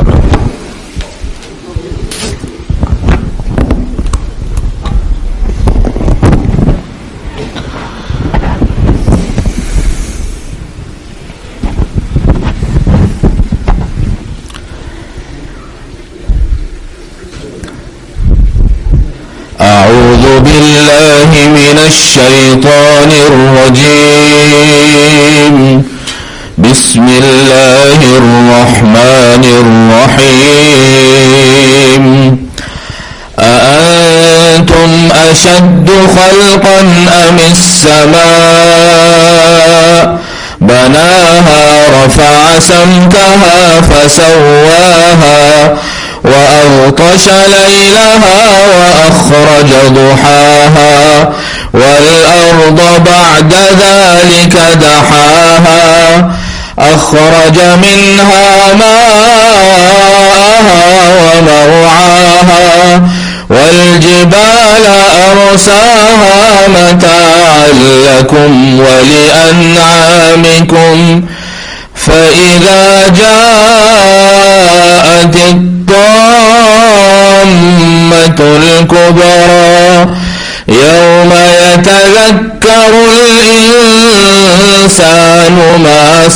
وسلم أعوذ بالله من الشيطان الرجيم. أم السماء. بناها رفع سمكها فسواها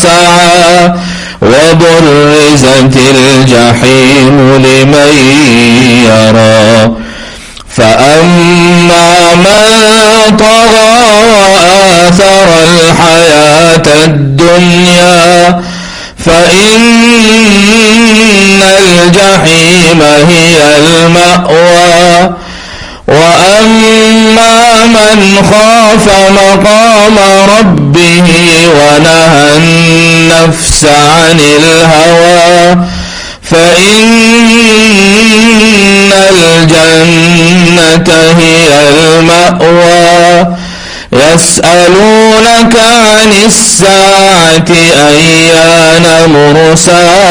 ما سعى وبرزت الجحيم لمن مرساها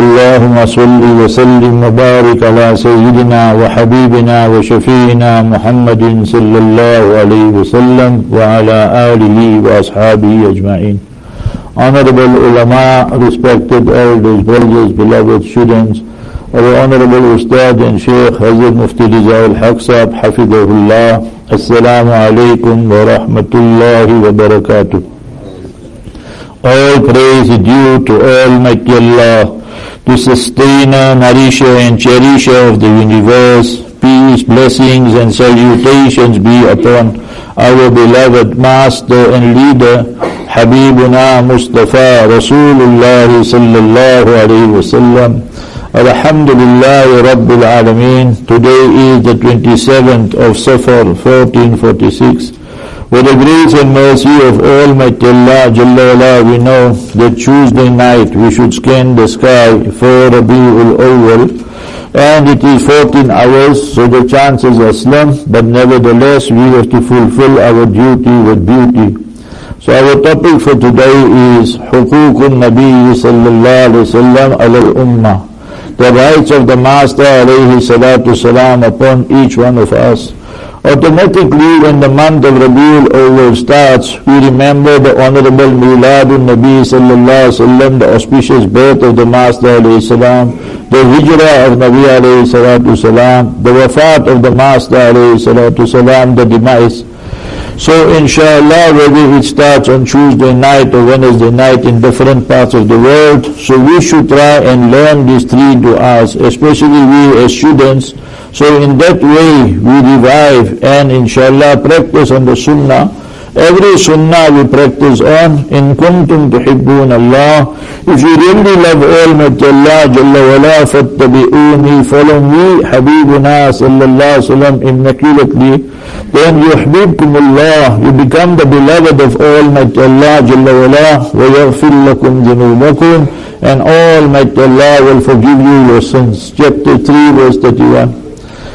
اللهم صل وسلم وبارك على سيدنا وحبيبنا وشفينا محمد صلى الله عليه وسلم وعلى آله وأصحابه أجمعين Honorable ulama, respected elders, brothers, beloved students, our Honorable Ustad and Sheikh Hazrat Mufti Liza al-Haq Sahib, Hafidahullah, Assalamu alaikum wa rahmatullahi wa barakatuh. All praise is due to Almighty Allah, the sustainer, nourisher and cherisher of the universe. Peace, blessings and salutations be upon our beloved Master and Leader, Habibuna Mustafa Rasulullah sallallahu alayhi wasallam. Alhamdulillah Rabbil Alameen. Today is the 27th of Safar 1446. With the grace and mercy of Almighty Allah Jalla wala, we know that Tuesday night we should scan the sky for Rabi'ul Awwal and it is 14 hours so the chances are slim but nevertheless we have to fulfill our duty with beauty. So our topic for today is Hukukun Nabi sallallahu wa sallam ala ummah the rights of the Master alayhi salatu salam upon each one of us. Automatically when the month of Rabiul Awwal starts, we remember the Honorable Miladun Nabi sallallahu sallam, the auspicious birth of the Master alayhi salam, the Hijrah of Nabi alayhi salatu salam, the Wafat of the Master alayhi salatu salam, the demise. So inshallah whether it starts on Tuesday night or Wednesday night in different parts of the world, so we should try and learn these three du'as, especially we as students, so in that way we revive and inshallah practice on the sunnah. Every sunnah we practice on, in kuntum tuhibbun Allah. If you really love Almighty Allah Jalla wala fattabi'uni, follow me, Habibuna sallallahu wa immaculately, then yuhbibkum Allah, you become the beloved of Almighty Allah Jalla wala, wa yaghfir lakum dhunubakum, and Almighty Allah will forgive you your sins. Chapter 3 verse 31.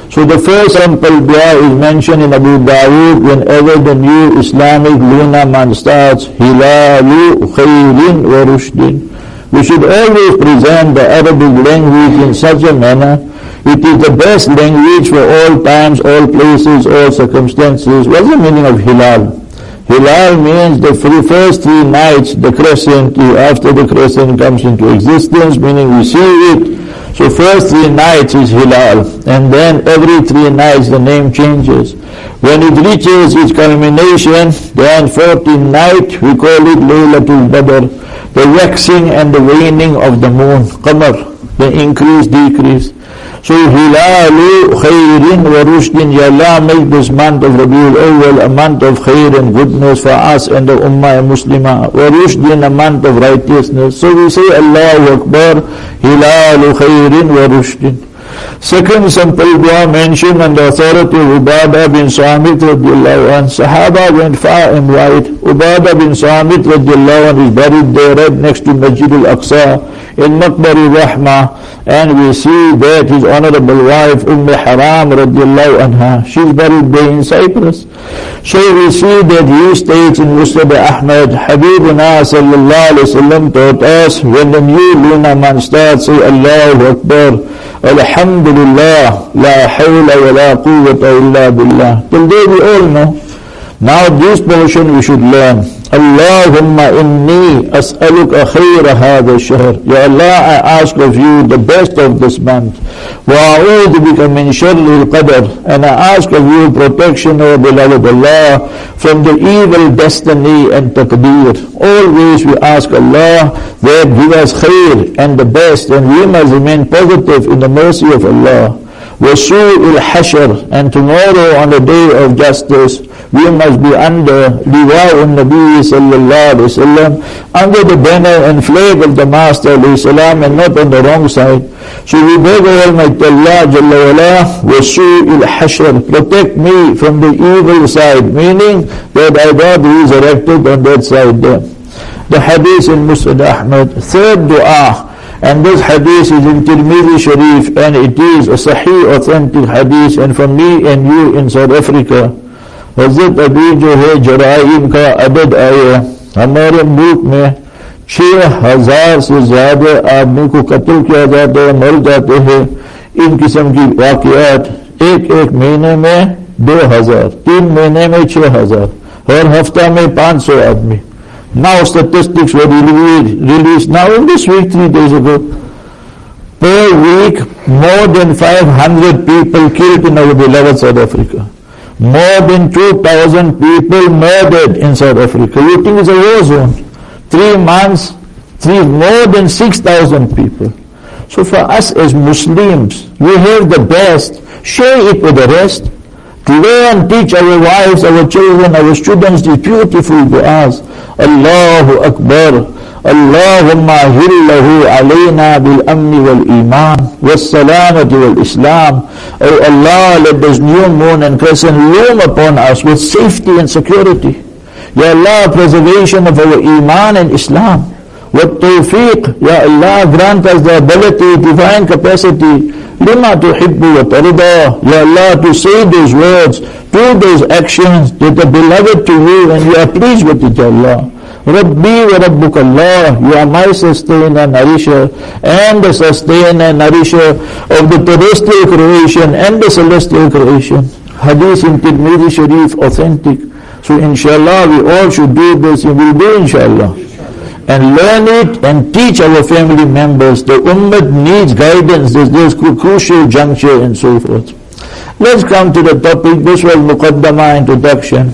So the first dua is mentioned in Abu Dawood whenever the new Islamic lunar month starts, Hilalu khayrin wa rushdin. We should always present the Arabic language in such a manner. It is the best language for all times, all places, all circumstances. What's the meaning of Hilal? Hilal means the first three nights, the crescent, after the crescent comes into existence, meaning we see it, so first three nights is Hilal, and then every three nights the name changes. When it reaches its culmination, then 14th night, we call it Laylatul Badr, the waxing and the waning of the moon, Qamar, the increase, decrease. So Hilalu khairin wa rushdin, Ya Allah make this month of Rabiul Awwal a month of khair and goodness for us and the Ummah Muslimah. Wa rushdin a month of righteousness. So we say Allahu Akbar, Hilalu khairin wa rushdin. Second dua mentioned on the authority of Ubadah bin Samit radiallahu anh. Sahaba went far and wide. Ubadah bin Samit radiallahu anh is buried there right next to Masjid al-Aqsa in Maqbar Rahma and we see that his honorable wife Umm Haram radiallahu anha, she's buried there in Cyprus. So we see that he states in Musnad Ahmad, Habibuna sallallahu alayhi wa sallam taught us, when the new lunar month starts, say Allahu Akbar, Alhamdulillah, La hawla wa la quwwata illa billah. Till there we all know. Now this portion we should learn. اللهم إني أسألك خير هذا الشهر يا Allah I ask of you the best of this month وأعوذ بك من شر القدر and I ask of you protection O beloved Allah from the evil destiny and taqdeer always we ask Allah that give us khair and the best and we must remain positive in the mercy of Allah وسوء الحشر and tomorrow on the day of justice we must be under Liwa'un Nabi sallallahu alayhi wasallam, under the banner and flag of the Master alayhi salam and not on the wrong side. So we beg Almighty Allah Jalla wala wa su'il hashr, protect me from the evil side, meaning that I got resurrected on that side there. The hadith in Musnad Ahmad, third dua, And this hadith is in Tirmidhi Sharif and it is a sahih authentic hadith and for me and you in South Africa. حضرت ابھی جو ہے جرائم کا عدد آیا ہمارے ملک میں چھ ہزار سے زیادہ آدمی کو قتل کیا جاتا ہے، مر جاتے ہیں۔ ان قسم کی واقعات ایک ایک مہینے میں دو ہزار، تین مہینے میں چھ ہزار۔ ہر ہفتہ میں پانچ سو آدمی۔ Now statistics were released now in this week three days ago per week more than 500 people killed in our beloved South Africa more than 2,000 people murdered in South Africa. You think it's a war zone? Three months, three, more than 6,000 people. So for us as Muslims, we have the best. Share it with the rest. Learn, teach our wives, our children, our students these beautiful du'as. Allahu Akbar. اللهم هله علينا بالأمن والإيمان والسلامة والإسلام Oh Allah, let this new moon and crescent loom upon us with safety and security. Ya Allah, preservation of our Iman and Islam. With tawfiq, Ya Allah, grant us the ability, divine capacity Tuhibbu wa tarda. Ya Allah, to say those words, do those actions that are beloved to you and you are pleased with it, Ya Allah. Rabbi wa Rabbuk you are my sustainer, nourisher, and the sustainer, nourisher of the terrestrial creation and the celestial creation. Hadith in Tirmidhi Sharif, authentic. So inshallah, we all should do this, and we will do inshallah. And learn it and teach our family members. The ummah needs guidance, there's this crucial juncture and so forth. Let's come to the topic. This was Muqaddama introduction.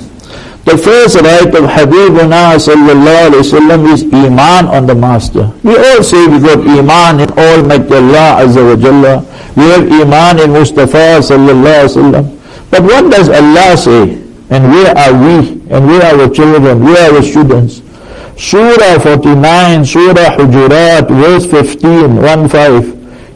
The first right of Habibuna sallallahu alayhi wasallam is Iman on the Master. We all say we got Iman in Almighty Allah Azza wa Jalla. We have Iman in Mustafa sallallahu alayhi. But what does Allah say? And where are we? And where are our children? Where are our students? Surah 49, Surah Hujurat, verse 15, 1 5.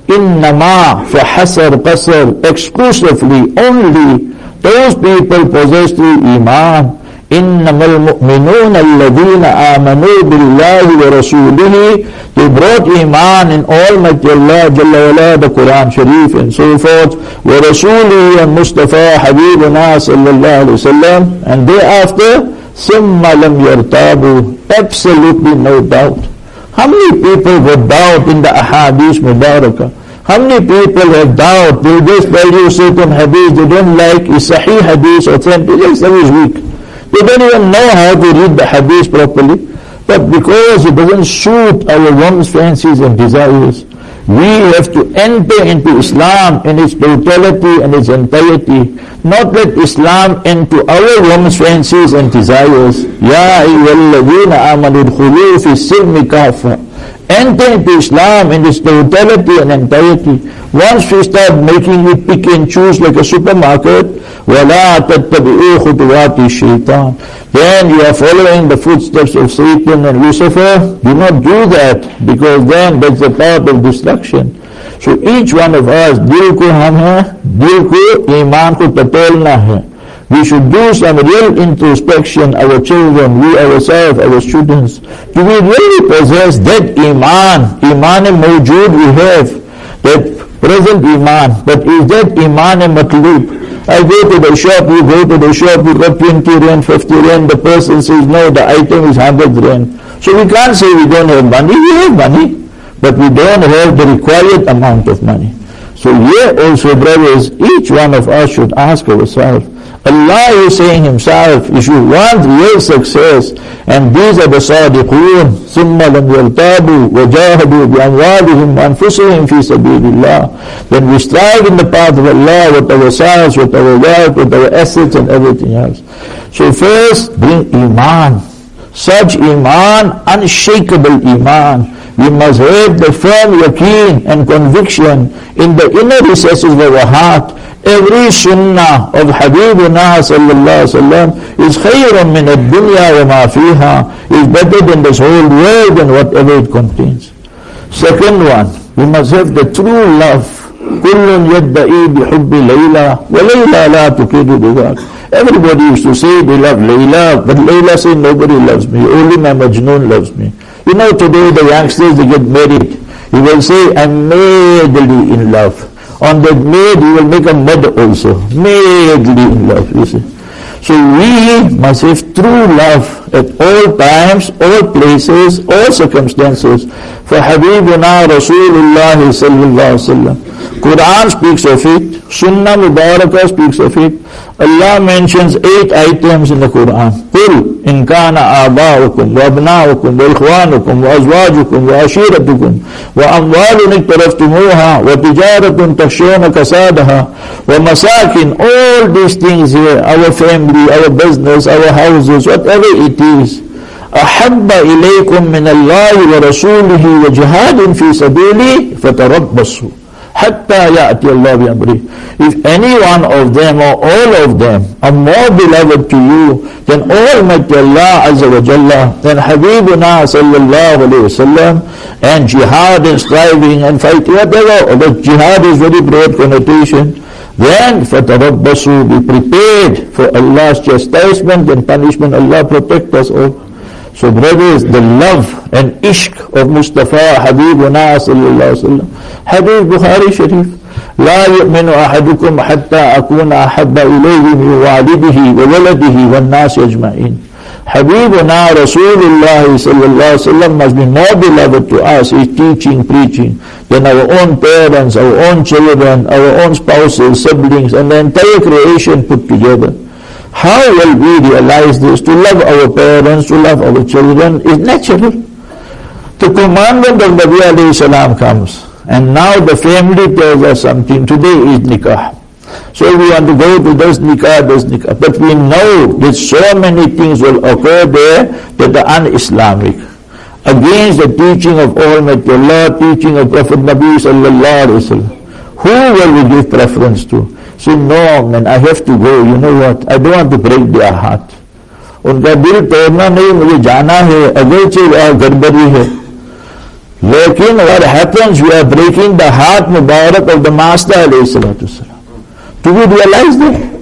إنما فحسر قصر exclusively only those people possess the iman إنما المؤمنون الذين آمنوا بالله ورسوله they brought iman in Almighty Allah Jalla wala, the Quran Sharif and so forth ورسوله and Mustafa Habibuna sallallahu alayhi wasallam and thereafter ثم لم يرتابوا absolutely no doubt how many people would doubt in the ahadith mubarakah how many people have doubt? They just you certain hadith they don't like is sahih hadith, or authentic, yes, that is weak. They don't even know how to read the hadith properly. But because it doesn't suit our one's fancies and desires, we have to enter into Islam in its totality and its entirety, not let Islam into our fancies and desires. Ya ayyuhalladhina amanu dkhulu fi silmi kafa enter into Islam in its totality and entirety. Once we start making you pick and choose like a supermarket, وَلَا Then you are following the footsteps of Satan and Lucifer. Do not do that, because then that's the path of destruction. So each one of us, dil ko hum hai, dil ko iman ko tatalna hai. We should do some real introspection, our children, we ourselves, our students. Do we really possess that iman, iman mawjood we have, that present iman, but is that iman matlub? I go to the shop, you go to the shop, you got 20 rand, 50 rand, the person says, no, the item is 100 rand. So we can't say we don't have money, we have money, but we don't have the required amount of money. So here also, brothers, each one of us should ask ourselves, Allah is saying himself, if you want real success, and these are the صادقون ثم لم يرتابوا وجاهدوا بأموالهم وأنفسهم في سبيل الله then we strive in the path of Allah with our ourselves, with our wealth, with our assets and everything else. So first bring Iman. Such Iman, unshakable Iman. We must have the firm yaqeen and conviction in the inner recesses of our heart Every sunnah of Habibuna sallallahu alaihi wasallam is khayrun min ad-dunya wa ma fiha, is better than this whole world and whatever it contains. Second one, we must have the true love. كل يدعي بحب ليلى وليلى لا تكيد بذاك Everybody used to say they love Layla, but Layla said nobody loves me, only my Majnun loves me. You know today the youngsters, they get married. He will say, I'm madly in love. On that maid, he will make a mud also. Madly in love, you see. So we must have true love at all times, all places, all circumstances. For Habibuna Rasulullah sallallahu alaihi wasallam. Quran speaks of it, Sunnah Mubarakah speaks of it, Allah mentions eight items in the Quran. قل إن كان آباؤكم وأبناؤكم وإخوانكم وأزواجكم وعشيرتكم وأموال اقترفتموها وتجارة تخشون كسادها ومساكن all these things here our family our business our houses whatever it is أحب إليكم من الله ورسوله وجهاد في سبيله فتربصوا حتى يأتي الله بأمره if any one of them or all of them are more beloved to you than Almighty Allah Azza wa Jalla, than Habibuna sallallahu alayhi wasallam, and jihad and striving and fighting, whatever, but jihad is very broad connotation, then فَتَرَبَّصُوا Be prepared for Allah's chastisement and punishment. Allah protect us all. So brothers, the love and ishq of Mustafa Habibuna sallallahu alayhi wa sallam, Habib Bukhari Sharif, لا يؤمن أحدكم حتى أكون أحب إليه من والده وولده والناس أجمعين Habibuna Rasulullah sallallahu must be more beloved to us, his teaching, preaching, than our own parents, our own children, our own spouses, siblings, and the entire creation put together. How will we realize this? To love our parents, to love our children is natural. The commandment of Nabi alayhi salam comes. And now the family tells us something. Today is nikah. So we want to go to this nikah, this nikah. But we know that so many things will occur there that are un-Islamic. Against the teaching of Almighty Allah, teaching of Prophet Nabi sallallahu alayhi wa Who will we give preference to? Say, no man, I have to go. You know what? I don't want to break their heart. उनका दिल तोड़ना नहीं मुझे जाना है अगरचे वह गड़बड़ी है लेकिन what happens we are breaking the heart mubarak of the master alayhi salatu do we realize that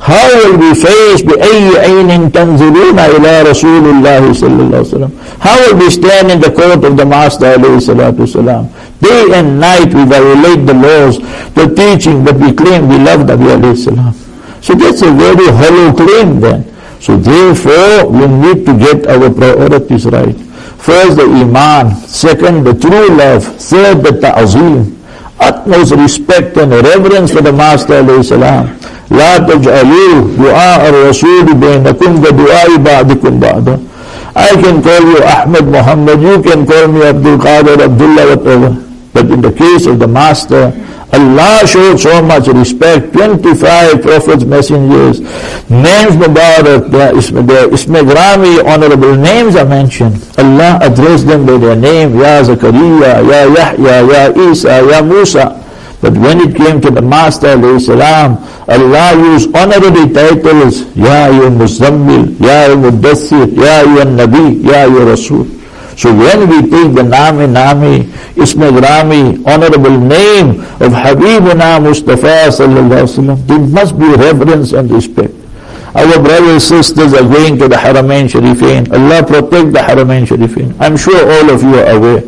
how will we face بأي عين تنظرون إلى رسول الله صلى الله عليه وسلم how will we stand in the court of the master عليه الصلاة والسلام day and night we violate the laws the teaching but we claim we love Nabi عليه السلام so that's a very hollow claim then so therefore we need to get our priorities right First the iman, second the true love, third the ta'zim, utmost respect and reverence for the Master alayhi salam. لا تجعلوا دعاء الرسول بينكم كدعاء بعضكم بعضا. I can call you Ahmed Muhammad, you can call me Abdul Qadir, Abdullah, whatever. But in the case of the Master, Allah showed so much respect. 25 prophets, messengers, names Mubarak, their Ismagrami, honorable names are mentioned. Allah addressed them by their name, Ya Zakaria, Ya Yahya, Ya Isa, Ya Musa. But when it came to the Master salam, Allah used honorary titles, Ya Ya Muzammil, Ya Ya Muddassir, Ya Ya Nabi, Ya Ya Rasul. So when we take the Nami Nami, Isma Grami, honorable name of Habibuna Mustafa sallallahu wasallam, there must be reverence and respect. Our brothers and sisters are going to the Haramain Sharifain. Allah protect the Haramain Sharifain. I'm sure all of you are aware.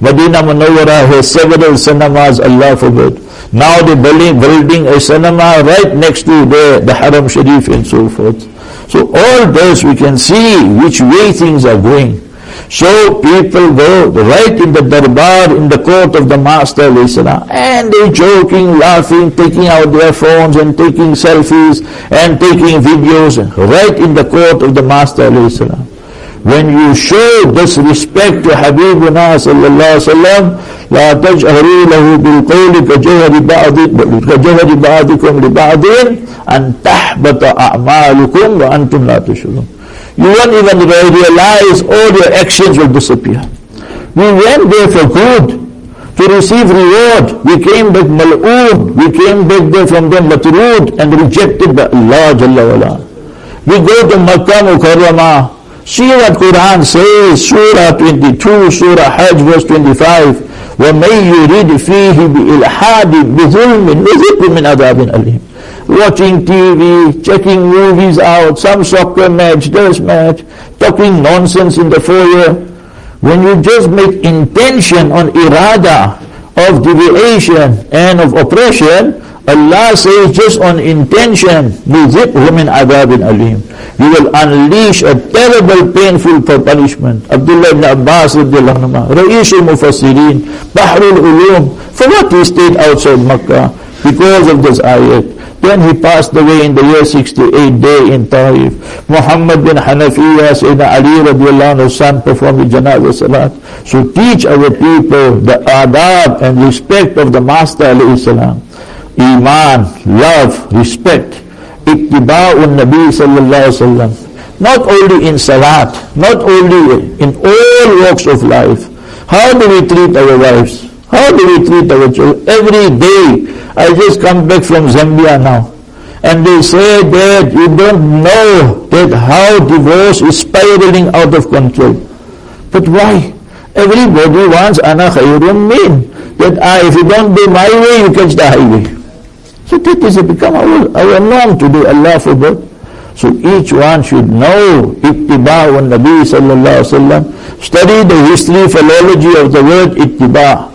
Medina Munawwara has several cinemas, Allah forbid. Now they're building a cinema right next to the, the Haram Sharif and so forth. So all this we can see which way things are going. So people go right in the darbar, in the court of the Master and they joking, laughing, taking out their phones and taking selfies and taking videos right in the court of the Master When you show this respect to Habibuna sallallahu alaihi wasallam, لا تجهروا له بالقول كجهر بعض كجهر بعضكم لبعض أن تحبط أعمالكم وأنتم لا تشعرون you won't even realize all your actions will disappear. We went there for good, to receive reward. We came back mal'oon. We came back there from them matrud and rejected by Allah Jalla. We go to Makkah Mukarramah. See what Quran says, Surah 22, Surah Hajj verse 25. وَمَن يُرِدْ فِيهِ بِإِلْحَادٍ بِظُلْمٍ نُذِقْهُ مِنْ عَذَابٍ أَلِيمٍ watching TV, checking movies out, some soccer match, this match, talking nonsense in the foyer. When you just make intention on irada of deviation and of oppression, Allah says just on intention, women عَذَابٍ أَلِيمٍ You will unleash a terrible, painful punishment. Abdullah ibn Abbas radiallahu anhu, Ra'is al-Mufassirin, Bahr al-Ulum, for what he stayed outside Makkah? Because of this ayat. Then he passed away in the year 68 day in Taif. Muhammad bin Hanafiya, Sayyidina Ali radiallahu anhu, son performed the janazah salat. So teach our people the adab and respect of the Master alayhi salam. Iman, love, respect. Ittiba'un Nabi sallallahu alayhi wasallam. Not only in salat, not only in all walks of life. How do we treat our wives? How do we treat our children? Every day I just come back from Zambia now. And they say that you don't know that how divorce is spiraling out of control. But why? Everybody wants ana min. That ah, if you don't do my way, you catch the highway. So that is become our, our norm today, Allah forbid. So each one should know ittiba wa Nabi sallallahu alaihi wasallam. Study the history, philology of the word ittiba.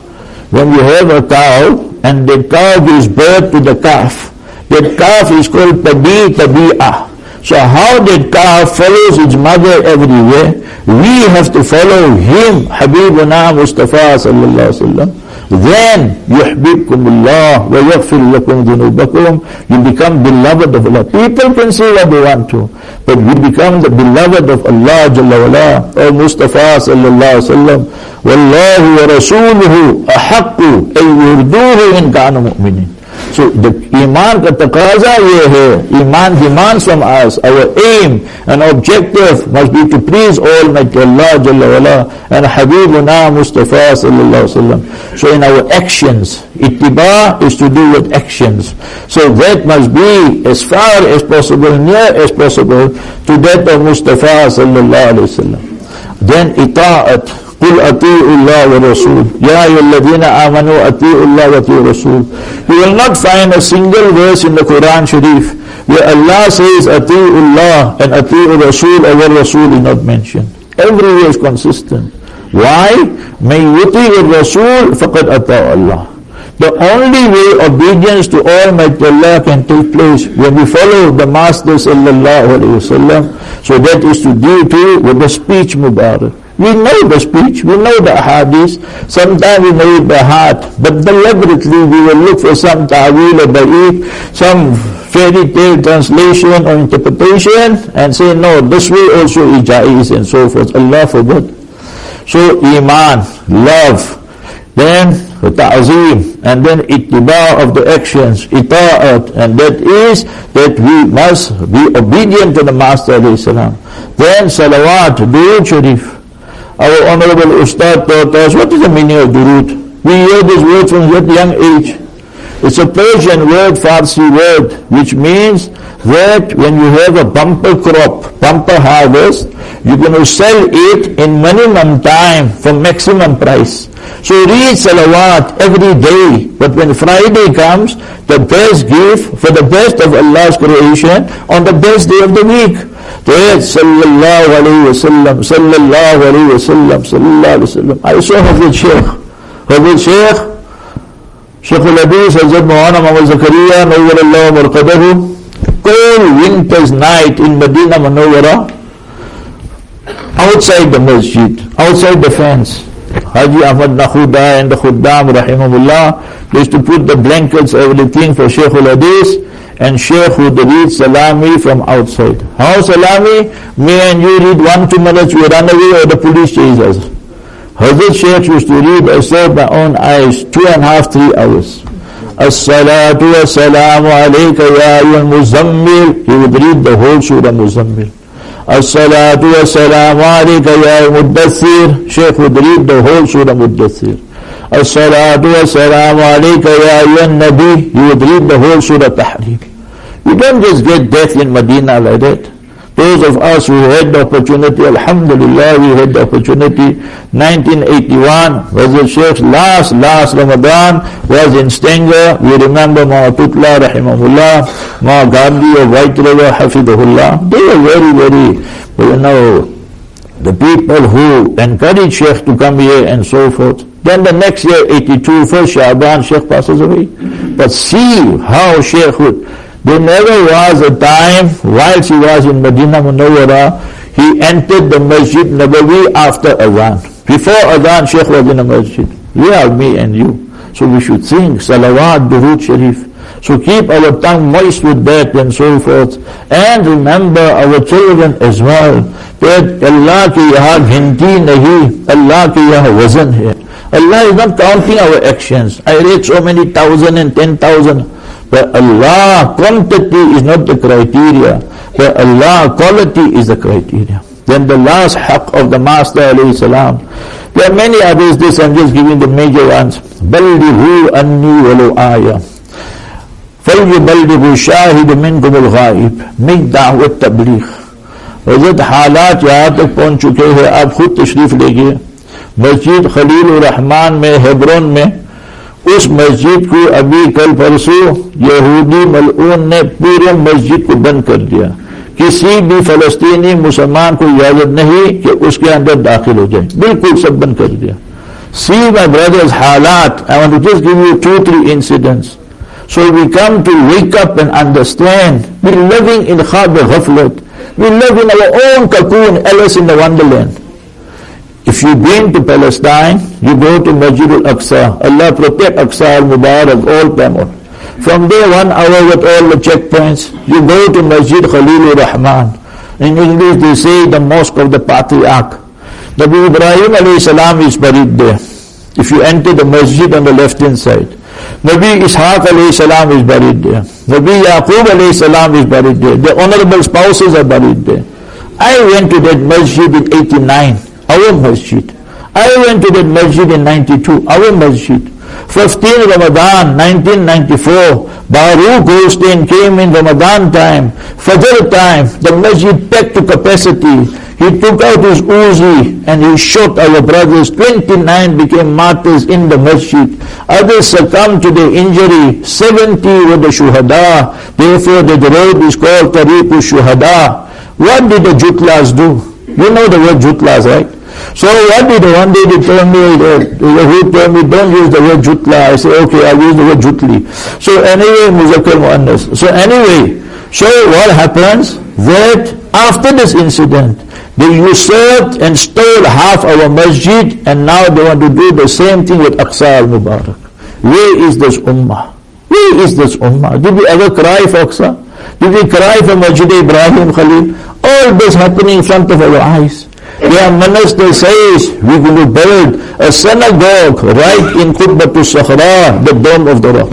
when you have a cow and the cow gives birth to the calf, that calf is called tabi tabi'ah. So how that calf follows its mother everywhere, we have to follow him, Habibuna Mustafa sallallahu alaihi wasallam. Then يحببكم الله ويغفر لكم ذنوبكم you become beloved of Allah. People can say what they want to, but we become the beloved of Allah Jalla wala. O Mustafa sallallahu alaihi wasallam. والله ورسوله أحق أن يردوه إن كانوا مؤمنين. So the iman ka taqaza ye hai. Iman demands from us. Our aim and objective must be to please Almighty Allah Jalla wala and Habibuna Mustafa sallallahu alaihi wasallam. So in our actions, ittiba is to do with actions. So that must be as far as possible, near as possible to that of Mustafa sallallahu alaihi wasallam. Then ita'at قل أطيعوا الله ورسول يا أيها الذين آمنوا أطيعوا الله وأطيعوا الرسول You will not find a single verse in the Quran Sharif where Allah says أطيعوا الله and أطيعوا الرسول or Rasul is not mentioned. Everywhere is consistent. Why? من يطيع الرسول فقد أطاع الله The only way obedience to Almighty Allah can take place when we follow the Master sallallahu alayhi wasallam. So that is to deal to with the speech mubarak. We know the speech, we know the hadith, sometimes we know it by heart, but deliberately we will look for some ta'wil or ba'id, some fairy tale translation or interpretation and say, no, this way also is jaiz and so forth. Allah forbid. So iman, love, then ta'zim, and then ittiba of the actions, ita'at, and that is that we must be obedient to the Master. Then salawat, durood sharif, our Honorable Ustad taught us, what is the meaning of durud? We hear this word from that young age. It's a Persian word, Farsi word, which means that when you have a bumper crop, bumper harvest, you're going to sell it in minimum time for maximum price. So read salawat every day. But when Friday comes, the best gift for the best of Allah's creation on the best day of the week. There, sallallahu alayhi wa sallam, sallallahu alayhi wa sallam, sallallahu alayhi wa sallam. I saw Hazrat Sheikh. Hazrat Sheikh, Sheikh al-Hadith, Hazrat Muhammad Muhammad Zakaria, Nawwar Allah Marqadahu, cold winter's night in Medina Munawwara, outside the masjid, outside the fence. Haji Ahmad Nakhuda and the Khuddam, rahimahullah, used to put the blankets, everything for Sheikh al-Hadith, and Sheikh would read Salami from outside. How Salami? Me and you read one, two minutes, we run away or the police chase us. Hazrat Sheikh used to read, I saw my own eyes, two and a half, three hours. الصلاة والسلام عليك يا أيها المزمل he would read the whole surah Muzammil الصلاة والسلام عليك يا المدثر شيخ would read the whole surah المدثر الصلاة والسلام عليك يا أيها النبي he would read the whole surah Tahrim you don't just get death in Medina like that Those of us who had the opportunity, Alhamdulillah, we had the opportunity. 1981 was the Sheikh's last, last Ramadan was in Stanger. We remember Ma Tutla, Rahimahullah, Ma Gandhi of White River, Hafidahullah. They were very, very, you know, the people who encouraged Sheikh to come here and so forth. Then the next year, 82, first Shaban, Sheikh passes away. But see how Sheikh would, there never was a time while he was in Medina Munawwara, he entered the Masjid Nabawi after Adhan. Before Adhan, Sheikh was in a masjid. We are me and you. So we should sing Salawat, Durood Sharif. So keep our tongue moist with that and so forth. And remember our children as well. That Allah ki yaha ginti nahi, Allah ki yaha wazan hai. Allah is not counting our actions. I read so many thousand and ten thousand. The Allah quantity is not the criteria, The Allah quality is the criteria. Then the last haq of the Master alayhi salam. There are many others, this I'm just giving the major ones. بَلِّغُوا أَنِّي وَلَوْ آيَةً فليبلغ شاهد منكم الغائب مک دعوت تبلیغ حضرت حالات یہاں تک پہنچ چکے ہیں آپ خود تشریف لے گئے مسجد خلیل الرحمان میں ہیبرون میں اس مسجد کو ابھی کل پرسوں یہودی ملعون نے پورے مسجد کو بند کر دیا۔ کسی بھی فلسطینی مسلمان کو اجازت نہیں کہ اس کے اندر داخل ہو جائے۔ بالکل سب بند کر دیا۔ سی مائی بردرز حالات I want just give you two three incidents so we come to wake up and understand we living in خواب غفلت we live in our own cocoon Alice in Wonderland If you've been to Palestine, you go to Masjid al-Aqsa. Allah protect Aqsa al-Mubarak, all Tamil. From there, one hour with all the checkpoints, you go to Masjid Khalil Al-Rahman. In English, they say the mosque of the patriarch. Nabi Ibrahim alayhi salam is buried there. If you enter the masjid on the left hand side. Nabi Ishaq alayhi salam is buried there. Nabi Yaqub alayhi salam is buried there. The honorable spouses are buried there. I went to that masjid in 89, our masjid. I went to that masjid in 92, our masjid. 15 Ramadan 1994, Baruch Goldstein came in Ramadan time, Fajr time, the masjid packed to capacity. He took out his Uzi and he shot our brothers. 29 became martyrs in the masjid. Others succumbed to their injury. 70 were the shuhada. Therefore the road is called Tariqu Shuhada. What did the Jutlas do? You know the word Jutlas, right? So what did one day they told me, who told me don't use the word Jutla. I say, okay, I'll use the word Jutli. So anyway, Muzakkar Muannas. So anyway, so what happens? That after this incident, they usurped and stole half our masjid and now they want to do the same thing with Aqsa al-Mubarak. Where is this ummah? Where is this ummah? Did we ever cry for Aqsa? Did we cry for Masjid Ibrahim Khalil? All this happening in front of our eyes. Kaya Manas they says, we will build a synagogue right in Qubbatul Sakhra, the dome of the rock.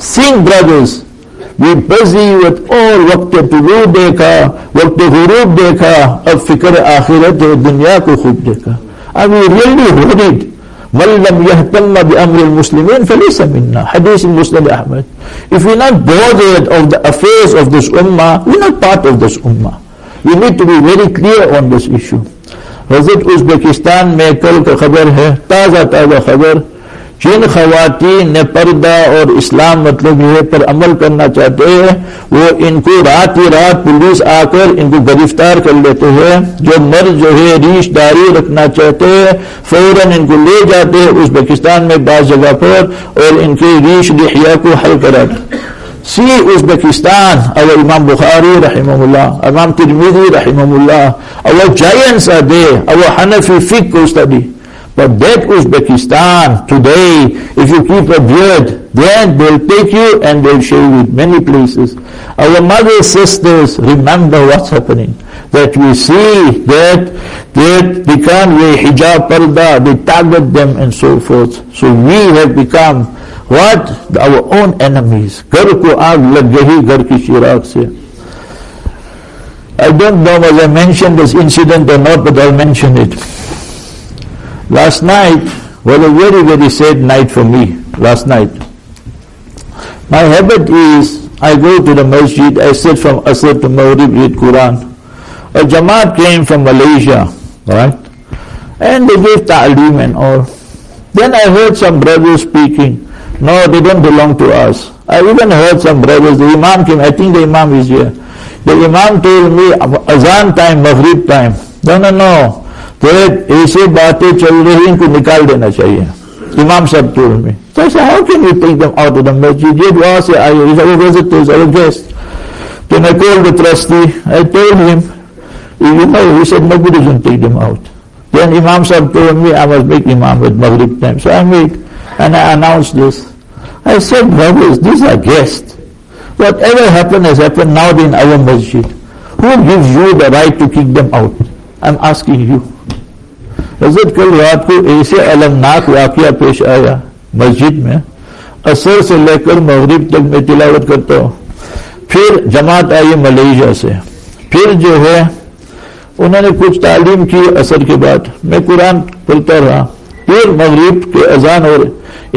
Think brothers, we're busy with all वक्त तुलू deka, वक्त गुरूब देखा अब फिक्र आखिरत और दुनिया को खूब deka. Are we really worried? من لم يهتم بأمر المسلمين فليس منا حديث مسلم أحمد If we're not bothered of the affairs of this ummah, we're not part of this ummah. We need to be very clear on this issue. حضرت ازبکستان میں کل کا خبر ہے، تازہ تازہ خبر، جن خواتین نے پردہ اور اسلام مطلب یہ پر عمل کرنا چاہتے ہیں، وہ ان کو رات ہی رات پولیس آ کر ان کو گرفتار کر لیتے ہیں۔ جو مرد جو ہے، ریش داری رکھنا چاہتے ہیں، فوراً ان کو لے جاتے ہیں۔ ازبکستان میں بعض جگہ پر اور ان کی ریش لحیہ کو حل کراتے See Uzbekistan, our Imam Bukhari, rahimahullah, Imam Tirmidhi, rahimahullah, our giants are there, our Hanafi fiqh study. But that Uzbekistan today, if you keep a beard, then they'll take you and they'll show you many places. Our mothers, sisters, remember what's happening. That we see that that they can't hijab parda, they target them and so forth. So we have become what? Our own enemies. घर को आग लग गई घर की चिराग से I don't know whether I mentioned this incident or not, but I'll mention it. Last night was a very, very sad night for me, last night. My habit is, I go to the masjid, I sit from Asr to Maghrib, read Quran. A Jamaat came from Malaysia, right? And they gave ta'aleem and all. Then I heard some brothers speaking. No, they don't belong to us. I even heard some brothers, the Imam came, I think the Imam is here. The Imam told me, Azan time, Maghrib time. No, no, no. तो ऐसे बातें चल रही इनको निकाल देना चाहिए इमाम साहब told me. So I said, how can you take them out of the masjid? ये दुआ से आए, he's our visitors, our guest. Then I called the trustee, I told him, you know, he said, nobody can take them out. Then Imam Sahib told me I must make Imam at Maghrib time. So I made, and I announced this. I said, brothers, these are guests. Whatever happened has happened now in our masjid. Who gives you the right to kick them out? I'm asking you. حضرت کل رات کو ایسے المناک واقعہ پیش آیا مسجد میں اثر سے لے کر مغرب تک میں تلاوت کرتا ہوں پھر جماعت آئی ملیشیا سے پھر جو ہے انہوں نے کچھ تعلیم کی اثر کے بعد میں قرآن پڑھتا رہا پھر مغرب کے اذان اور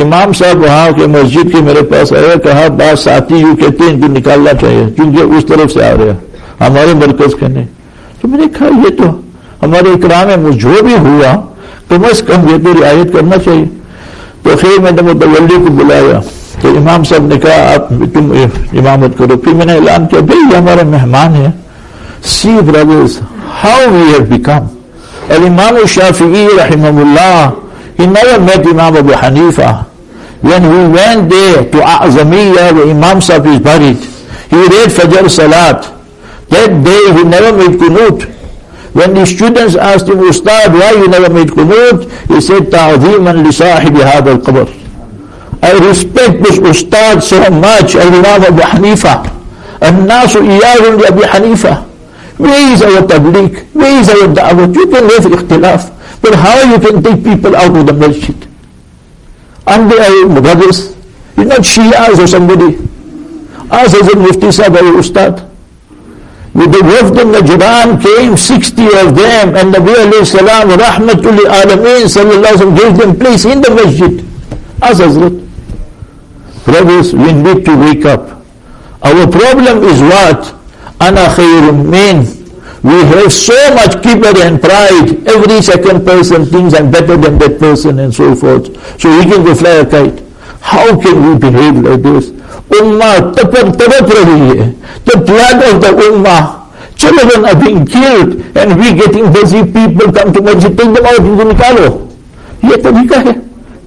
امام صاحب وہاں کے مسجد کے میرے پاس آئے، کہا، بات ساتھی یوں کہتے ہیں ان کو نکالنا چاہیے کیونکہ اس طرف سے آ رہا ہمارے مرکز کہنے تو میں نے کہا، یہ تو ہمارے اکرام ہے جو بھی ہوا، کم از کم یہ تو رعایت کرنا چاہیے. تو خیر، میں نے متولی کو بلایا، تو امام صاحب نے کہا، آپ تم امامت کرو. پھر میں نے اعلان کیا، بھائی، یہ ہمارا مہمان ہے، see brothers how we have become? الامام الشافعی رحمہ اللہ he never met Imam Abu When we went there to A'zamiyya where Imam Sahib is buried, he read Fajr Salat. That day he never made kunut. When the students asked him, Ustad, why you never made kunut? He said, ta'ziman li sahibi hadha al-qabr. I respect this Ustad so much, Al-Imam Abu Hanifa. الناس إياه لأبي حنيفة Where is our tabligh? Where is our da'wah? You can have ikhtilaf, but how you can take people out of the masjid? And they are brothers. It's not Shias or somebody. As as a Mufti Sahib or Ustad. With the Wafd of Najran came 60 of them and Nabi alayhi salam, rahmatul alameen sallallahu alayhi gave them place in the masjid. As Hazrat. Brothers, we need to wake up. Our problem is what? Ana khayrun min. We have so much kibr and pride. Every second person thinks I'm better than that person and so forth. So we can go fly a kite. How can we behave like this? Ummah tapar tarap rahi hai. The blood of the ummah. Children are being killed and we getting busy people come to masjid, take them out, inko nikalo. ये तरीका है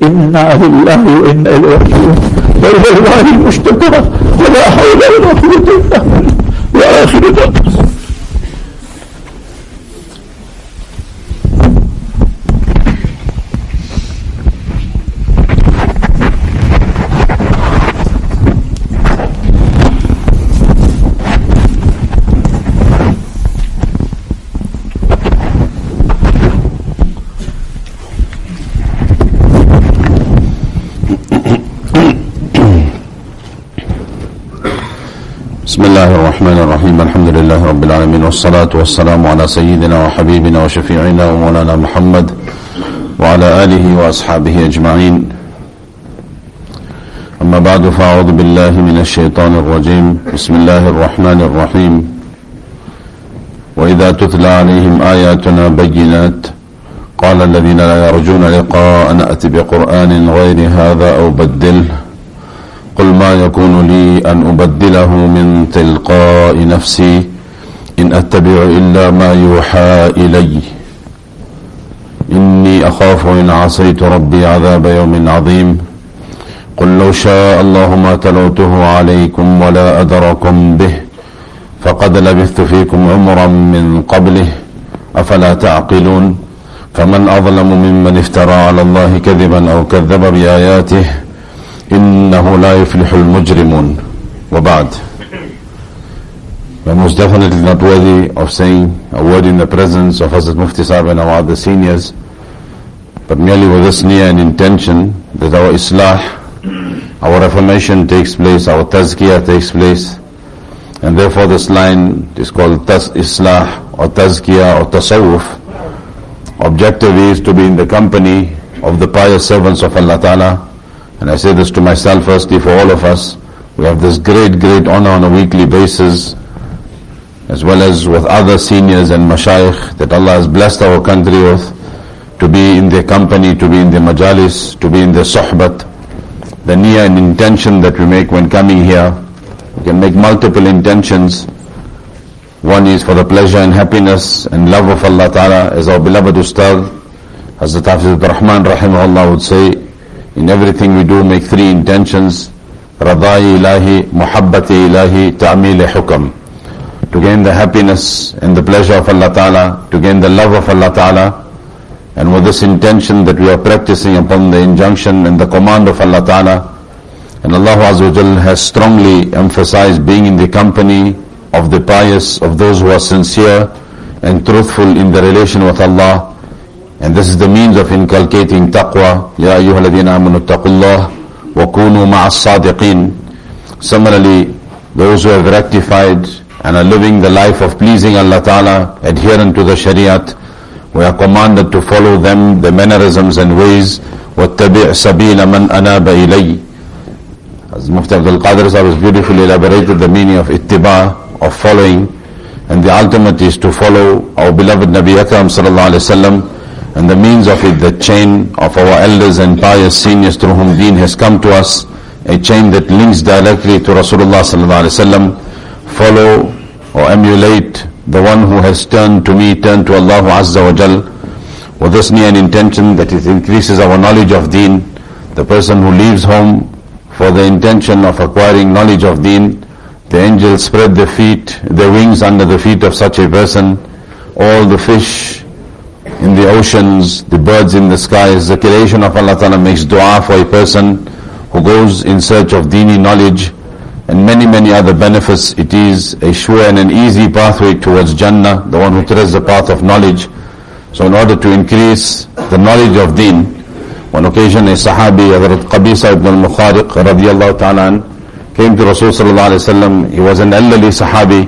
इन्ना Inna Allahu Inna बल वल्लाह मुश्तका वला हौला वला कुव्वता इल्ला والصلاة والسلام على سيدنا وحبيبنا وشفيعنا ومولانا محمد وعلى آله وأصحابه أجمعين. أما بعد فأعوذ بالله من الشيطان الرجيم. بسم الله الرحمن الرحيم. وإذا تتلى عليهم آياتنا بينات قال الذين لا يرجون لقاء نأتي بقرآن غير هذا أو بدله. قل ما يكون لي أن أبدله من تلقاء نفسي أتبع إلا ما يوحى إلي. إني أخاف إن عصيت ربي عذاب يوم عظيم. قل لو شاء الله ما تلوته عليكم ولا أدركم به فقد لبثت فيكم عمرا من قبله. أفلا تعقلون؟ فمن أظلم ممن افترى على الله كذبا أو كذب بآياته إنه لا يفلح المجرمون. وبعد. We're most definitely not worthy of saying a word in the presence of Hazrat Mufti Sahib and our other seniors, but merely with this near and intention that our Islah, our reformation takes place, our Tazkiyah takes place, and therefore this line is called Taz Islah or Tazkiyah or Tasawwuf. Objective is to be in the company of the pious servants of Allah Ta'ala, and I say this to myself firstly for all of us, we have this great, great honor on a weekly basis, as well as with other seniors and mashayikh that Allah has blessed our country with, to be in their company, to be in their majalis, to be in their sohbat. The niyyah and intention that we make when coming here, we can make multiple intentions. One is for the pleasure and happiness and love of Allah Ta'ala, as our beloved Ustad, Hazrat Hafiz Rahman Rahimahullah would say, in everything we do make three intentions, radai ilahi, muhabbati ilahi, ta'mil hukam. To gain the happiness and the pleasure of Allah Ta'ala, to gain the love of Allah Ta'ala, and with this intention that we are practicing upon the injunction and the command of Allah Ta'ala, and Allah Azza has strongly emphasized being in the company of the pious, of those who are sincere and truthful in the relation with Allah, and this is the means of inculcating taqwa. Ya ayyuhalladhina amanu taqullah wa kunu ma'as sadiqin. Similarly, those who have rectified and are living the life of pleasing Allah Ta'ala, adherent to the Shariat, we are commanded to follow them, the mannerisms and ways. وَاتَّبِعْ سَبِيلَ مَنْ أَنَابَ إِلَيْهِ As Mufti Abdul Qadir Sahib has beautifully elaborated the meaning of ittiba, of following, and the ultimate is to follow our beloved Nabi Akram sallallahu alayhi wasallam, and the means of it, the chain of our elders and pious seniors through whom deen has come to us, a chain that links directly to Rasulullah sallallahu alaihi wasallam. Follow or emulate the one who has turned to me, turned to Allah Azza wa Jal. with this near intention that it increases our knowledge of deen. The person who leaves home for the intention of acquiring knowledge of deen, the angels spread their feet, their wings under the feet of such a person. All the fish in the oceans, the birds in the skies, the creation of Allah Ta'ala makes dua for a person who goes in search of dini knowledge and many, many other benefits. It is a sure and an easy pathway towards Jannah, the one who treads the path of knowledge. So in order to increase the knowledge of deen, one occasion a Sahabi, Hazrat Qabisa ibn al-Mukhariq radiallahu ta'ala came to Rasul sallallahu alayhi wasallam. He was an elderly Sahabi.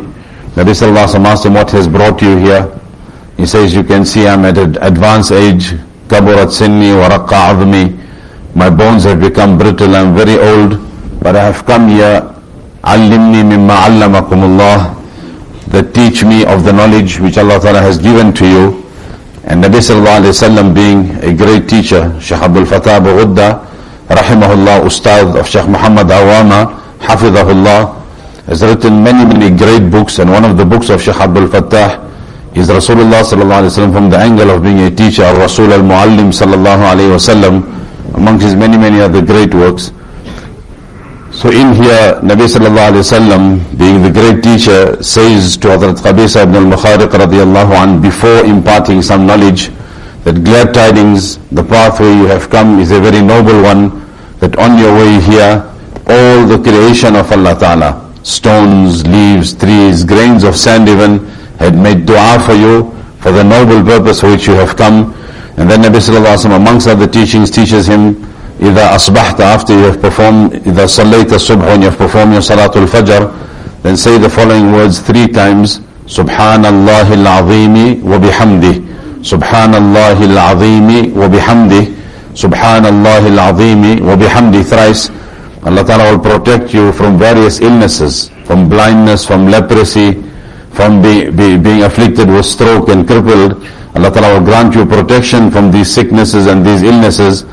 Nabi sallallahu alayhi asked him, what has brought you here? He says, you can see I'm at an advanced age. Kaburat sinni wa raqqa. My bones have become brittle, I'm very old. But I have come here Allimni mimma allamakumullah that teach me of the knowledge which Allah Ta'ala has given to you. And Nabi Sallallahu Alaihi Wasallam being a great teacher, Shaykh Abdul Fattah Abu Ghudda, rahimahullah, ustad of Shaykh Muhammad Awama, hafidhahullah, has written many, many great books and one of the books of Shaykh Abdul Fattah is Rasulullah Sallallahu Alaihi Wasallam from the angle of being a teacher, Rasul al-Muallim Sallallahu Alaihi Wasallam, among his many, many other great works. So in here, Nabi sallallahu alayhi wasallam, being the great teacher, says to Hazrat Qabisa ibn al-Mukhariq radiallahu an, before imparting some knowledge, that glad tidings, the pathway you have come is a very noble one, that on your way here, all the creation of Allah Ta'ala, stones, leaves, trees, grains of sand even, had made dua for you, for the noble purpose for which you have come. And then Nabi sallallahu alayhi wa amongst other teachings, teaches him, إذا أصبحت after you have performed إذا صليت الصبح when you have performed your Salatul Fajr then say the following words three times سبحان الله العظيم وبحمده سبحان الله العظيم وبحمده سبحان الله العظيم وبحمده thrice Allah Ta'ala will protect you from various illnesses from blindness, from leprosy from be, be, being afflicted with stroke and crippled Allah Ta'ala will grant you protection from these sicknesses and these illnesses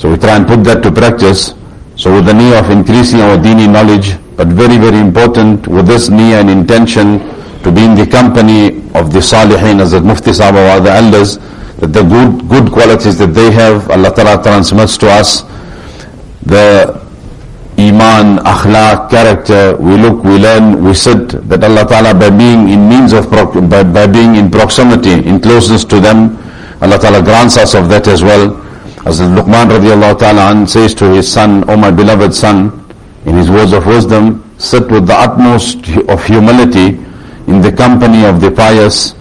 so we try and put that to practice. So with the need of increasing our dini knowledge, but very, very important with this niyyah and intention to be in the company of the salihin as the Mufti Sahaba or the elders, that the good, good qualities that they have, Allah Ta'ala transmits to us. The iman, akhlaq, character, we look, we learn, we sit, that Allah Ta'ala by being in means of, by, by being in proximity, in closeness to them, Allah Ta'ala grants us of that as well. As Luqman radiallahu ta'ala says to his son, O my beloved son, in his words of wisdom, sit with the utmost of humility in the company of the pious,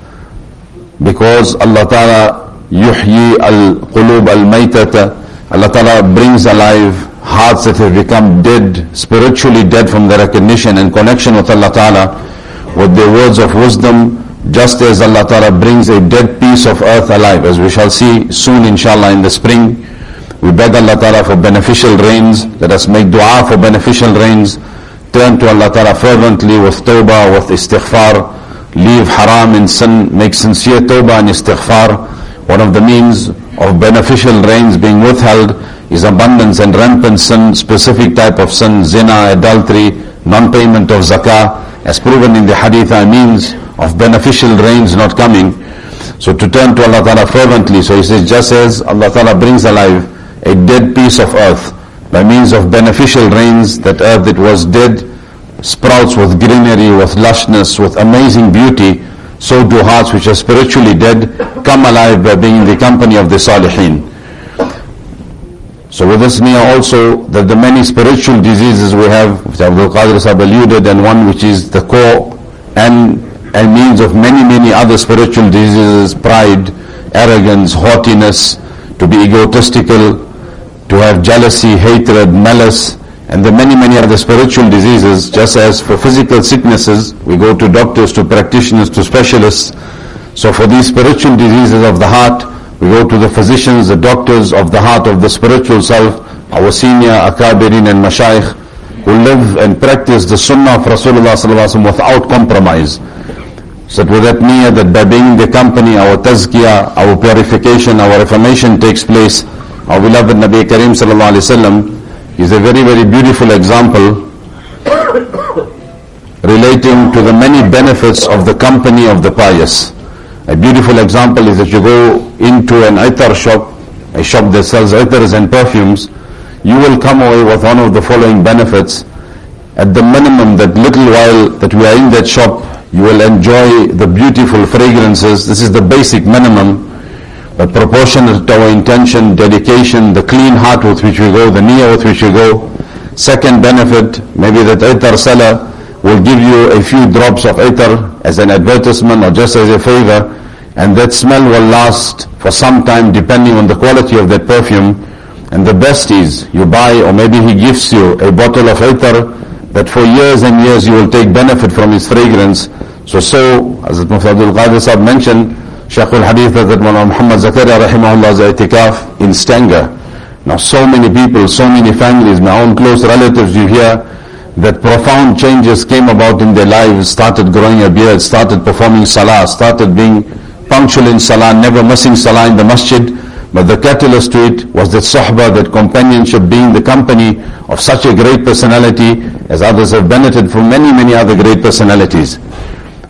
because Allah ta'ala yuhyi al-qulub al-maytata, Allah ta'ala brings alive hearts that have become dead, spiritually dead from their recognition and connection with Allah ta'ala, with their words of wisdom, just as Allah Ta'ala brings a dead piece of earth alive, as we shall see soon inshallah in the spring. We beg Allah Ta'ala for beneficial rains. Let us make dua for beneficial rains. Turn to Allah Ta'ala fervently with tawbah, with istighfar. Leave haram and sin. Make sincere tawbah and istighfar. One of the means of beneficial rains being withheld is abundance and rampant sin, specific type of sin, zina, adultery, non-payment of zakah, as proven in the hadith uh, means of beneficial rains not coming. So to turn to Allah Ta'ala fervently, so he says, just as Allah Ta'ala brings alive a dead piece of earth by means of beneficial rains, that earth that was dead sprouts with greenery, with lushness, with amazing beauty, so do hearts which are spiritually dead come alive by being in the company of the salihin. So with this niyyah also that the many spiritual diseases we have, which Abdul Qadir Sahib alluded, and one which is the core and a means of many, many other spiritual diseases, pride, arrogance, haughtiness, to be egotistical, to have jealousy, hatred, malice, and the many, many other spiritual diseases, just as for physical sicknesses, we go to doctors, to practitioners, to specialists. So for these spiritual diseases of the heart, we go to the physicians, the doctors of the heart, of the spiritual self, our senior akabirin and mashayikh, who live and practice the sunnah of Rasulullah without compromise. So with that niyyah that by being in the company, our tazkiyah, our purification, our reformation takes place. Our beloved Nabi Karim sallallahu alayhi wasallam is a very, very beautiful example relating to the many benefits of the company of the pious. A beautiful example is that you go into an itar shop, a shop that sells itars and perfumes, you will come away with one of the following benefits. At the minimum, that little while that we are in that shop, you will enjoy the beautiful fragrances. This is the basic minimum. But proportionate to our intention, dedication, the clean heart with which we go, the niyyah with which we go. Second benefit, maybe that itar seller will give you a few drops of itar as an advertisement or just as a favor and that smell will last for some time depending on the quality of that perfume. And the best is you buy or maybe he gives you a bottle of itar that for years and years you will take benefit from its fragrance. So, so, as Mufti Abdul Qadir Sahib mentioned, Shaykh al-Hadith that Muhammad Zakaria rahimahullah's itikaf in Stanger. Now so many people, so many families, my own close relatives you hear, that profound changes came about in their lives, started growing a beard, started performing salah, started being punctual in salah, never missing salah in the masjid. But the catalyst to it was that sahbah, that companionship, being the company of such a great personality as others have benefited from many, many other great personalities.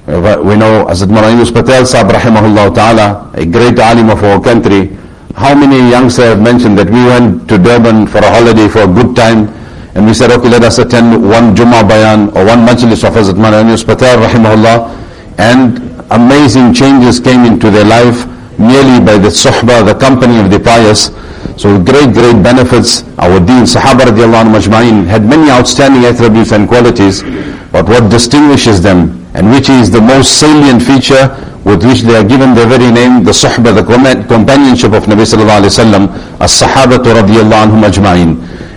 Uh, we know Hazrat Maulana Yunus Patel Sahib rahimahullah ta'ala, a great alim of our country. How many youngsters have mentioned that we went to Durban for a holiday for a good time and we said, okay, let us attend one Jummah bayan or one majlis of Hazrat Maulana Yunus Patel rahimahullah and amazing changes came into their life merely by the suhbah, the company of the pious. So great, great benefits. Our deen, Sahaba radiallahu anhu majma'in, had many outstanding attributes and qualities. But what distinguishes them and which is the most salient feature with which they are given their very name, the suhbah, the companionship of Nabi sallallahu alayhi wa sallam, as-sahabatu radiallahu anhu majma'in.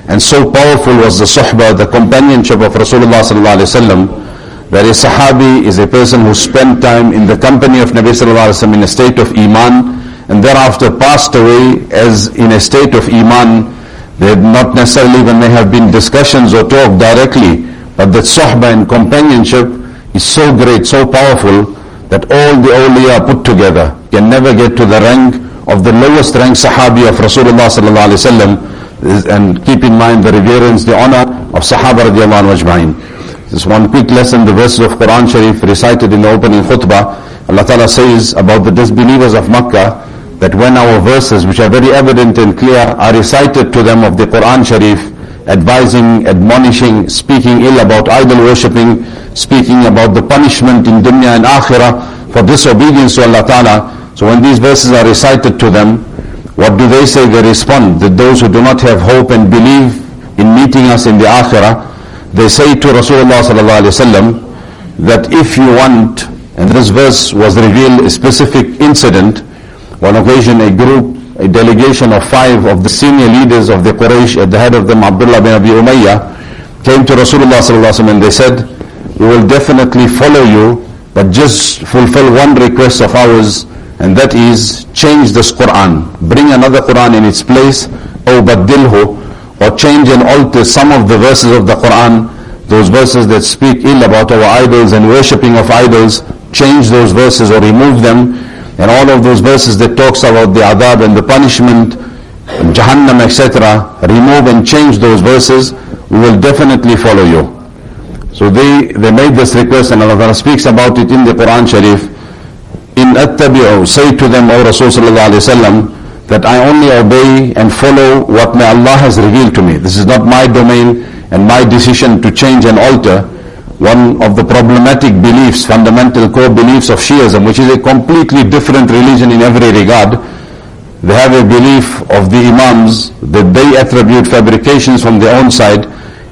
And so powerful was the suhbah, the companionship of Rasulullah sallallahu alayhi wa sallam, where a Sahabi is a person who spent time in the company of Nabi Sallallahu Alaihi Wasallam in a state of Iman and thereafter passed away as in a state of Iman. They not necessarily when there have been discussions or talk directly, but that Sahba and companionship is so great, so powerful that all the awliya put together can never get to the rank of the lowest rank Sahabi of Rasulullah Sallallahu Alaihi Wasallam and keep in mind the reverence, the honor of Sahaba radiallahu anhu This one quick lesson, the verses of Quran Sharif recited in the opening khutbah. Allah Ta'ala says about the disbelievers of Makkah that when our verses, which are very evident and clear, are recited to them of the Quran Sharif, advising, admonishing, speaking ill about idol worshipping, speaking about the punishment in dunya and akhirah for disobedience to Allah Ta'ala. So when these verses are recited to them, what do they say? They respond that those who do not have hope and believe in meeting us in the akhirah, they say to Rasulullah that if you want, and this verse was revealed a specific incident, one occasion a group, a delegation of five of the senior leaders of the Quraysh, at the head of them Abdullah bin Abi Umayyah, came to Rasulullah and they said, we will definitely follow you, but just fulfill one request of ours, and that is change this Quran. Bring another Quran in its place, or badilhu, or change and alter some of the verses of the Quran, those verses that speak ill about our idols and worshipping of idols, change those verses or remove them, and all of those verses that talks about the adhab and the punishment, and Jahannam, etc., remove and change those verses, we will definitely follow you. So they, they made this request and Allah speaks about it in the Quran Sharif. In attabi'u, say to them, O Rasul sallallahu alayhi wa sallam, that I only obey and follow what may Allah has revealed to me. This is not my domain and my decision to change and alter one of the problematic beliefs, fundamental core beliefs of Shiism, which is a completely different religion in every regard. They have a belief of the Imams that they attribute fabrications from their own side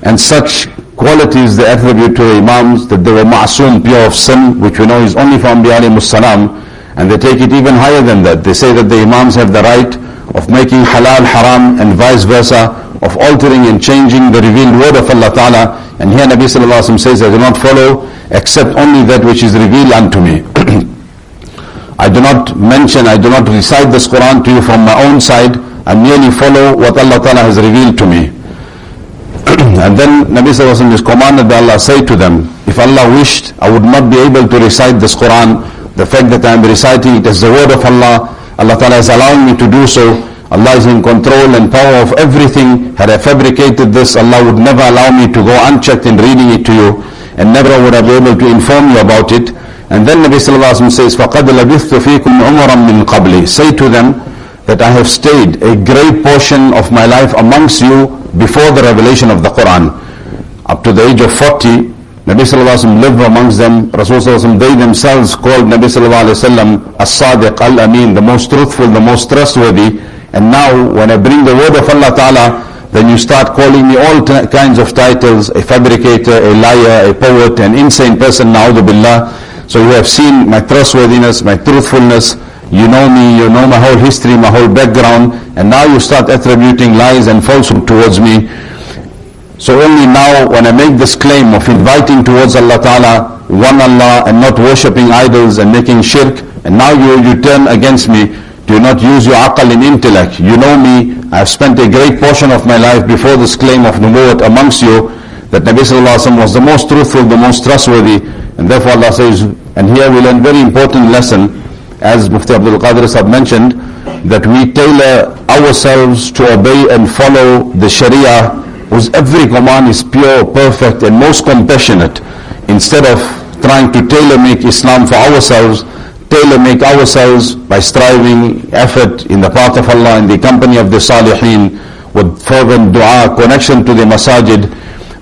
and such qualities they attribute to the Imams that they were ma'asum, pure of sin, which we know is only from the alayhi salam and they take it even higher than that. They say that the Imams have the right of making halal haram and vice versa, of altering and changing the revealed word of Allah Ta'ala. And here Nabi Sallallahu Alaihi Wasallam says, I do not follow except only that which is revealed unto me. I do not mention, I do not recite this Quran to you from my own side. I merely follow what Allah Ta'ala has revealed to me. and then Nabi Sallallahu Alaihi Wasallam is commanded by Allah, say to them, if Allah wished, I would not be able to recite this Quran the fact that I am reciting it as the word of Allah, Allah Ta'ala is allowing me to do so. Allah is in control and power of everything. Had I fabricated this, Allah would never allow me to go unchecked in reading it to you and never would I be able to inform you about it. And then Nabi Sallallahu Alaihi Wasallam says, فَقَدْ لَبِثْتُ فِيكُمْ عُمَرًا مِّن قَبْلِ Say to them that I have stayed a great portion of my life amongst you before the revelation of the Quran. Up to the age of 40, Nabi Sallallahu Alaihi Wasallam lived amongst them. Rasulullah they themselves called Nabi Sallallahu Alaihi Wasallam as-sadiq al-amin, the most truthful, the most trustworthy. And now when I bring the word of Allah Ta'ala, then you start calling me all kinds of titles, a fabricator, a liar, a poet, an insane person, na'udhu billah. So you have seen my trustworthiness, my truthfulness, you know me, you know my whole history, my whole background, and now you start attributing lies and falsehood towards me. So only now when I make this claim of inviting towards Allah Ta'ala, one Allah and not worshipping idols and making shirk, and now you, you turn against me, do not use your aql and intellect. You know me, I have spent a great portion of my life before this claim of nubuwwat amongst you, that Nabi Sallallahu was the most truthful, the most trustworthy, and therefore Allah says, and here we learn very important lesson, as Mufti Abdul Qadir Sahib mentioned, that we tailor ourselves to obey and follow the Sharia, whose every command is pure, perfect, and most compassionate, instead of trying to tailor make Islam for ourselves, tailor make ourselves by striving, effort in the path of Allah, in the company of the Salihin, with fervent dua, connection to the masajid,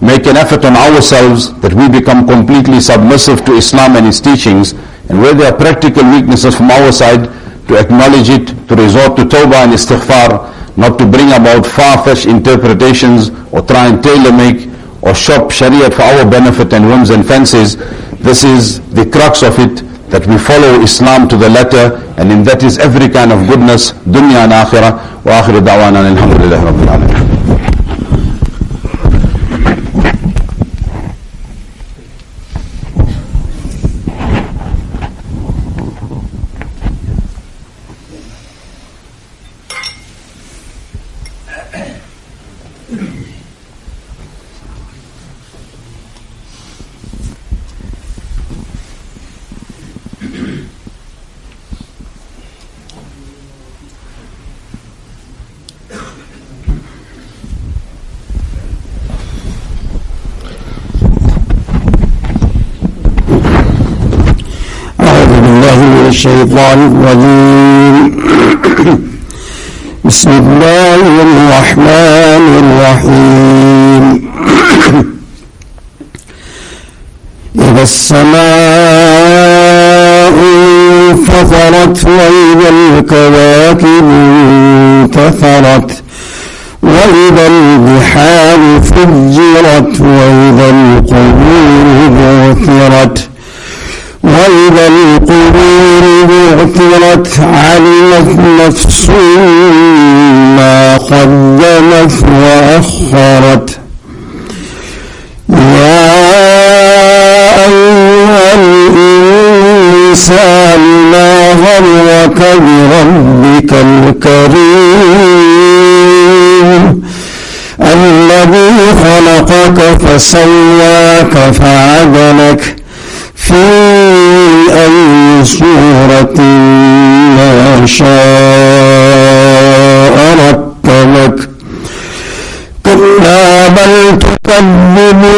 make an effort on ourselves that we become completely submissive to Islam and its teachings, and where there are practical weaknesses from our side, to acknowledge it, to resort to tawbah and istighfar, not to bring about far-fetched interpretations or try and tailor-make or shop Sharia for our benefit and whims and fancies. This is the crux of it, that we follow Islam to the letter, and in that is every kind of goodness, dunya and akhirah. Wa akhiru da'wana alhamdulillahi rabbil alamin. الشيطان الرجيم. بسم الله الرحمن الرحيم. إذا السماء انفطرت وإذا الكواكب انتثرت وإذا البحار فجرت وإذا القبور بعثرت وإذا القبور بعثرت علمت نفس ما قدمت وأخرت. يا أيها الإنسان ما غرك بربك الكريم؟ الذي خلقك فسواك فعدلك. في صورة ما شاء ركبك كلا بل تكذبون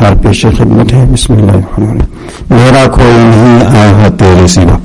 اشار پیش خدمت ہے۔ بسم اللہ الرحمن میرا کوئی نہیں آیا تیرے سوا۔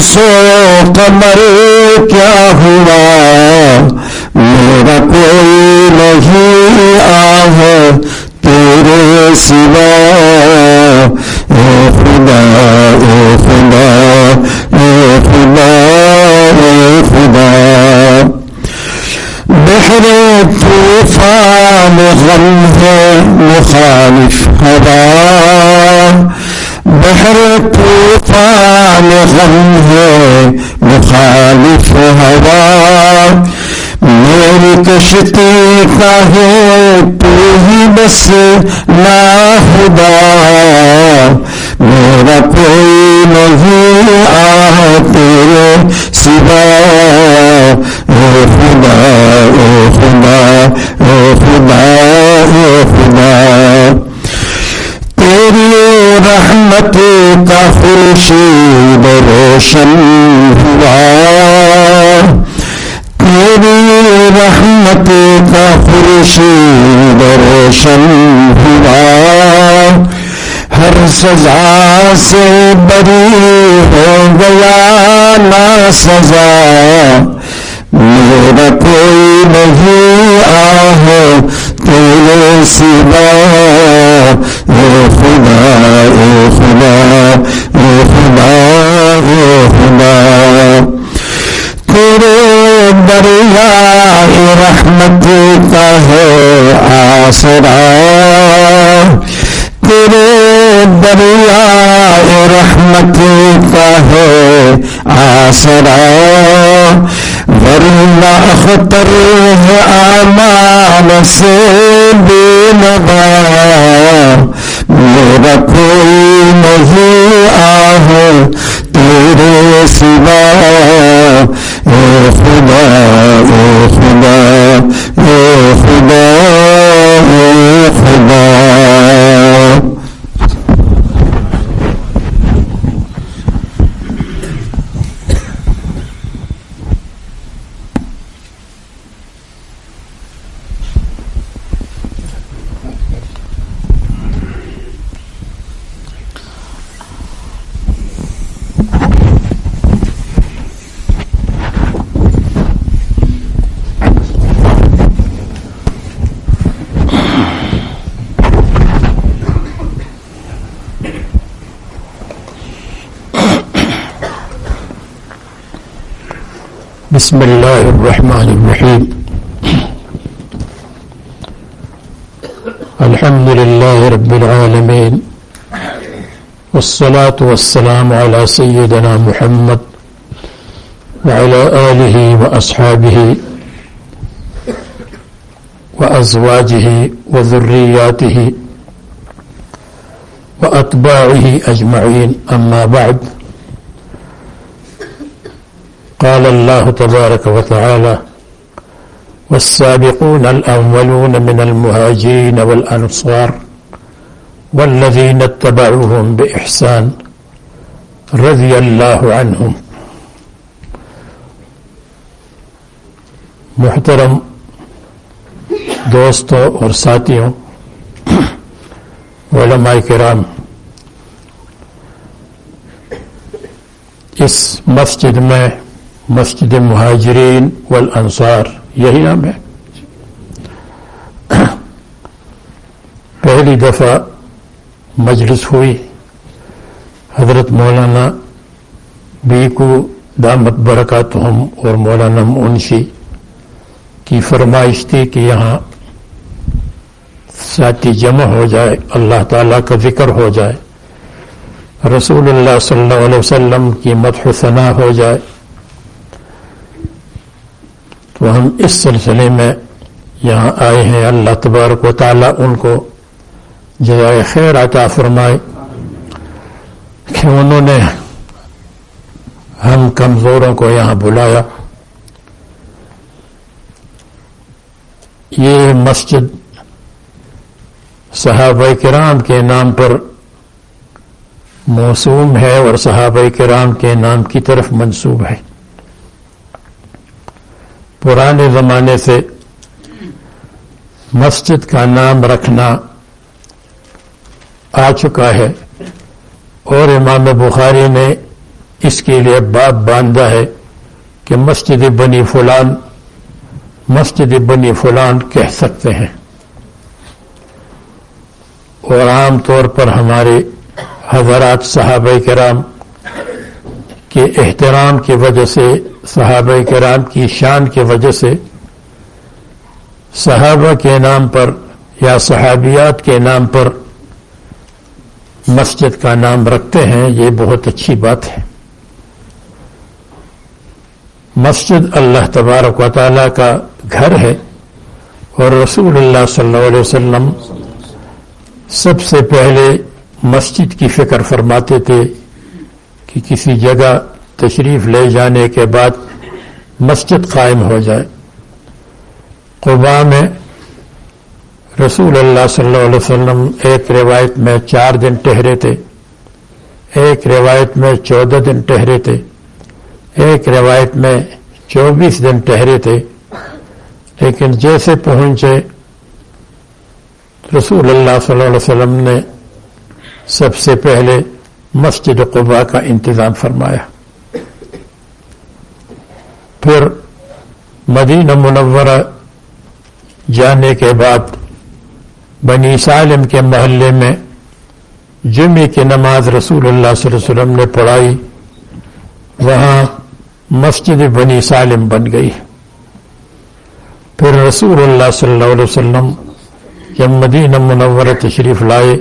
So come on. ہے، تو ہی بس لا خدا۔ میرا کوئی نہیں آ تیرے سوا۔ او خدا او خدا او خدا او خدا۔ تیری رحمت کا خوشی روشن سزا سے بری ہو گیا نا سزا۔ میرا کوئی نہیں آہ تیرے سوا۔ اے خدا اے خدا اے خدا اے خدا۔ تیرے دریا رحمت کا ہے آسرا۔ تیرے دریا رحمت کا ہے آسرا۔ ورنہ خطر ہے آمان سے بے نبا میرا کوئی نہیں آہ تیرے سوا۔ اے خدا اے خدا اے خدا۔ بسم الله الرحمن الرحيم. الحمد لله رب العالمين. والصلاة والسلام على سيدنا محمد وعلى آله وأصحابه وأزواجه وذرياته وأتباعه أجمعين. أما بعد قال الله تبارك وتعالى والسابقون الأولون من المهاجرين والأنصار والذين اتبعوهم بإحسان رضي الله عنهم. محترم دوستوں اور ساتھیوں علماء کرام اس مسجد میں مسجد مہاجرین والانصار، یہی نام ہے۔ پہلی دفعہ مجلس ہوئی۔ حضرت مولانا بیکو دامت برکاتہم اور مولانا منشی کی فرمائش تھی کہ یہاں ساتھی جمع ہو جائے، اللہ تعالیٰ کا ذکر ہو جائے۔ رسول اللہ صلی اللہ علیہ وسلم کی مدح ثنا ہو جائے۔ تو ہم اس سلسلے میں یہاں آئے ہیں۔ اللہ تبارک و تعالیٰ ان کو جزائے خیر عطا فرمائے کہ انہوں نے ہم کمزوروں کو یہاں بلایا۔ یہ مسجد صحابہ کرام کے نام پر موسوم ہے اور صحابہ کرام کے نام کی طرف منسوب ہے۔ پرانے زمانے سے مسجد کا نام رکھنا آ چکا ہے اور امام بخاری نے اس کے لیے باب باندھا ہے کہ مسجد بنی فلان، مسجد بنی فلان کہہ سکتے ہیں۔ اور عام طور پر ہمارے حضرات صحابہ کرام کے احترام کی وجہ سے، صحابہ کرام کی شان کی وجہ سے، صحابہ کے نام پر یا صحابیات کے نام پر مسجد کا نام رکھتے ہیں، یہ بہت اچھی بات ہے۔ مسجد اللہ تبارک و تعالیٰ کا گھر ہے اور رسول اللہ صلی اللہ علیہ وسلم سب سے پہلے مسجد کی فکر فرماتے تھے۔ کہ کسی جگہ تشریف لے جانے کے بعد مسجد قائم ہو جائے۔ قبا میں رسول اللہ صلی اللہ علیہ وسلم ایک روایت میں چار دن ٹہرے تھے، ایک روایت میں چودہ دن ٹہرے تھے، ایک روایت میں چوبیس دن ٹہرے تھے۔ لیکن جیسے پہنچے، رسول اللہ صلی اللہ علیہ وسلم نے سب سے پہلے مسجد قبا کا انتظام فرمایا۔ پھر مدینہ منورہ جانے کے بعد بنی سالم کے محلے میں جمعے کی نماز رسول اللہ صلی اللہ علیہ وسلم نے پڑھائی۔ وہاں مسجد بنی سالم بن گئی۔ پھر رسول اللہ صلی اللہ علیہ وسلم جب مدینہ منور تشریف لائے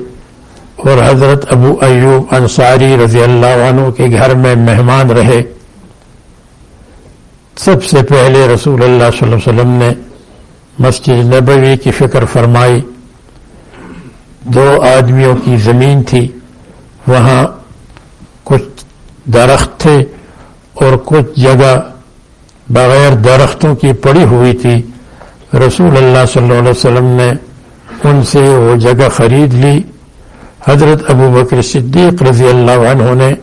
اور حضرت ابو ایوب انصاری رضی اللہ عنہ کے گھر میں مہمان رہے۔ سب سے پہلے رسول اللہ صلی اللہ علیہ وسلم نے مسجد نبوی کی فکر فرمائی۔ دو آدمیوں کی زمین تھی۔ وہاں کچھ درخت تھے اور کچھ جگہ بغیر درختوں کی پڑی ہوئی تھی۔ رسول اللہ صلی اللہ علیہ وسلم نے ان سے وہ جگہ خرید لی۔ حضرت ابو بکر صدیق رضی اللہ عنہ نے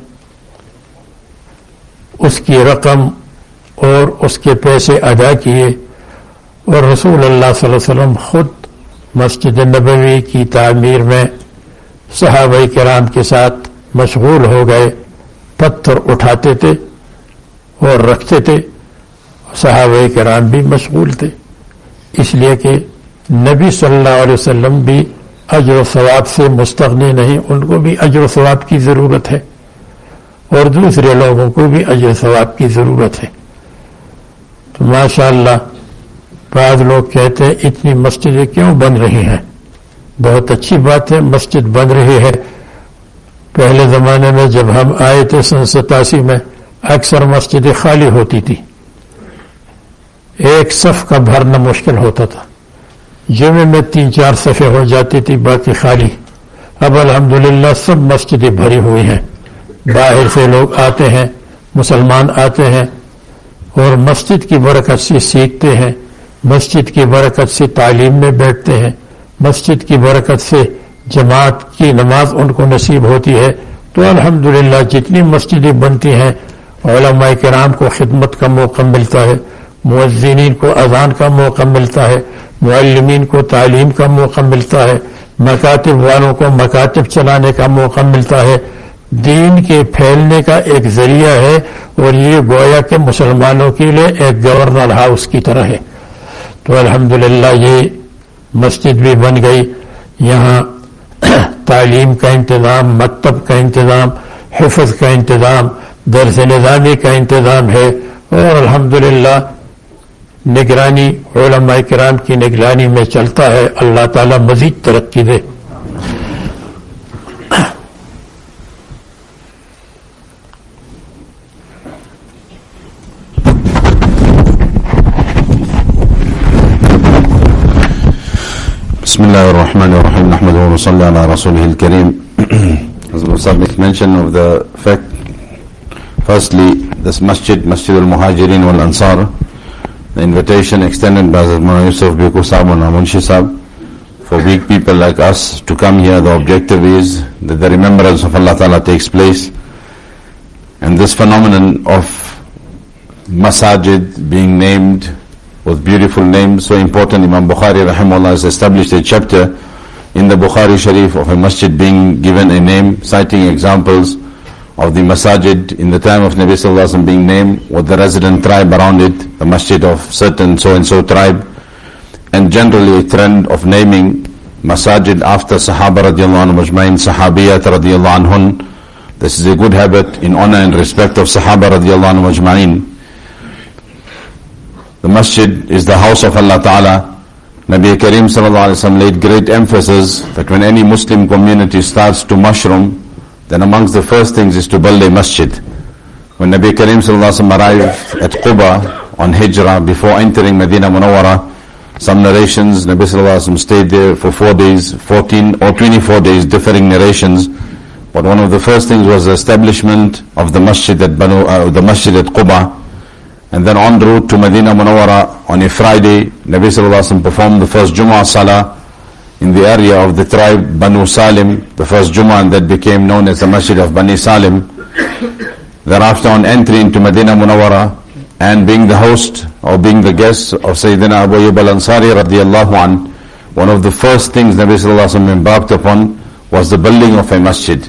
اس کی رقم اور اس کے پیسے ادا کیے اور رسول اللہ صلی اللہ علیہ وسلم خود مسجد نبوی کی تعمیر میں صحابہ کرام کے ساتھ مشغول ہو گئے، پتھر اٹھاتے تھے اور رکھتے تھے۔ صحابہ کرام بھی مشغول تھے۔ اس لیے کہ نبی صلی اللہ علیہ وسلم بھی اجر و ثواب سے مستغنی نہیں، ان کو بھی اجر و ثواب کی ضرورت ہے۔ اور دوسرے لوگوں کو بھی اجر و ثواب کی ضرورت ہے۔ تو ماشاء اللہ بعض لوگ کہتے ہیں، اتنی مسجدیں کیوں بن رہی ہیں؟ بہت اچھی بات ہے، مسجد بن رہی ہے۔ پہلے زمانے میں جب ہم آئے تھے سن ستاسی میں اکثر مسجدیں خالی ہوتی تھی۔ ایک صف کا بھرنا مشکل ہوتا تھا۔ جمعے میں تین چار صفحے ہو جاتی تھی باقی خالی۔ اب الحمدللہ سب مسجدیں بھری ہوئی ہیں۔ باہر سے لوگ آتے ہیں، مسلمان آتے ہیں اور مسجد کی برکت سے سیکھتے ہیں، مسجد کی برکت سے تعلیم میں بیٹھتے ہیں، مسجد کی برکت سے جماعت کی نماز ان کو نصیب ہوتی ہے۔ تو الحمدللہ جتنی مسجدیں بنتی ہیں، علماء کرام کو خدمت کا موقع ملتا ہے، مؤذنین کو اذان کا موقع ملتا ہے معلمین کو تعلیم کا موقع ملتا ہے، مکاتب والوں کو مکاتب چلانے کا موقع ملتا ہے۔ دین کے پھیلنے کا ایک ذریعہ ہے اور یہ گویا کے مسلمانوں کے لیے ایک گورنر ہاؤس کی طرح ہے۔ تو الحمدللہ یہ مسجد بھی بن گئی۔ یہاں تعلیم کا انتظام، مکتب کا انتظام، حفظ کا انتظام، درس نظامی کا انتظام ہے۔ اور الحمدللہ نگرانی علماء کرام کی نگرانی میں چلتا ہے اللہ تعالیٰ مزید ترقی دے۔ بسم الله الرحمن الرحيم نحمد ونصلي على رسوله الكريم As the Musallik mentioned of the fact, firstly, this masjid, Masjid al-Muhajirin wal-Ansar, the invitation extended by Maulana Yusuf Biku Sahib and Munshi Sahib for weak people like us to come here the objective is that the remembrance of Allah Ta'ala takes place and this phenomenon of masajid being named with beautiful names, so important. Imam Bukhari rahimahullah has established a chapter in the Bukhari Sharif of a masjid being given a name, citing examples of the masajid in the time of Nabi Sallallahu Alaihi Wasallam being named with the resident tribe around it, the masjid of certain so-and-so tribe, and generally a trend of naming masajid after Sahaba radiallahu anhu majmain, Sahabiyat radiallahu anhun. This is a good habit in honor and respect of Sahaba radiallahu anhu majmain. The masjid is the house of Allah Ta'ala. Nabi Kareem sallallahu alayhi wa laid great emphasis that when any Muslim community starts to mushroom, then amongst the first things is to build a masjid. When Nabi Kareem sallallahu arrived at Quba on Hijrah before entering Medina Munawwara, some narrations, Nabi sallallahu stayed there for four days, 14 or 24 days, differing narrations. But one of the first things was the establishment of the masjid at Banu, uh, the masjid at Quba, and then en route to Medina Munawwara on a Friday, Nabi Sallallahu performed the first Jummah Salah in the area of the tribe Banu Salim, the first Jummah that became known as the Masjid of Bani Salim. Thereafter on entry into Medina Munawwara and being the host or being the guest of Sayyidina Abu Ayyub al-Ansari an, one of the first things Nabi Sallallahu Alaihi embarked upon was the building of a masjid.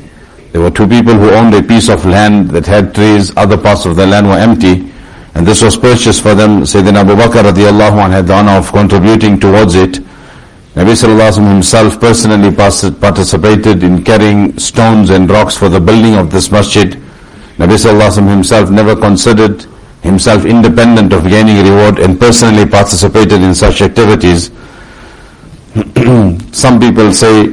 There were two people who owned a piece of land that had trees, other parts of the land were empty. And this was purchased for them. Sayyidina Abu Bakr radiallahu anh had the honor of contributing towards it. Nabi sallallahu himself personally participated in carrying stones and rocks for the building of this masjid. Nabi sallallahu himself never considered himself independent of gaining reward and personally participated in such activities. Some people say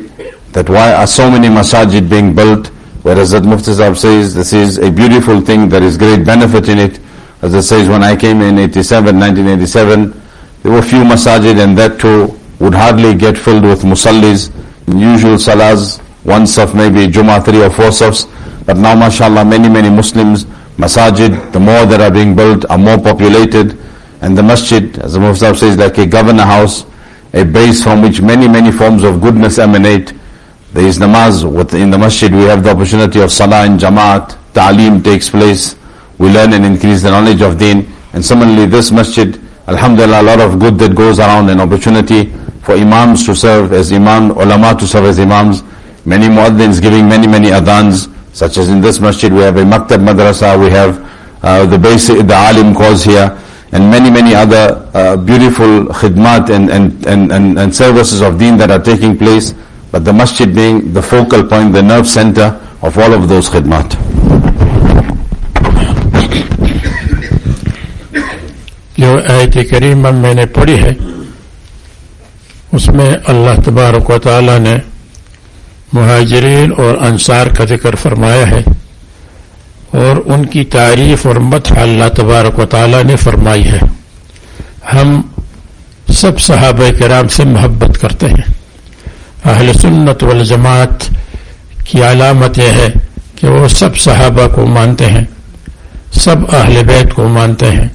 that why are so many masajid being built, whereas that Mufti says this is a beautiful thing, there is great benefit in it. As it says, when I came in 87, 1987, there were few masajid and that too would hardly get filled with musallis. Usual salahs, one saf maybe Jummah, three or four safs. But now mashallah many, many Muslims, masajid, the more that are being built are more populated. And the masjid, as the Mufti says, like a governor house, a base from which many, many forms of goodness emanate. There is namaz, in the masjid we have the opportunity of salah and jamaat, ta'aleem takes place we learn and increase the knowledge of deen. And similarly, this masjid, alhamdulillah, a lot of good that goes around, and opportunity for imams to serve as imam, ulama to serve as imams, many muaddins giving many, many adans, such as in this masjid, we have a maktab madrasa, we have uh, the basic, the alim cause here, and many, many other uh, beautiful khidmat and, and, and, and, and services of deen that are taking place, but the masjid being the focal point, the nerve center of all of those khidmat. जो आयत करीमा मैंने पढ़ी है اس میں اللہ تبارک و تعالیٰ نے مہاجرین اور انصار کا ذکر فرمایا ہے اور ان کی تعریف اور مت اللہ تبارک و تعالیٰ نے فرمائی ہے۔ ہم سب صحابہ کرام سے محبت کرتے ہیں۔ اہل سنت والجماعت کی علامت یہ ہے کہ وہ سب صحابہ کو مانتے ہیں، سب اہل بیت کو مانتے ہیں۔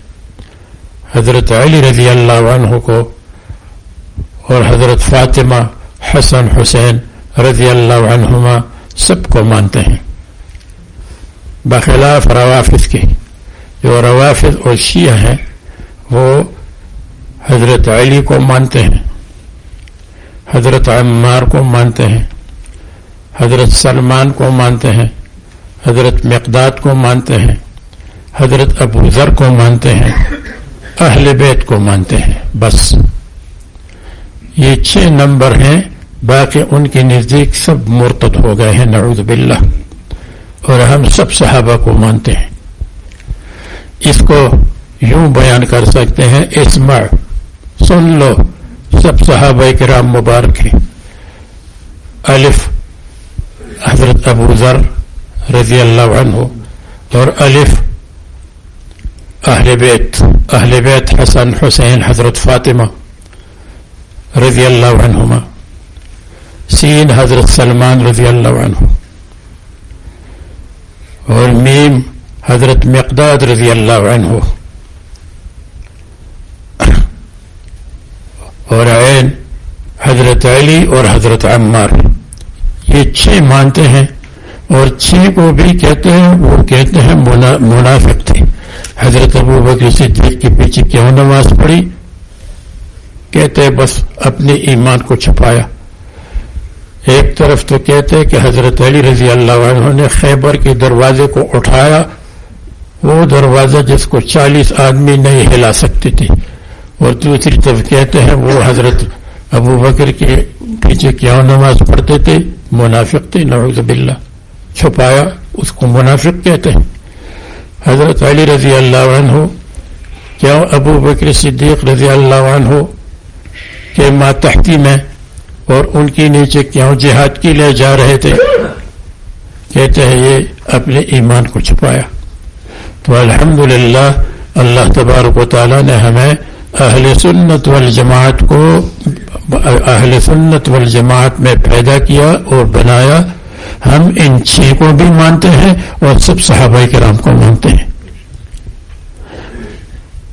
حضرت علی رضی اللہ عنہ کو اور حضرت فاطمہ حسن حسین رضی اللہ عنہما سب کو مانتے ہیں۔ بخلاف روافظ کے جو روافظ اور شیعہ ہیں، وہ حضرت علی کو مانتے ہیں، حضرت عمار کو مانتے ہیں، حضرت سلمان کو مانتے ہیں، حضرت مقداد کو مانتے ہیں، حضرت ابو ذر کو مانتے ہیں، اہل بیت کو مانتے ہیں، بس۔ یہ چھ نمبر ہیں، باقی ان کے نزدیک سب مرتد ہو گئے ہیں، نعوذ باللہ۔ اور ہم سب صحابہ کو مانتے ہیں۔ اس کو یوں بیان کر سکتے ہیں، اسمع، سن لو، سب صحابہ کرام مبارک ہیں۔ الف، حضرت ابو ذر رضی اللہ عنہ، اور الف، اہل بیت اہل بیت حسن حسین، حضرت فاطمہ۔ رضی اللہ عنہما۔ سین حضرت سلمان رضی اللہ عنہ۔ اور میم حضرت مقداد رضی اللہ عنہ۔ اور عین حضرت علی اور حضرت عمار۔ یہ چھ مانتے ہیں اور چھ کو بھی کہتے ہیں، وہ کہتے ہیں منافق تھے۔ حضرت ابو بکر صدیق کے پیچھے کیوں نماز پڑھی؟ کہتے بس اپنے ایمان کو چھپایا۔ ایک طرف تو کہتے کہ حضرت علی رضی اللہ عنہ نے خیبر کے دروازے کو اٹھایا۔ وہ دروازہ جس کو چالیس آدمی نہیں ہلا سکتے تھے۔ اور دوسری طرف کہتے ہیں وہ حضرت ابو بکر کے پیچھے کیا نماز پڑھتے تھے؟ منافق تھے نوز باللہ۔ چھپایا، اس کو منافق کہتے ہیں۔ حضرت علی رضی اللہ عنہ کیا ابو بکر صدیق رضی اللہ عنہ کے ماتحتی میں اور ان کی نیچے کیوں جہاد کی لے جا رہے تھے؟ کہتے ہیں، یہ اپنے ایمان کو چھپایا۔ تو الحمدللہ، اللہ تبارک و تعالیٰ نے ہمیں اہل سنت والجماعت کو، اہل سنت والجماعت میں پیدا کیا اور بنایا۔ ہم ان چھ کو بھی مانتے ہیں اور سب صحابہ کرام کو مانتے ہیں۔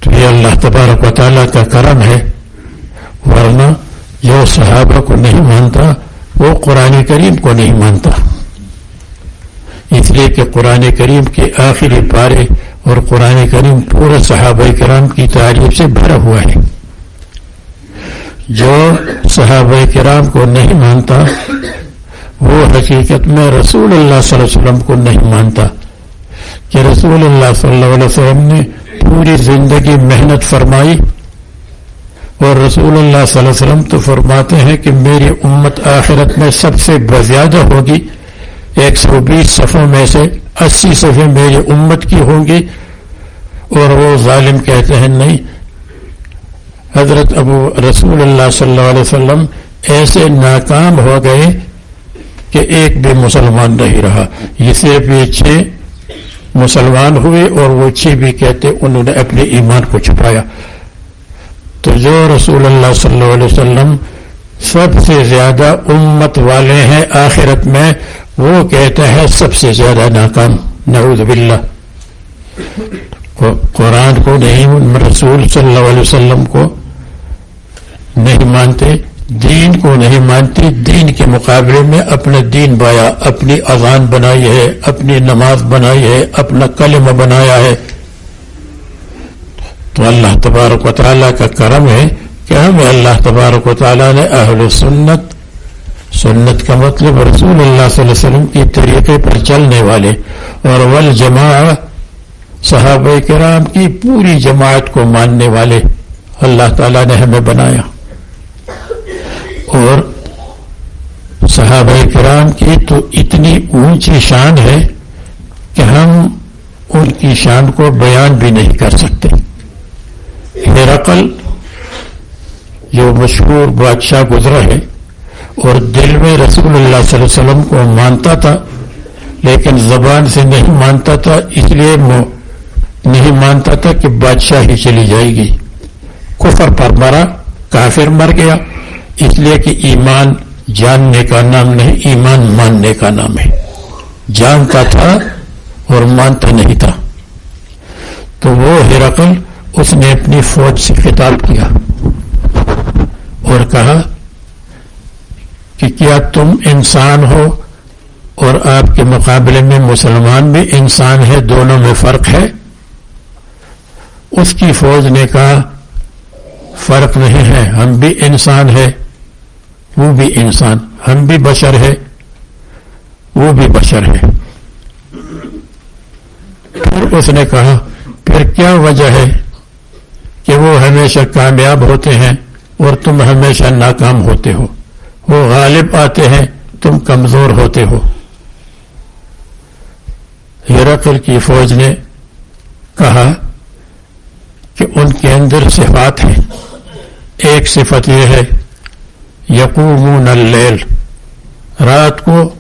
تو یہ اللہ تبارک و تعالیٰ کا کرم ہے۔ ورنہ جو صحابہ کو نہیں مانتا، وہ قرآن کریم کو نہیں مانتا۔ اس لیے کہ قرآن کریم کے آخری پارے اور قرآن کریم پورے صحابہ کرام کی تعریف سے بھرا ہوا ہے۔ جو صحابہ کرام کو نہیں مانتا، وہ حقیقت میں رسول اللہ صلی اللہ علیہ وسلم کو نہیں مانتا۔ کہ رسول اللہ صلی اللہ علیہ وسلم نے پوری زندگی محنت فرمائی اور رسول اللہ صلی اللہ علیہ وسلم تو فرماتے ہیں کہ میری امت آخرت میں سب سے بزیادہ ہوگی۔ ایک سو بیس صفوں میں سے اسی صفے میری امت کی ہوں گی۔ اور وہ ظالم کہتے ہیں، نہیں۔ حضرت ابو رسول اللہ صلی اللہ علیہ وسلم ایسے ناکام ہو گئے کہ ایک بھی مسلمان نہیں رہا۔ یہ صرف یہ چھ مسلمان ہوئے اور وہ چھ بھی کہتے انہوں نے اپنے ایمان کو چھپایا۔ تو جو رسول اللہ صلی اللہ علیہ وسلم سب سے زیادہ امت والے ہیں آخرت میں، وہ کہتا ہے سب سے زیادہ ناکام، نعوذ باللہ۔ قرآن کو نہیں، رسول صلی اللہ علیہ وسلم کو نہیں مانتے، دین کو نہیں مانتی دین کے مقابلے میں اپنا دین بایا، اپنی اذان بنائی ہے، اپنی نماز بنائی ہے، اپنا کلمہ بنایا ہے۔ تو اللہ تبارک و تعالیٰ کا کرم ہے کہ ہمیں اللہ تبارک و تعالیٰ نے اہل سنت سنت کا مطلب رسول اللہ صلی اللہ علیہ وسلم کے طریقے پر چلنے والے اور ول جماع صحابہ کرام کی پوری جماعت کو ماننے والے اللہ تعالیٰ نے ہمیں بنایا۔ اور صحابہ کرام کی تو اتنی اونچی شان ہے کہ ہم ان کی شان کو بیان بھی نہیں کر سکتے۔ عقل جو مشہور بادشاہ گزرا ہے اور دل میں رسول اللہ صلی اللہ علیہ وسلم کو مانتا تھا، لیکن زبان سے نہیں مانتا تھا، اس لیے نہیں مانتا تھا کہ بادشاہ ہی چلی جائے گی۔ کفر پر مرا، کافر مر گیا۔ اس لیے کہ ایمان جاننے کا نام نہیں، ایمان ماننے کا نام ہے۔ جانتا تھا اور مانتا نہیں تھا۔ تو وہ ہرقل اس نے اپنی فوج سے خطاب کیا اور کہا کہ کیا تم انسان ہو اور آپ کے مقابلے میں مسلمان بھی انسان ہے دونوں میں فرق ہے؟ اس کی فوج نے کہا، فرق نہیں ہے، ہم بھی انسان ہے وہ بھی انسان، ہم بھی بشر ہے وہ بھی بشر ہے پھر اس نے کہا، پھر کیا وجہ ہے؟ کہ وہ ہمیشہ کامیاب ہوتے ہیں اور تم ہمیشہ ناکام ہوتے ہو۔ وہ غالب آتے ہیں، تم کمزور ہوتے ہو۔ ہیرکل کی فوج نے کہا کہ ان کے اندر صفات ہیں۔ ایک صفت یہ ہے، یقومون اللیل۔ رات کو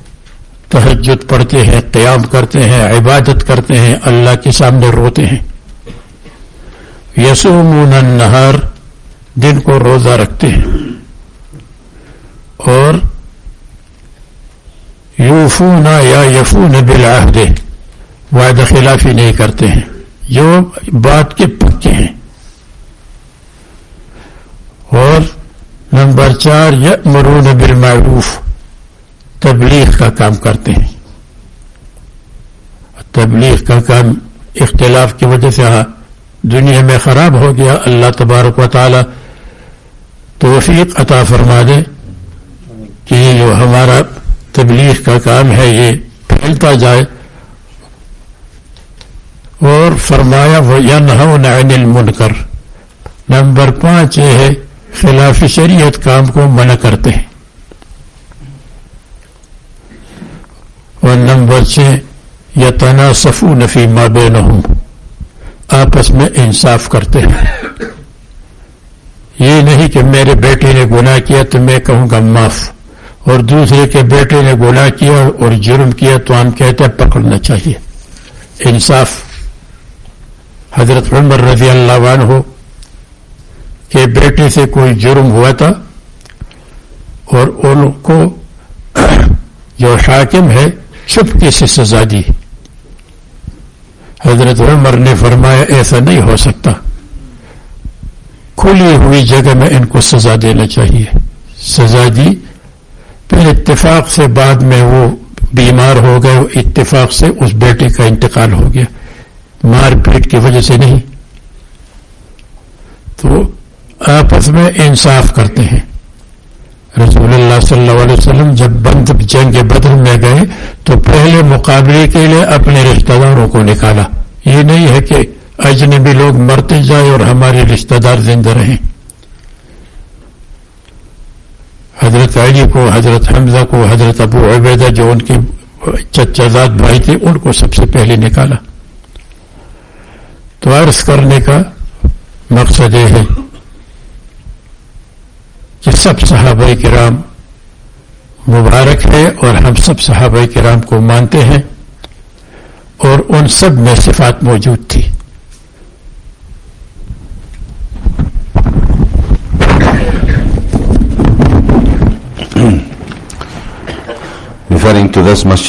تہجد پڑھتے ہیں، قیام کرتے ہیں، عبادت کرتے ہیں، اللہ کے سامنے روتے ہیں۔ یسومون النہر دن کو روزہ رکھتے ہیں۔ اور یوفون یا یفون بالعہد، وعدہ خلافی نہیں کرتے ہیں۔ جو بات کے پکے ہیں۔ اور نمبر چار یا یأمرون بالمعروف، تبلیغ کا کام کرتے ہیں۔ تبلیغ کا کام اختلاف کی وجہ سے ہاں، دنیا میں خراب ہو گیا، اللہ تبارک و تعالی توفیق عطا فرما دے کہ یہ جو ہمارا تبلیغ کا کام ہے، یہ پھیلتا جائے۔ اور فرمایا وہ عن المنکر نمبر پانچ یہ ہے، خلاف شریعت کام کو منع کرتے ہیں۔ اور نمبر چھ یا تناسف نفی ماں بے آپس میں انصاف کرتے ہیں۔ یہ نہیں کہ میرے بیٹے نے گناہ کیا تو میں کہوں گا معاف۔ اور دوسرے کے بیٹے نے گناہ کیا اور جرم کیا تو ہم کہتے ہیں پکڑنا چاہیے۔ انصاف۔ حضرت عمر رضی اللہ عنہ کے بیٹے سے کوئی جرم ہوا تھا اور ان کو جو حاکم ہے چپکے سے سزا دی۔ حضرت عمر نے فرمایا، ایسا نہیں ہو سکتا۔ کھلی ہوئی جگہ میں ان کو سزا دینا چاہیے۔ سزا دی۔ پھر اتفاق سے بعد میں وہ بیمار ہو گئے، اتفاق سے اس بیٹے کا انتقال ہو گیا۔ مار پیٹ کی وجہ سے نہیں۔ تو آپس میں انصاف کرتے ہیں۔ رسول اللہ صلی اللہ علیہ وسلم جب بند جنگ بدر میں گئے تو پہلے مقابلے کے لیے اپنے رشتہ داروں کو نکالا۔ یہ نہیں ہے کہ اجنبی لوگ مرتے جائیں اور ہمارے رشتہ دار زندہ رہیں۔ حضرت علی کو، حضرت حمزہ کو، حضرت ابو عبیدہ جو ان کے چچا زاد بھائی تھے، ان کو سب سے پہلے نکالا۔ تو عرض کرنے کا مقصد یہ ہے سب صحابہ کرام مبارک ہے اور ہم سب صحابہ کرام کو مانتے ہیں اور ان سب میں صفات موجود تھیجد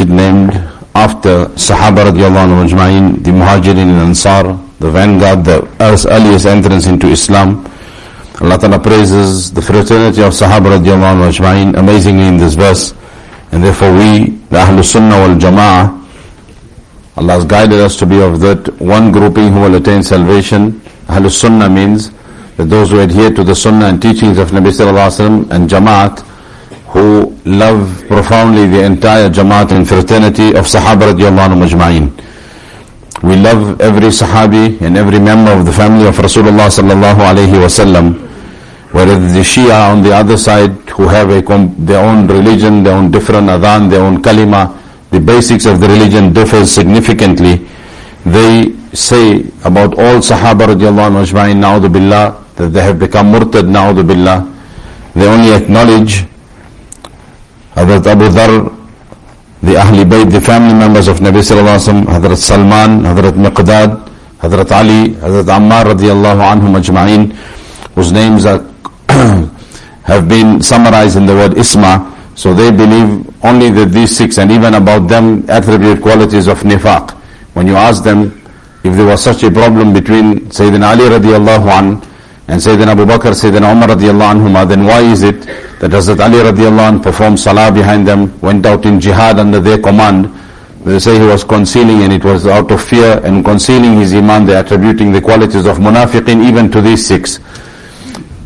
نیم آف دا صحابرت یومان مجمعین دی مہاجرین انسار the one earliest entrance into Islam Allah Ta'ala praises the fraternity of Sahaba radiallahu anhu amazingly in this verse. And therefore we, the Ahlul Sunnah wal Jama'ah, Allah has guided us to be of that one grouping who will attain salvation. Ahlul Sunnah means that those who adhere to the Sunnah and teachings of Nabi Sallallahu Alaihi Wasallam and Jama'at, who love profoundly the entire Jamaat and fraternity of Sahaba radiallahu anhu. We love every Sahabi and every member of the family of Rasulullah sallallahu alayhi wasallam. Whereas the Shia on the other side who have their own religion, their own different adhan, their own kalima, the basics of the religion differs significantly. They say about all Sahaba radiallahu anhu na'udhu billah, that they have become murtad, na'udhu billah. They only acknowledge Hazrat Abu Dhar, the Ahli Bayt, the family members of Nabi Sallallahu Alaihi Wasallam, Hazrat Salman, Hazrat Miqdad, Hazrat Ali, Hazrat Ammar radiallahu anhum ajma'in, whose names are have been summarized in the word Isma, So they believe only that these six and even about them attribute qualities of nifaq. When you ask them if there was such a problem between Sayyidina Ali radiallahu anhu and Sayyidina Abu Bakr, Sayyidina Umar radiallahu anhuma, then why is it that Hazrat Ali radiallahu an performed salah behind them, went out in jihad under their command, they say he was concealing and it was out of fear and concealing his iman, they are attributing the qualities of munafiqin even to these six.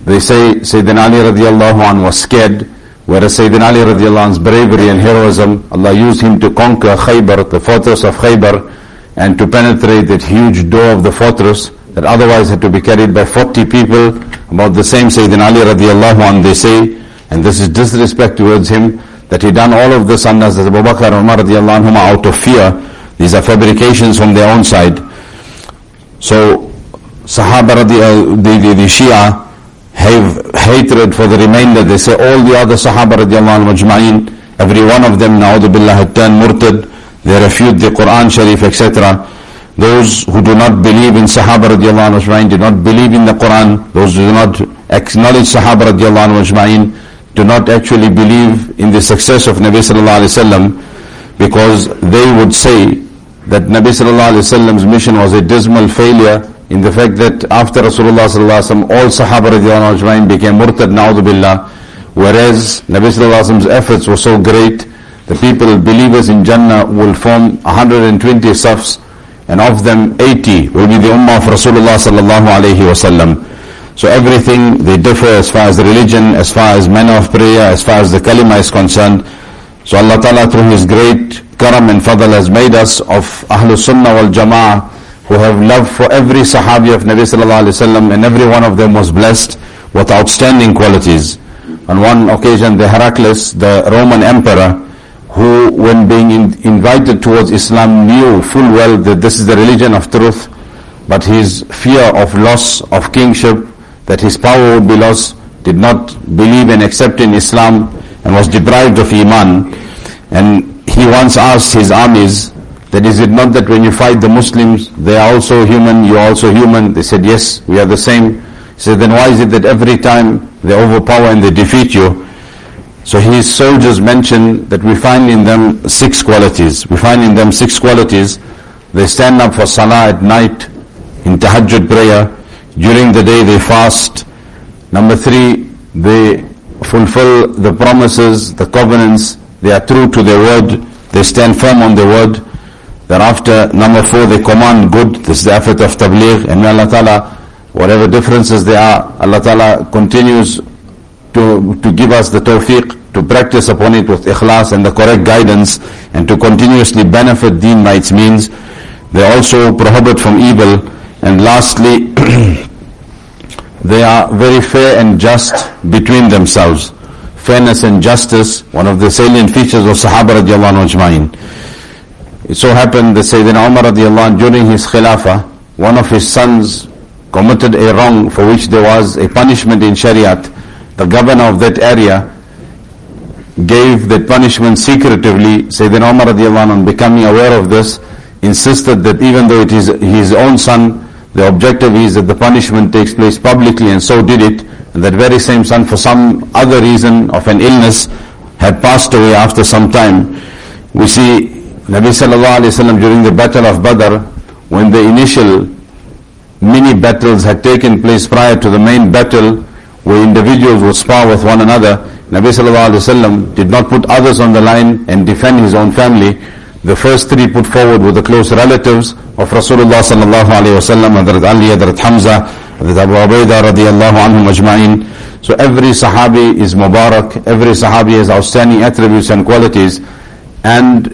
They say Sayyidina Ali radiallahu an was scared, whereas Sayyidina Ali radiallahu an's bravery and heroism, Allah used him to conquer Khaybar, the fortress of Khaybar, and to penetrate that huge door of the fortress that otherwise had to be carried by 40 people, about the same Sayyidina Ali radiallahu an they say, and this is disrespect towards him, that he done all of this under Abu Bakr and Umar radiallahu anhuma out of fear. These are fabrications from their own side. So, Sahaba uh, the, the, the Shia have hatred for the remainder. They say all the other Sahaba radiallahu anhu every one of them, na'udhu billah, had turned murtad. They refute the Quran Sharif, etc. Those who do not believe in Sahaba radiallahu anhu do not believe in the Quran, those who do not acknowledge Sahaba radiallahu anhu do not actually believe in the success of Nabi sallallahu alayhi wasallam because they would say that Nabi sallallahu alayhi wasallam's mission was a dismal failure in the fact that after Rasulullah sallallahu all Sahaba radiallahu anhu became murtad na'udhu billah whereas Nabi sallallahu efforts were so great the people, believers in Jannah will form 120 safs and of them 80 will be the ummah of Rasulullah sallallahu alayhi wasallam. So everything they differ as far as the religion, as far as manner of prayer, as far as the kalima is concerned. So Allah Ta'ala through His great karam and fadl has made us of Ahlul Sunnah wal Jama'ah who have love for every Sahabi of Nabi Sallallahu Alaihi Wasallam and every one of them was blessed with outstanding qualities. On one occasion the Heraclius, the Roman emperor, who when being in, invited towards Islam knew full well that this is the religion of truth, but his fear of loss of kingship that his power would be lost, did not believe and accept in Islam and was deprived of Iman. And he once asked his armies, that is it not that when you fight the Muslims, they are also human, you are also human? They said, yes, we are the same. He said, then why is it that every time they overpower and they defeat you? So his soldiers mentioned that we find in them six qualities. We find in them six qualities. They stand up for salah at night in tahajjud prayer. During the day they fast. Number three, they fulfill the promises, the covenants. They are true to their word. They stand firm on their word. Thereafter, number four, they command good. This is the effort of tabligh. And may Allah Ta'ala, whatever differences there are, Allah Ta'ala continues to, to give us the tawfiq to practice upon it with ikhlas and the correct guidance and to continuously benefit deen by its means. They also prohibit from evil and lastly, they are very fair and just between themselves. Fairness and justice, one of the salient features of Sahaba radiallahu anhu It so happened that Sayyidina Umar radiallahu anhu, during his khilafah, one of his sons committed a wrong for which there was a punishment in Shariat. The governor of that area gave that punishment secretively. Sayyidina Umar radiallahu anhu, on becoming aware of this, insisted that even though it is his own son, the objective is that the punishment takes place publicly and so did it. And that very same son for some other reason of an illness had passed away after some time. We see Nabi sallallahu alayhi wasallam during the battle of Badr when the initial mini battles had taken place prior to the main battle where individuals would spar with one another. Nabi sallallahu alayhi wasallam did not put others on the line and defend his own family. The first three put forward were the close relatives of Rasulullah sallallahu alayhi wasallam, Hadrat Ali, Hadrat Hamza, Hadrat Abu Ubaidah radiallahu anhum ajma'in. So every Sahabi is Mubarak, every Sahabi has outstanding attributes and qualities, and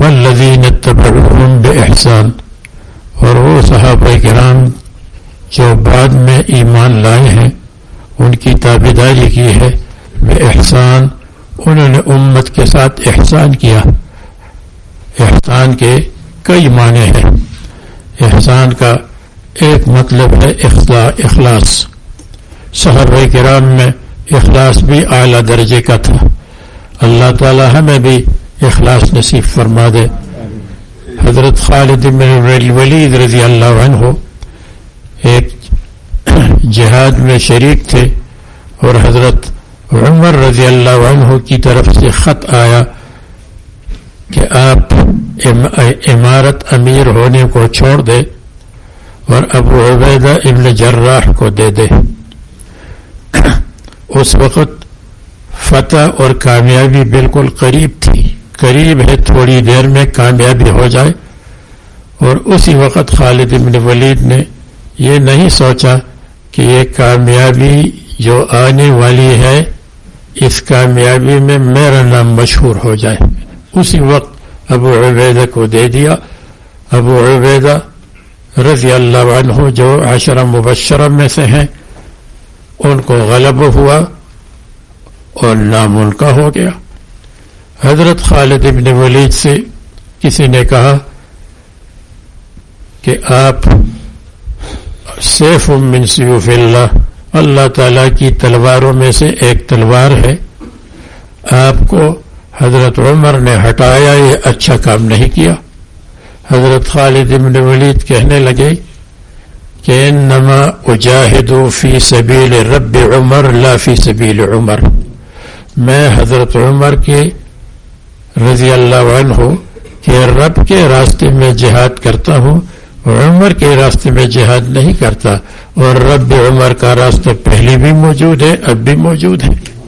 والذین اتبعوهم احسان اور وہ صحابہ کرام جو بعد میں ایمان لائے ہیں، ان کی تابداری کی ہے بے احسان انہوں نے امت کے ساتھ احسان کیا۔ احسان کے کئی معنی ہیں۔ احسان کا ایک مطلب ہے اخلاص۔ صحابہ کرام میں اخلاص بھی اعلیٰ درجے کا تھا۔ اللہ تعالی ہمیں بھی اخلاص نصیب فرما دے۔ حضرت خالد بن ولید رضی اللہ عنہ ایک جہاد میں شریک تھے اور حضرت عمر رضی اللہ عنہ کی طرف سے خط آیا کہ آپ عمارت امیر ہونے کو چھوڑ دے اور ابو عبیدہ ابن جراح کو دے دے۔ اس وقت فتح اور کامیابی بالکل قریب تھی۔ قریب ہے، تھوڑی دیر میں کامیابی ہو جائے۔ اور اسی وقت خالد ابن ولید نے یہ نہیں سوچا کہ یہ کامیابی جو آنے والی ہے، اس کامیابی میں میرا نام مشہور ہو جائے۔ اسی وقت ابو عبیدہ کو دے دیا۔ ابو عبیدہ رضی اللہ عنہ جو عشرہ مبشرہ میں سے ہیں، ان کو غلب ہوا اور نام ان کا ہو گیا۔ حضرت خالد ابن ولید سے کسی نے کہا کہ آپ سیف من سیوف اللہ اللہ تعالیٰ کی تلواروں میں سے ایک تلوار ہے۔ آپ کو حضرت عمر نے ہٹایا، یہ اچھا کام نہیں کیا۔ حضرت خالد ابن ولید کہنے لگے کہ انما اجاہد فی سبیل رب عمر، لا فی سبیل عمر۔ میں حضرت عمر کے رضی اللہ عنہ کہ رب کے راستے میں جہاد کرتا ہوں عمر کے راستے میں جہاد نہیں کرتا اور رب عمر کا راستہ پہلے بھی موجود ہے، اب بھی موجود ہے۔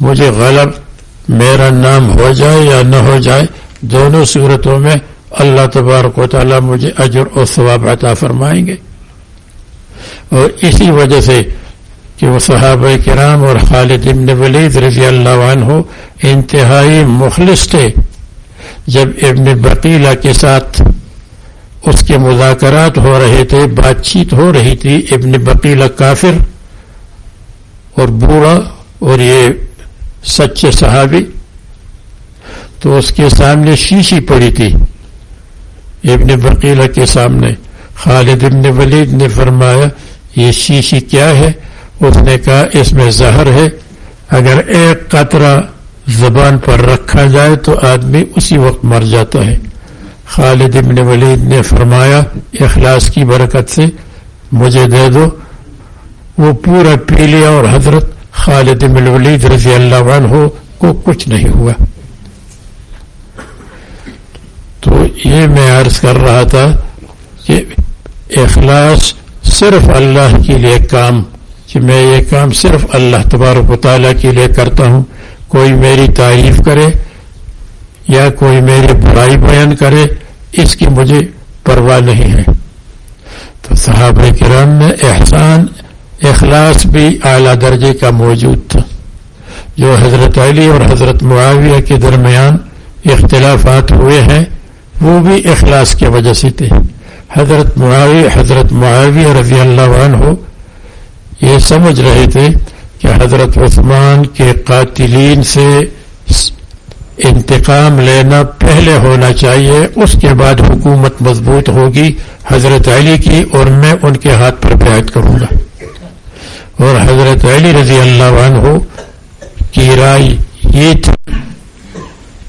مجھے غلط میرا نام ہو جائے یا نہ ہو جائے، دونوں صورتوں میں اللہ تبارک و تعالیٰ مجھے اجر و ثواب عطا فرمائیں گے۔ اور اسی وجہ سے کہ وہ صحابہ کرام اور خالد ابن ولید رضی اللہ عنہ انتہائی مخلص تھے۔ جب ابن بقیلہ کے ساتھ اس کے مذاکرات ہو رہے تھے، بات چیت ہو رہی تھی، ابن بقیلہ کافر اور بوڑھا اور یہ سچے صحابی، تو اس کے سامنے شیشی پڑی تھی۔ ابن بقیلا کے سامنے خالد ابن ولید نے فرمایا، یہ شیشی کیا ہے؟ اس نے کہا اس میں زہر ہے۔ اگر ایک قطرہ زبان پر رکھا جائے تو آدمی اسی وقت مر جاتا ہے۔ خالد ابن ولید نے فرمایا، اخلاص کی برکت سے مجھے دے دو۔ وہ پورا پی لیا اور حضرت خالد ابن ولید رضی اللہ عنہ کو کچھ نہیں ہوا۔ تو یہ میں عرض کر رہا تھا کہ اخلاص صرف اللہ کے لیے کام کہ میں یہ کام صرف اللہ تبارک و تعالیٰ کے لیے کرتا ہوں۔ کوئی میری تعریف کرے یا کوئی میری برائی بیان کرے، اس کی مجھے پرواہ نہیں ہے۔ تو صحابہ کرام میں احسان، اخلاص بھی اعلیٰ درجے کا موجود تھا۔ جو حضرت علی اور حضرت معاویہ کے درمیان اختلافات ہوئے ہیں، وہ بھی اخلاص کی وجہ سے تھے۔ حضرت معاویہ حضرت معاویہ رضی اللہ عنہ یہ سمجھ رہے تھے کہ حضرت عثمان کے قاتلین سے انتقام لینا پہلے ہونا چاہیے، اس کے بعد حکومت مضبوط ہوگی، حضرت علی کی، اور میں ان کے ہاتھ پر بیعت کروں گا۔ اور حضرت علی رضی اللہ عنہ کی رائے یہ تھی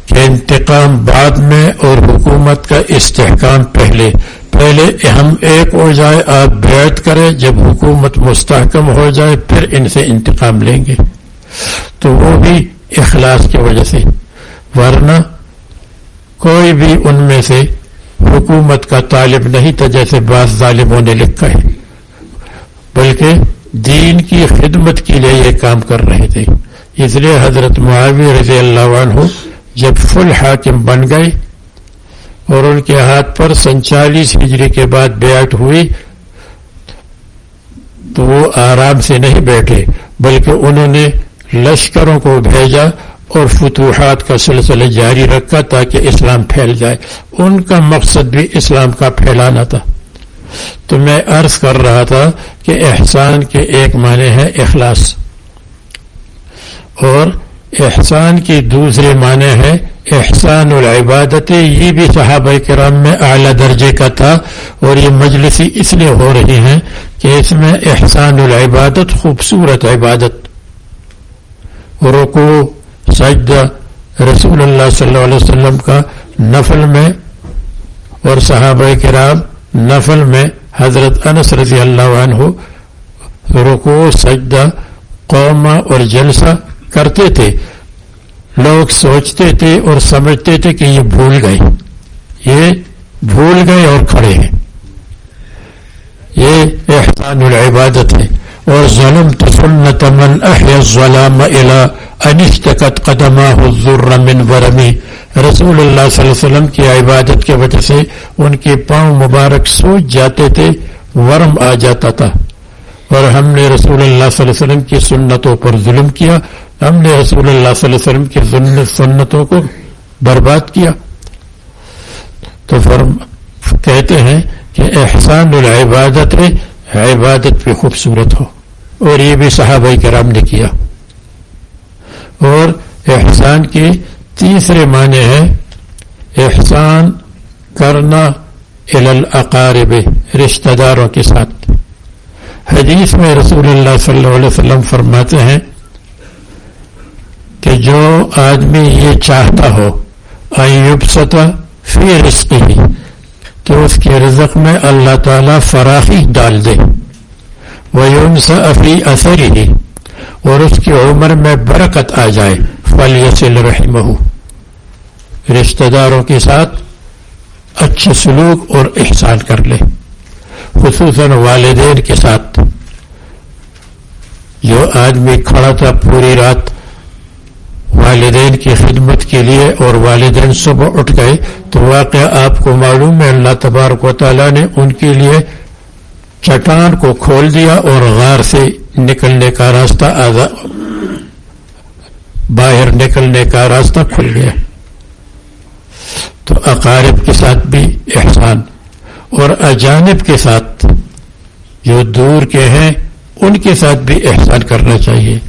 کہ انتقام بعد میں اور حکومت کا استحکام پہلے۔ پہلے ہم ایک ہو جائے، آپ بیعت کریں، جب حکومت مستحکم ہو جائے، پھر ان سے انتقام لیں گے۔ تو وہ بھی اخلاص کی وجہ سے۔ ورنہ کوئی بھی ان میں سے حکومت کا طالب نہیں تھا، جیسے بعض ظالموں نے لکھا ہے۔ بلکہ دین کی خدمت کے لیے یہ کام کر رہے تھے۔ اس لیے حضرت معاوی رضی اللہ عنہ جب فل حاکم بن گئے اور ان کے ہاتھ پر سنچالیس ہجری کے بعد بیٹھ ہوئی تو وہ آرام سے نہیں بیٹھے، بلکہ انہوں نے لشکروں کو بھیجا اور فتوحات کا سلسلہ جاری رکھا تاکہ اسلام پھیل جائے۔ ان کا مقصد بھی اسلام کا پھیلانا تھا۔ تو میں عرض کر رہا تھا کہ احسان کے ایک معنی ہے اخلاص۔ اور احسان کی دوسرے معنی ہے احسان العبادت، یہ بھی صحابہ کرام میں اعلی درجے کا تھا اور یہ مجلسی اس لیے ہو رہی ہیں کہ اس میں احسان العبادت، خوبصورت عبادت۔ رکو سجدہ، رسول اللہ صلی اللہ علیہ وسلم کا نفل میں اور صحابہ کرام نفل میں حضرت انس رضی اللہ عنہ رکو سجدہ، قومہ اور جلسہ کرتے تھے، لوگ سوچتے تھے اور سمجھتے تھے کہ یہ بھول گئے۔ یہ بھول گئے اور کھڑے ہیں۔ یہ احسان العبادت ہے۔ اور ظلم تسنت من احیا الظلام الى انشتقت قدمہ حضر من ورمی۔ رسول اللہ صلی اللہ علیہ وسلم کی عبادت کے وجہ سے ان کے پاؤں مبارک سوج جاتے تھے، ورم آ جاتا تھا۔ اور ہم نے رسول اللہ صلی اللہ علیہ وسلم کی سنتوں پر ظلم کیا۔ ہم نے رسول اللہ صلی اللہ علیہ وسلم کی سنتوں کو برباد کیا۔ تو فرم، کہتے ہیں کہ احسان العبادت ہے، عبادت پہ خوبصورت ہو۔ اور یہ بھی صحابہ کرام نے کیا۔ اور احسان کے تیسرے معنی ہے احسان کرنا الاقارب رشتہ داروں کے ساتھ۔ حدیث میں رسول اللہ صلی اللہ علیہ وسلم فرماتے ہیں کہ جو آدمی یہ چاہتا ہو، ایوب فی رزق ہی تو اس کے رزق میں اللہ تعالی فراخی ڈال دے۔ وہ یوم افی اثر ہی اور اس کی عمر میں برکت آ جائے۔ فلیصل رحمہ رشتہ داروں کے ساتھ اچھے سلوک اور احسان کر لے۔ خصوصاً والدین کے ساتھ۔ جو آدمی کھڑا تھا پوری رات والدین کی خدمت کے لیے اور والدین صبح اٹھ گئے تو واقعہ آپ کو معلوم ہے، اللہ تبارک و تعالیٰ نے ان کے لیے چٹان کو کھول دیا اور غار سے نکلنے کا راستہ آزا باہر نکلنے کا راستہ کھل گیا۔ تو اقارب کے ساتھ بھی احسان اور اجانب کے ساتھ جو دور کے ہیں، ان کے ساتھ بھی احسان کرنا چاہیے۔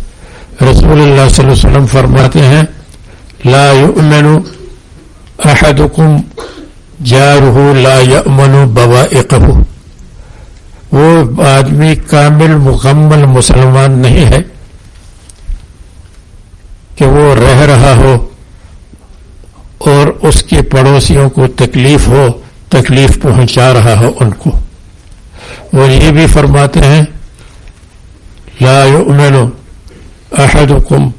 رسول اللہ صلی اللہ علیہ وسلم فرماتے ہیں، لا يؤمن احدكم جارہ لا يأمن بوائقہ وہ آدمی کامل مکمل مسلمان نہیں ہے کہ وہ رہ رہا ہو اور اس کے پڑوسیوں کو تکلیف ہو، تکلیف پہنچا رہا ہو ان کو۔ وہ یہ بھی فرماتے ہیں، لا يؤمن أحدكم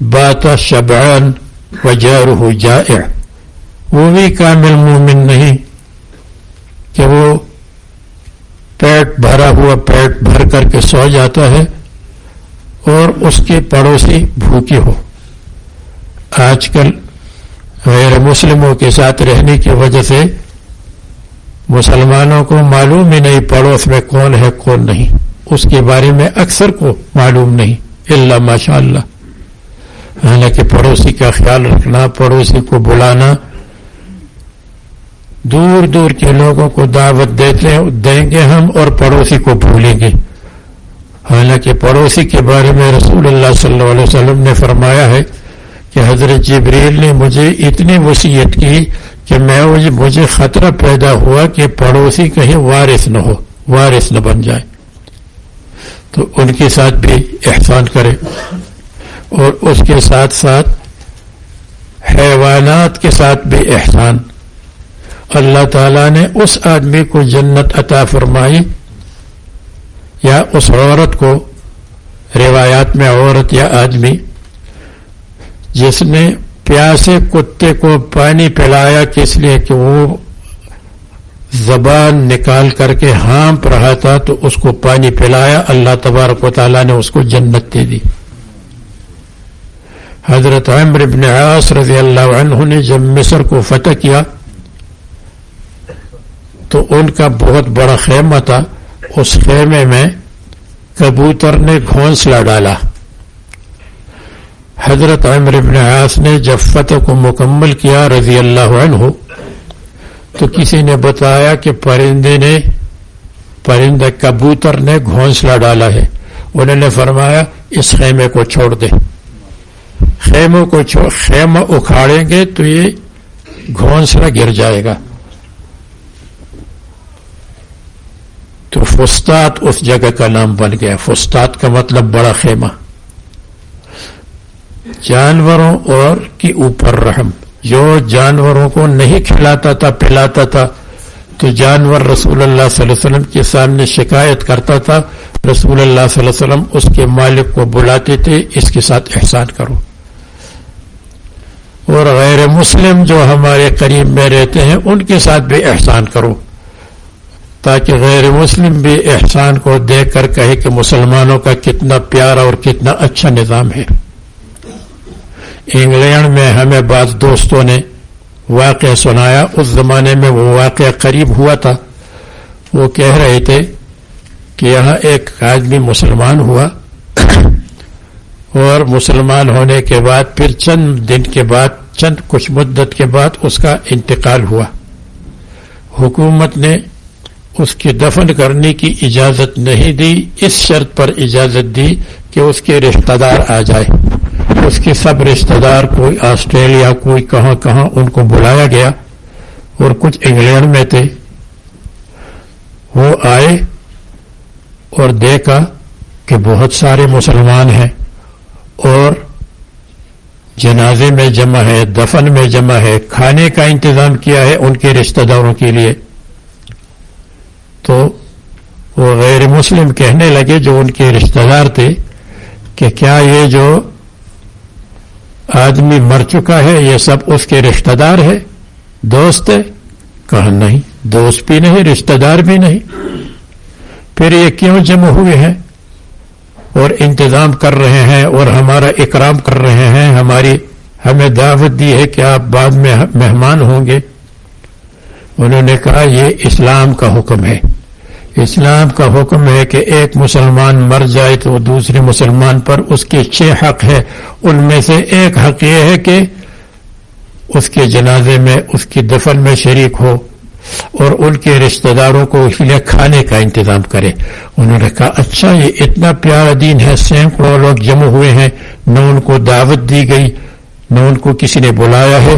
بات شبعان وجاره جائع. وہ بھی کامل مومن نہیں کہ وہ پیٹ بھرا ہوا پیٹ بھر کر کے سو جاتا ہے اور اس کے پڑوسی بھوکے ہو آج کل غیر مسلموں کے ساتھ رہنے کی وجہ سے مسلمانوں کو معلوم ہی نہیں پڑوس میں کون ہے، کون نہیں۔ اس کے بارے میں اکثر کو معلوم نہیں۔ اللہ ماشاء اللہ حالانکہ یعنی پڑوسی کا خیال رکھنا، پڑوسی کو بلانا۔ دور دور کے لوگوں کو دعوت دیتے، دیں گے ہم اور پڑوسی کو بھولیں گے۔ یعنی حالانکہ پڑوسی کے بارے میں رسول اللہ صلی اللہ علیہ وسلم نے فرمایا ہے کہ حضرت جبریل نے مجھے اتنی وصیت کی کہ میں، مجھے خطرہ پیدا ہوا کہ پڑوسی کہیں وارث نہ ہو، وارث نہ بن جائے۔ تو ان کے ساتھ بھی احسان کرے اور اس کے ساتھ ساتھ حیوانات کے ساتھ بھی احسان۔ اللہ تعالیٰ نے اس آدمی کو جنت عطا فرمائی یا اس عورت کو، روایات میں عورت یا آدمی، جس نے پیاسے کتے کو پانی پلایا کس لیے کہ وہ زبان نکال کر کے ہانپ رہا تھا تو اس کو پانی پلایا، اللہ تبارک و تعالیٰ نے اس کو جنت دے دی۔ حضرت عمر ابن عاص رضی اللہ عنہ نے جب مصر کو فتح کیا تو ان کا بہت بڑا خیمہ تھا۔ اس خیمے میں کبوتر نے گھونسلا ڈالا۔ حضرت عمر ابن عاص نے جب فتح کو مکمل کیا رضی اللہ عنہ تو کسی نے بتایا کہ پرندے نے پرندہ کبوتر نے گھونسلہ ڈالا ہے۔ انہوں نے فرمایا، اس خیمے کو چھوڑ دے۔ خیموں کو چھوڑ خیمہ اکھاڑیں گے تو یہ گھونسلہ گر جائے گا۔ تو فستاد اس جگہ کا نام بن گیا۔ فستاد کا مطلب بڑا خیمہ۔ جانوروں اور کی اوپر رحم۔ جو جانوروں کو نہیں کھلاتا تھا، پلاتا تھا، تو جانور رسول اللہ صلی اللہ علیہ وسلم کے سامنے شکایت کرتا تھا۔ رسول اللہ صلی اللہ علیہ وسلم اس کے مالک کو بلاتے تھے، اس کے ساتھ احسان کرو۔ اور غیر مسلم جو ہمارے قریب میں رہتے ہیں، ان کے ساتھ بھی احسان کرو۔ تاکہ غیر مسلم بھی احسان کو دیکھ کر کہے کہ مسلمانوں کا کتنا پیارا اور کتنا اچھا نظام ہے۔ انگلینڈ میں ہمیں بعض دوستوں نے واقعہ سنایا۔ اس زمانے میں وہ واقعہ قریب ہوا تھا۔ وہ کہہ رہے تھے کہ یہاں ایک آدمی مسلمان ہوا۔ اور مسلمان ہونے کے بعد، پھر چند دن کے بعد، چند کچھ مدت کے بعد اس کا انتقال ہوا۔ حکومت نے اس کی دفن کرنے کی اجازت نہیں دی۔ اس شرط پر اجازت دی کہ اس کے رشتہ دار آ جائے۔ اس کے سب رشتہ دار، کوئی آسٹریلیا، کوئی کہاں کہاں، ان کو بلایا گیا اور کچھ انگلینڈ میں تھے۔ وہ آئے اور دیکھا کہ بہت سارے مسلمان ہیں اور جنازے میں جمع ہے، دفن میں جمع ہے، کھانے کا انتظام کیا ہے ان کے رشتہ داروں کے لیے۔ تو وہ غیر مسلم کہنے لگے جو ان کے رشتہ دار تھے کہ کیا یہ جو آدمی مر چکا ہے، یہ سب اس کے رشتہ دار ہے دوست ہے کہا نہیں، دوست بھی نہیں، رشتہ دار بھی نہیں۔ پھر یہ کیوں جمع ہوئے ہیں؟ اور انتظام کر رہے ہیں، اور ہمارا اکرام کر رہے ہیں۔ ہماری، ہمیں دعوت دی ہے کہ آپ بعد میں مہمان ہوں گے۔ انہوں نے کہا، یہ اسلام کا حکم ہے۔ اسلام کا حکم ہے کہ ایک مسلمان مر جائے تو دوسرے مسلمان پر اس کے چھ حق ہے ان میں سے ایک حق یہ ہے کہ اس کے جنازے میں اس کی دفن میں شریک ہو اور ان کے رشتہ داروں کو اس لیے کھانے کا انتظام کرے۔ انہوں نے کہا اچھا یہ اتنا پیارا دین ہے، سینکڑوں لوگ جمع ہوئے ہیں، نہ ان کو دعوت دی گئی، نہ ان کو کسی نے بلایا ہے۔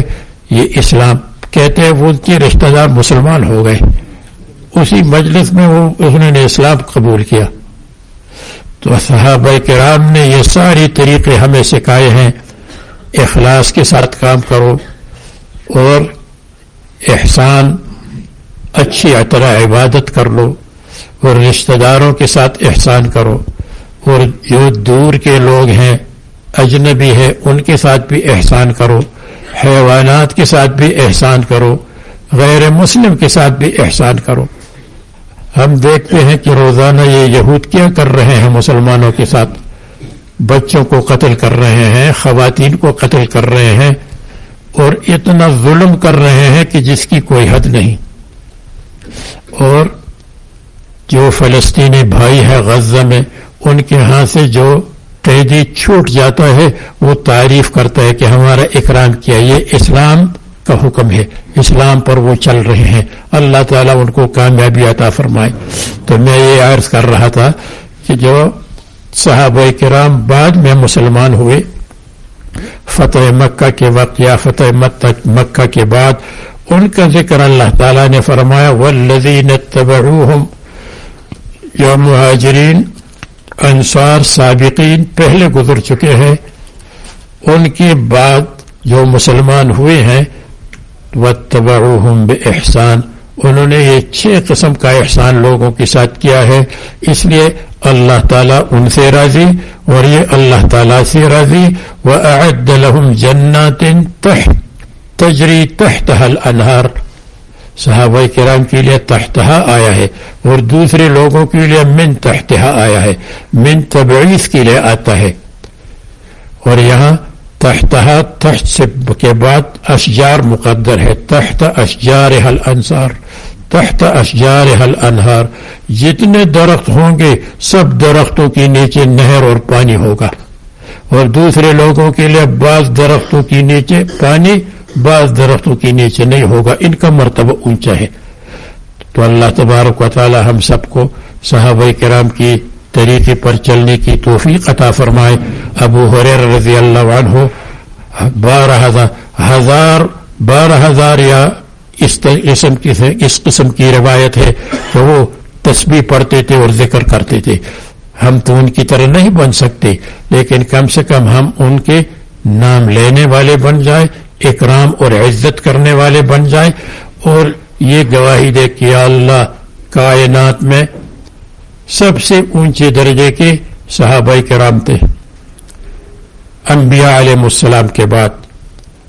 یہ اسلام کہتے ہیں، وہ ان کے رشتہ دار مسلمان ہو گئے۔ اسی مجلس میں وہ انہوں نے اسلام قبول کیا۔ تو صحابہ کرام نے یہ سارے طریقے ہمیں سکھائے ہیں۔ اخلاص کے ساتھ کام کرو اور احسان، اچھی طرح عبادت کر لو اور رشتہ داروں کے ساتھ احسان کرو۔ اور جو دور کے لوگ ہیں، اجنبی ہے ان کے ساتھ بھی احسان کرو۔ حیوانات کے ساتھ بھی احسان کرو۔ غیر مسلم کے ساتھ بھی احسان کرو۔ ہم دیکھتے ہیں کہ روزانہ یہ یہود کیا کر رہے ہیں مسلمانوں کے ساتھ؟ بچوں کو قتل کر رہے ہیں، خواتین کو قتل کر رہے ہیں، اور اتنا ظلم کر رہے ہیں کہ جس کی کوئی حد نہیں۔ اور جو فلسطینی بھائی ہے غزہ میں، ان کے ہاں سے جو قیدی چھوٹ جاتا ہے، وہ تعریف کرتا ہے کہ ہمارا اکرام کیا، یہ اسلام کا حکم ہے۔ اسلام پر وہ چل رہے ہیں۔ اللہ تعالیٰ ان کو کامیابی عطا فرمائے۔ تو میں یہ عرض کر رہا تھا کہ جو صحابہ کرام بعد میں مسلمان ہوئے، فتح مکہ کے وقت یا فتح مکہ کے بعد، ان کا ذکر اللہ تعالیٰ نے فرمایا والذین تبعوہم یا مہاجرین، انصار، سابقین، پہلے گزر چکے ہیں۔ ان کے بعد جو مسلمان ہوئے ہیں و تب بے احسان انہوں نے یہ چھ قسم کا احسان لوگوں کے ساتھ کیا ہے۔ اس لیے اللہ تعالیٰ ان سے راضی اور یہ اللہ تعالیٰ سے راضی۔ و اعد لهم جنات تہ تجری تحت الانہار صحابہ کرام کے لیے تحتہا آیا ہے اور دوسرے لوگوں کے لیے من تحتہا آیا ہے۔ من تبعیض کے لیے آتا ہے۔ اور یہاں تحت تحت سے کے بعد اشجار مقدر ہے۔ تحت اشجار حل انصار تحت اشجار حل انہار جتنے درخت ہوں گے، سب درختوں کے نیچے نہر اور پانی ہوگا۔ اور دوسرے لوگوں کے لیے بعض درختوں کے نیچے پانی، بعض درختوں کے نیچے نہیں ہوگا۔ ان کا مرتبہ اونچا ہے۔ تو اللہ تبارک و تعالی ہم سب کو صحابہ کرام کی طریقے پر چلنے کی توفیق عطا فرمائے۔ ابو حریر رضی اللہ عنہ بارہ ہزار ہزار بارہ ہزار یا اس قسم کی اس قسم کی روایت ہے کہ وہ تسبیح پڑھتے تھے اور ذکر کرتے تھے۔ ہم تو ان کی طرح نہیں بن سکتے، لیکن کم سے کم ہم ان کے نام لینے والے بن جائیں اکرام اور عزت کرنے والے بن جائیں اور یہ گواہی دے کہ اللہ کائنات میں سب سے اونچے درجے کے صحابہ کرام تھے۔ انبیاء علیہ السلام کے بعد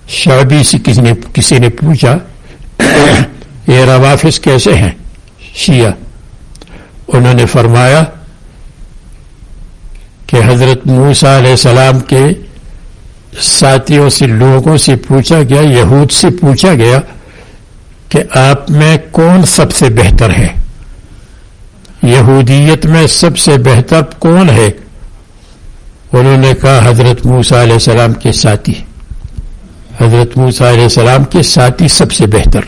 شعبی سے کسی نے کسی نے پوچھا، یہ روافظ کیسے ہیں؟ شیعہ۔ انہوں نے فرمایا کہ حضرت موسا علیہ السلام کے ساتھیوں سے، لوگوں سے پوچھا گیا، یہود سے پوچھا گیا کہ آپ میں کون سب سے بہتر ہے یہودیت میں سب سے بہتر کون ہے؟ انہوں نے کہا حضرت موسا علیہ السلام کے ساتھی۔ حضرت موسا علیہ السلام کے ساتھی سب سے بہتر۔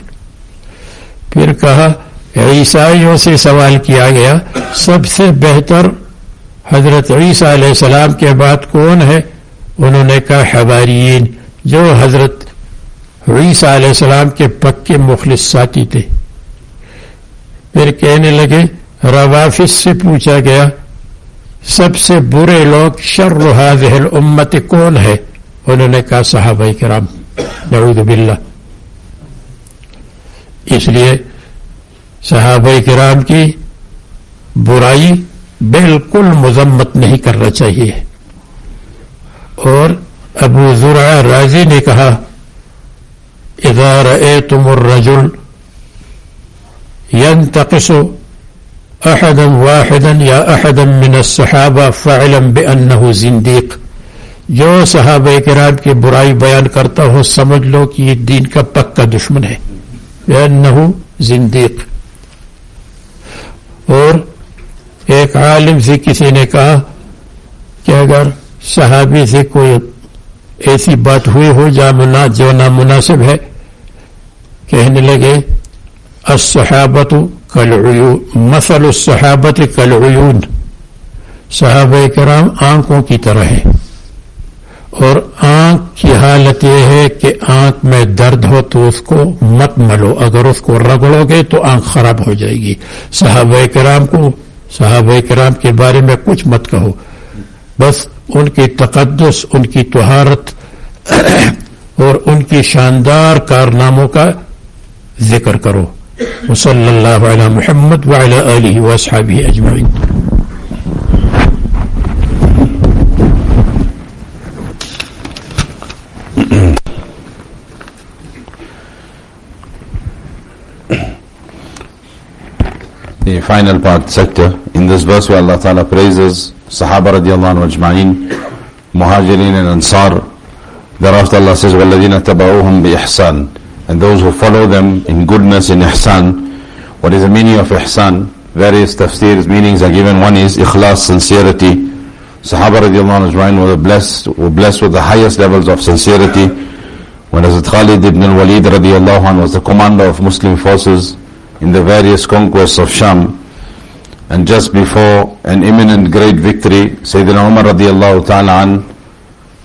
پھر کہا، عیسائیوں سے سوال کیا گیا، سب سے بہتر حضرت عیسیٰ علیہ السلام کے بعد کون ہے؟ انہوں نے کہا حوارین جو حضرت عیسیٰ علیہ السلام کے پکے مخلص ساتھی تھے۔ پھر کہنے لگے روافظ سے پوچھا گیا، سب سے برے لوگ شر هذه الامت کون ہے؟ انہوں نے کہا، صحابہ کرام، نعوذ باللہ۔ اس لیے صحابہ کرام کی برائی بالکل مذمت نہیں کرنا چاہیے۔ اور ابو ذرا راضی نے کہا ادار اے تم الرجل ینتقص احدا واحدا یا احدا من الصحابہ فعلم بانه زندیق جو صحابہ کرام کی برائی بیان کرتا ہو، سمجھ لو کہ یہ دین کا پکا دشمن ہے۔ بانه زندیق اور ایک عالم سے کسی نے کہا کہ اگر صحابی سے کوئی ایسی بات ہوئی ہو جامنا جو نامناسب ہے، کہنے لگے الصحابہ مسل مثل الصحابت کلعیون صحابہ کرام آنکھوں کی طرح ہیں۔ اور آنکھ کی حالت یہ ہے کہ آنکھ میں درد ہو تو اس کو مت ملو۔ اگر اس کو رگڑو گے تو آنکھ خراب ہو جائے گی۔ صحابہ کرام کو، صحابہ کرام کے بارے میں کچھ مت کہو۔ بس ان کی تقدس، ان کی تہارت اور ان کی شاندار کارناموں کا ذکر کرو۔ وصلى الله على محمد وعلى آله وأصحابه أجمعين The final part sector in this verse where Allah Ta'ala praises Sahaba radiallahu anhu ajma'in Muhajirin and Ansar thereafter Allah says وَالَّذِينَ تَبَعُوهُمْ بِإِحْسَانٍ And those who follow them in goodness, in ihsan. What is the meaning of ihsan? Various tafsirs, meanings are given. One is ikhlas, sincerity. Sahaba radiallahu anhu were blessed, were blessed with the highest levels of sincerity. When Hazrat Khalid ibn al-Walid radiallahu anhu was the commander of Muslim forces, in the various conquests of Sham. And just before an imminent great victory, Sayyidina Umar radiallahu ta'ala an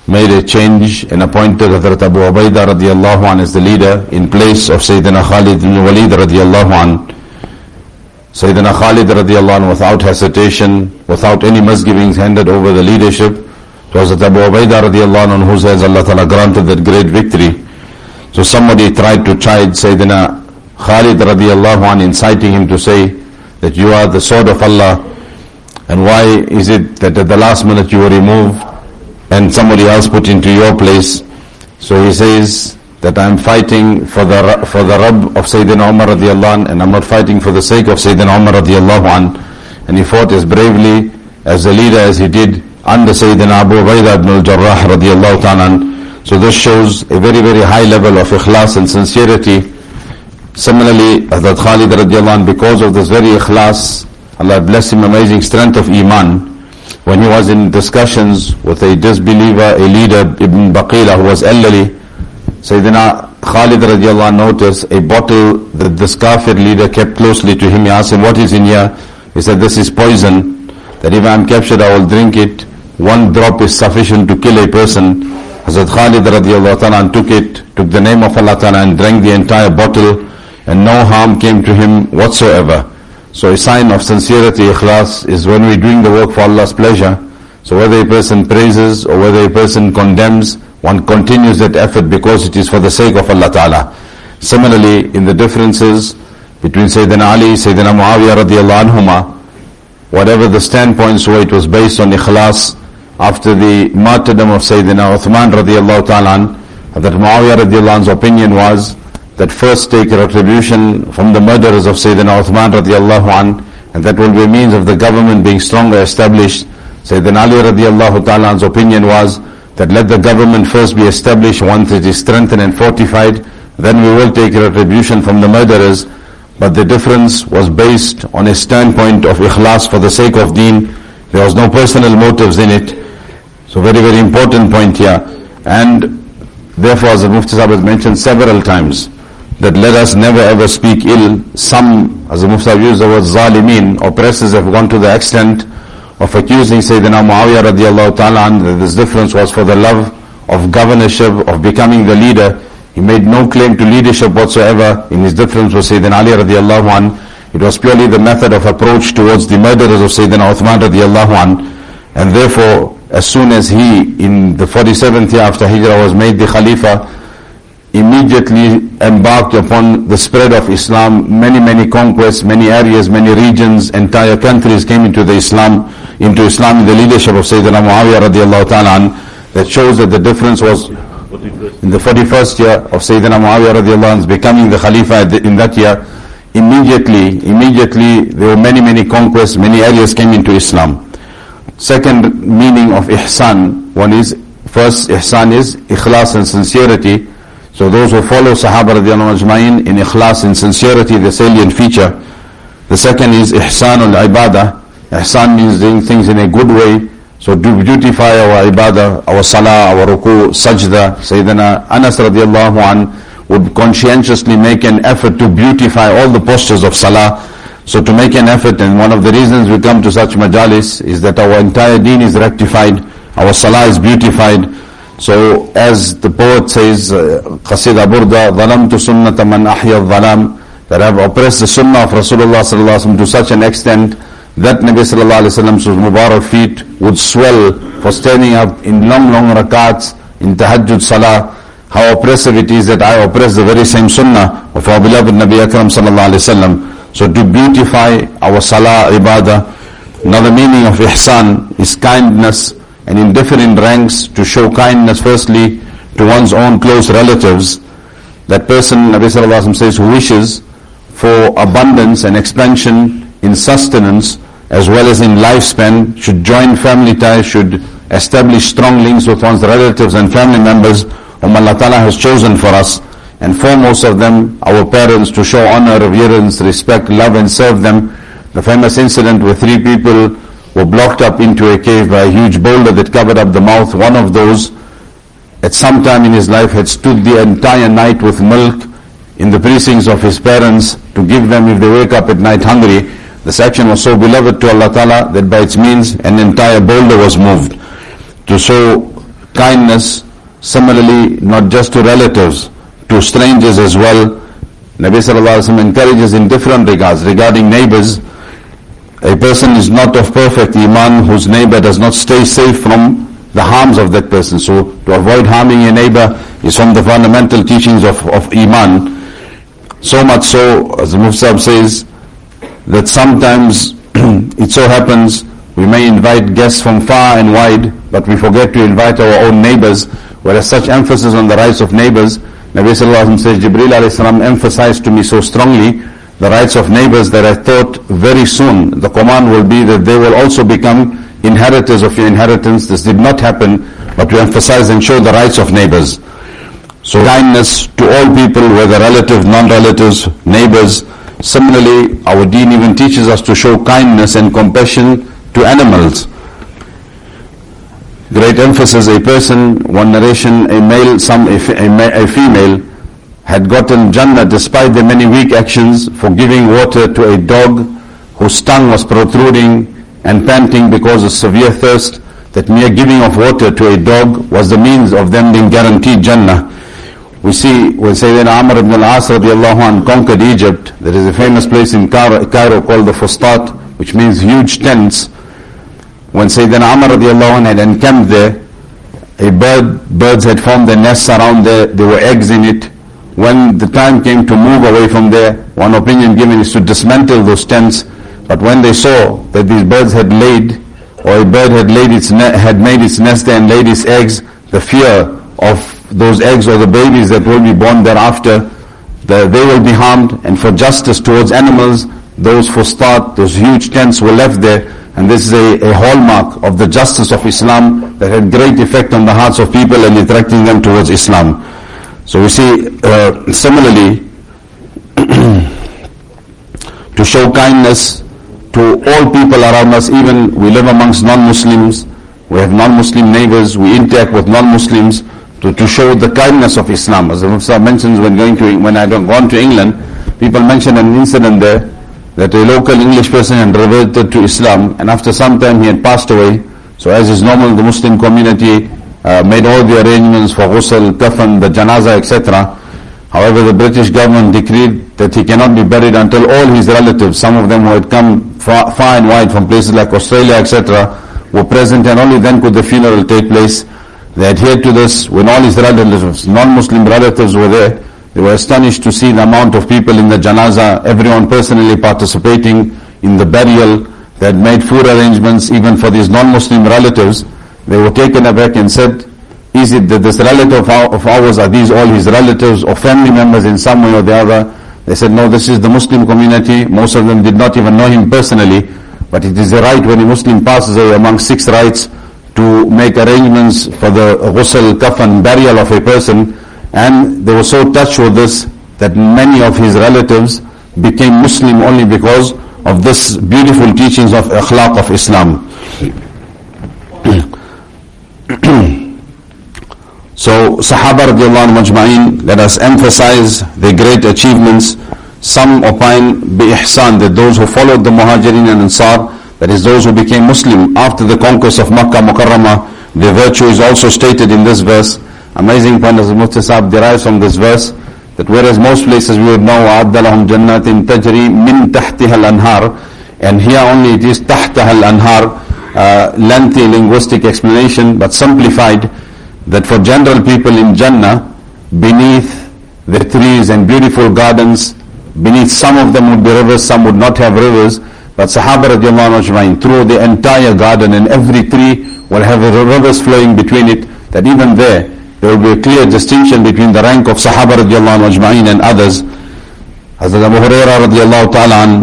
made a change and appointed Hazrat Abu Ubaidah radiallahu an as the leader in place of Sayyidina Khalid ibn Walid radiallahu an. Sayyidina Khalid radiallahu an without hesitation, without any misgivings handed over the leadership to Hazrat Abu Ubaidah radiallahu an who says Allah ta'ala granted that great victory. So somebody tried to chide Sayyidina Khalid radiallahu an inciting him to say that you are the sword of Allah and why is it that at the last minute you were removed and somebody else put into your place. So he says that I'm fighting for the for the Rabb of Sayyidina Umar radiallahu an and I'm not fighting for the sake of Sayyidina Umar radiallahu an and he fought as bravely as a leader as he did under Sayyidina Abu Ubaidah ibn al-Jarrah radiallahu ta'ala. So this shows a very very high level of ikhlas and sincerity Similarly, Hazrat Khalid radiallahu anh, because of this very ikhlas, Allah bless him amazing strength of iman. When he was in discussions with a disbeliever, a leader, Ibn Baqila, who was elderly, Sayyidina Khalid radiallahu anh noticed a bottle that this kafir leader kept closely to him. He asked him, what is in here? He said, this is poison, that if I am captured I will drink it. One drop is sufficient to kill a person. Hazrat Khalid radiallahu ta'ala took it, took the name of Allah and drank the entire bottle and no harm came to him whatsoever. So a sign of sincerity, ikhlas, is when we're doing the work for Allah's pleasure. So whether a person praises or whether a person condemns, one continues that effort because it is for the sake of Allah Ta'ala. Similarly, in the differences between Sayyidina Ali, Sayyidina Muawiyah radiallahu anhuma, whatever the standpoints were, it was based on ikhlas. After the martyrdom of Sayyidina Uthman radiallahu ta'ala, that Muawiyah radiallahu anhu's opinion was that first take retribution from the murderers of Sayyidina Uthman radiallahu an, and that will be a means of the government being stronger established. Sayyidina Ali radiallahu ta'ala's opinion was that let the government first be established once it is strengthened and fortified, then we will take retribution from the murderers. But the difference was based on a standpoint of ikhlas for the sake of deen. There was no personal motives in it. So very, very important point here. And therefore, as the Mufti Sahib has mentioned several times, that let us never ever speak ill. Some, as the Mufti used the word zalimin, oppressors have gone to the extent of accusing Sayyidina Muawiyah radiallahu ta'ala that this difference was for the love of governorship, of becoming the leader. He made no claim to leadership whatsoever in his difference with Sayyidina Ali radiallahu anh. It was purely the method of approach towards the murderers of Sayyidina Uthman radiallahu anh. And therefore, as soon as he, in the 47th year after Hijrah, was made the Khalifa, immediately embarked upon the spread of Islam. Many, many conquests, many areas, many regions, entire countries came into the Islam, into Islam in the leadership of Sayyidina Muawiyah radiallahu ta'ala that shows that the difference was in the 41st year of Sayyidina Muawiyah radiallahu anh becoming the Khalifa in that year, immediately, immediately there were many, many conquests, many areas came into Islam. Second meaning of ihsan, one is, first ihsan is ikhlas and sincerity, so those who follow Sahaba radiallahu ajma'in in ikhlas, in sincerity, the salient feature. The second is ihsan al-ibadah. Ihsan means doing things in a good way. So to beautify our ibadah, our salah, our ruku, sajda. Sayyidina Anas radiallahu an would conscientiously make an effort to beautify all the postures of salah. So to make an effort, and one of the reasons we come to such majalis is that our entire deen is rectified, our salah is beautified, so as the poet says, Qasida uh, Burda, ظَلَمْتُ سُنَّةَ مَنْ أَحْيَى الظَّلَامِ That I have oppressed the sunnah of Rasulullah sallallahu to such an extent that Nabi sallallahu alayhi wasallam's Mubarak feet would swell for standing up in long, long rakats, in tahajjud salah. How oppressive it is that I oppress the very same sunnah of our beloved Nabi Akram sallallahu alayhi wasallam. So to beautify our salah, ibadah, another meaning of ihsan is kindness, and in different ranks to show kindness firstly to one's own close relatives. That person, Nabi Sallallahu Alaihi says, who wishes for abundance and expansion in sustenance as well as in lifespan, should join family ties, should establish strong links with one's relatives and family members whom Allah Ta'ala has chosen for us. And foremost of them, our parents, to show honor, reverence, respect, love and serve them. The famous incident with three people were blocked up into a cave by a huge boulder that covered up the mouth. One of those, at some time in his life, had stood the entire night with milk in the precincts of his parents to give them if they wake up at night hungry. This action was so beloved to Allah Ta'ala that by its means an entire boulder was moved. To show kindness, similarly, not just to relatives, to strangers as well. Nabi Sallallahu Alaihi Wasallam encourages in different regards regarding neighbors a person is not of perfect iman whose neighbor does not stay safe from the harms of that person. So to avoid harming your neighbor is from the fundamental teachings of, of iman. So much so, as the Mufsab says, that sometimes it so happens we may invite guests from far and wide, but we forget to invite our own neighbors, whereas such emphasis on the rights of neighbors, Nabi Sallallahu Alaihi Wasallam says, Jibreel Alayhi Salam emphasized to me so strongly the rights of neighbors that I thought very soon the command will be that they will also become inheritors of your inheritance. This did not happen, but to emphasize and show the rights of neighbors. So kindness to all people, whether relative, non-relatives, neighbors. Similarly, our deen even teaches us to show kindness and compassion to animals. Great emphasis, a person, one narration, a male, some, a, a, a female, had gotten Jannah despite the many weak actions for giving water to a dog whose tongue was protruding and panting because of severe thirst. that mere giving of water to a dog was the means of them being guaranteed Jannah. We see when Sayyidina Amr ibn al-As radiallahu anh conquered Egypt, there is a famous place in Cairo, Cairo called the Fustat, which means huge tents. When Sayyidina Amr radiallahu anh had encamped there, a bird, birds had formed their nests around there, there were eggs in it. When the time came to move away from there, one opinion given is to dismantle those tents. But when they saw that these birds had laid, or a bird had laid its had made its nest and laid its eggs, the fear of those eggs or the babies that will be born thereafter, the, they will be harmed. And for justice towards animals, those for fustat, those huge tents were left there. And this is a, a hallmark of the justice of Islam that had great effect on the hearts of people and attracting them towards Islam. So we see uh, similarly to show kindness to all people around us, even we live amongst non-Muslims, we have non-Muslim neighbors, we interact with non-Muslims, to, to show the kindness of Islam. As the Mufti mentions when going to, when I had gone to England, people mentioned an incident there, that a local English person had reverted to Islam, and after some time he had passed away. So as is normal, the Muslim community uh, made all the arrangements for ghusl, kafan, the janaza, etc. However, the British government decreed that he cannot be buried until all his relatives, some of them who had come far, far and wide from places like Australia, etc., were present and only then could the funeral take place. They adhered to this when all his relatives, non-Muslim relatives were there. They were astonished to see the amount of people in the janaza, everyone personally participating in the burial. They had made food arrangements even for these non-Muslim relatives. They were taken aback and said, is it that this relative of ours, are these all his relatives or family members in some way or the other? They said, no, this is the Muslim community. Most of them did not even know him personally. But it is a right when a Muslim passes away among six rights to make arrangements for the ghusl, kafan, burial of a person. And they were so touched with this that many of his relatives became Muslim only because of this beautiful teachings of akhlaq of Islam. so Sahaba radiallahu majma'in, let us emphasize their great achievements. Some opine bi ihsan that those who followed the Muhajirin and Ansar, that is those who became Muslim after the conquest of Makkah Mukarramah, their virtue is also stated in this verse. Amazing point as Mufti Sahib derives from this verse, that whereas most places we would know وَعَدَّ لَهُمْ جَنَّاتٍ تَجْرِي مِن تَحْتِهَا الْأَنْهَارِ and here only it is تَحْتَهَا الْأَنْهَارِ uh, lengthy linguistic explanation but simplified that for general people in Jannah beneath the trees and beautiful gardens beneath some of them would be rivers some would not have rivers but Sahaba radiallahu anhu through the entire garden and every tree will have rivers flowing between it that even there there will be a clear distinction between the rank of Sahaba radiallahu anhu and others. Hazrat Abu Hurairah radiallahu ta'ala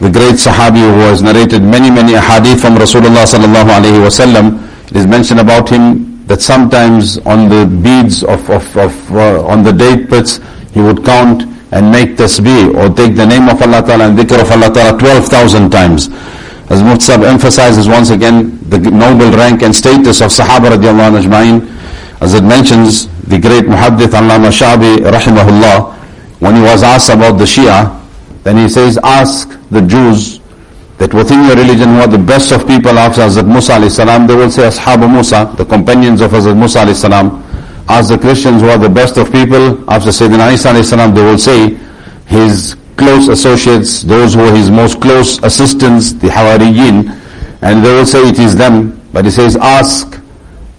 the great Sahabi who has narrated many, many hadith from Rasulullah sallallahu alayhi wasallam, it is mentioned about him that sometimes on the beads of, of, of uh, on the date pits, he would count and make tasbih or take the name of Allah Ta'ala and dhikr of Allah Ta'ala 12,000 times. As Muhtasab emphasizes once again the noble rank and status of Sahaba radiallahu anhu as it mentions the great Muhaddith Allama Sha'bi rahimahullah, when he was asked about the Shia, then he says, ask the Jews that within your religion who are the best of people after Hazrat Musa alayhi salam, they will say Ashab Musa, the companions of Hazrat Musa alayhi salam. Ask the Christians who are the best of people after Sayyidina Isa alayhi salam, they will say his close associates, those who are his most close assistants, the Hawariyin, and they will say it is them. But he says, ask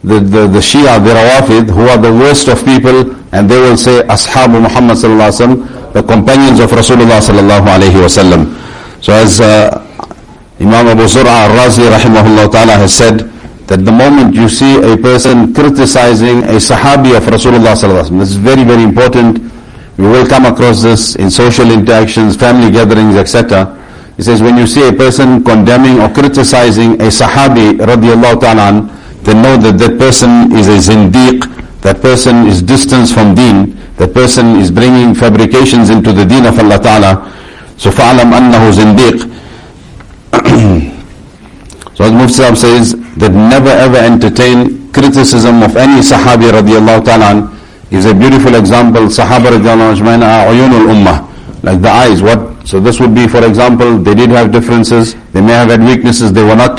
the, the, the Shia, the Rawafid, who are the worst of people, and they will say, Ashabu Muhammad sallallahu alaihi wasallam, the companions of Rasulullah sallallahu alaihi wasallam. So as uh, Imam Abu Zur'a al-Razi rahimahullah ta'ala has said, that the moment you see a person criticizing a Sahabi of Rasulullah sallallahu alaihi wasallam, this is very, very important. We will come across this in social interactions, family gatherings, etc. He says, when you see a person condemning or criticizing a Sahabi radiallahu ta'ala then know that that person is a zindiq, that person is distanced from deen, that person is bringing fabrications into the deen of Allah Ta'ala. So فَعْلَمْ أَنَّهُ زِنْدِيقٌ So as Mufti says, that never ever entertain criticism of any Sahabi radiallahu ta'ala is a beautiful example. Sahaba radiallahu are uyunul ummah, like the eyes. What? So this would be, for example, they did have differences, they may have had weaknesses, they were not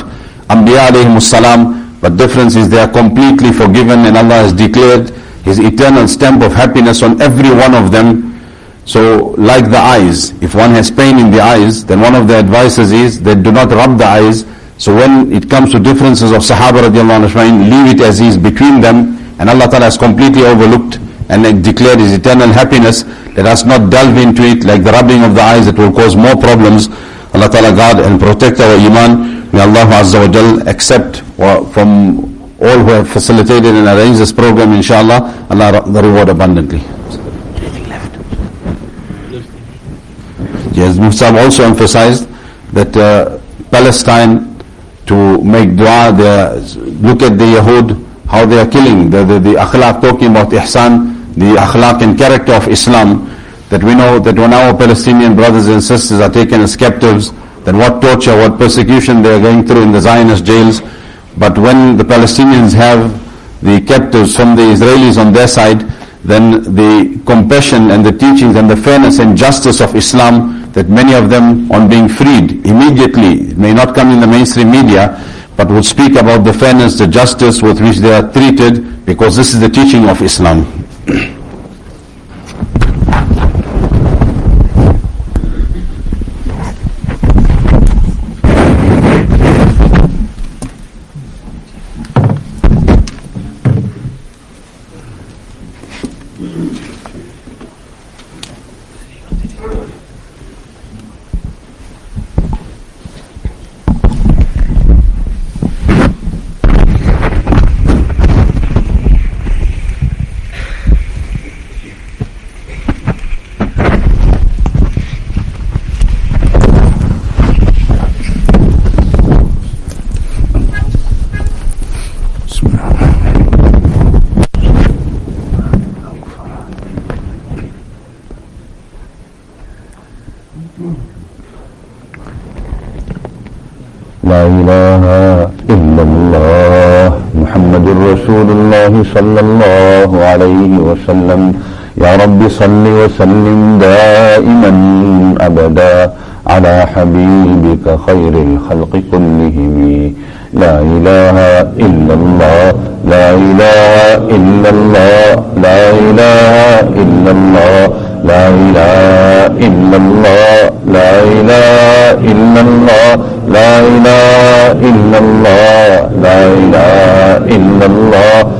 Anbiya alayhimus salam, But difference is they are completely forgiven and Allah has declared His eternal stamp of happiness on every one of them. So like the eyes, if one has pain in the eyes, then one of the advices is that do not rub the eyes. So when it comes to differences of Sahaba radiallahu anhu, leave it as is between them. And Allah Ta'ala has completely overlooked and declared His eternal happiness. Let us not delve into it like the rubbing of the eyes that will cause more problems. Allah Ta'ala guard and protect our iman. May Allah Azza wa Jal accept from all who have facilitated and arranged this program, inshallah, Allah the reward abundantly. Mufsab also emphasized that uh, Palestine to make dua, look at the Yahud, how they are killing, the, the, the akhlaq, talking about ihsan, the akhlaq and character of Islam, that we know that when our Palestinian brothers and sisters are taken as captives, then what torture, what persecution they are going through in the Zionist jails. But when the Palestinians have the captives from the Israelis on their side, then the compassion and the teachings and the fairness and justice of Islam, that many of them on being freed immediately, may not come in the mainstream media, but would speak about the fairness, the justice with which they are treated, because this is the teaching of Islam. صلى الله عليه وسلم. يا رب صل وسلم دائما أبدا على حبيبك خير الخلق كلهم. لا إله إلا الله لا إله إلا الله لا إله إلا الله لا إله إلا الله لا إله إلا الله لا إله إلا الله لا إله إلا الله.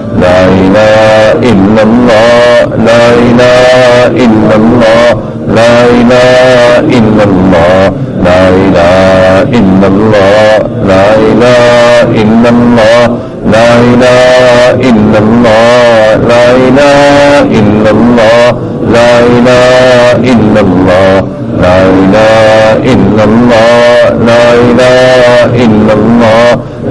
لا إله إلا الله لا إله إلا الله لا إله إلا الله لا إله إلا الله لا إله إلا الله لا إله إلا الله لا إله إلا الله لا إله إلا الله لا إله إلا الله لا إله إلا الله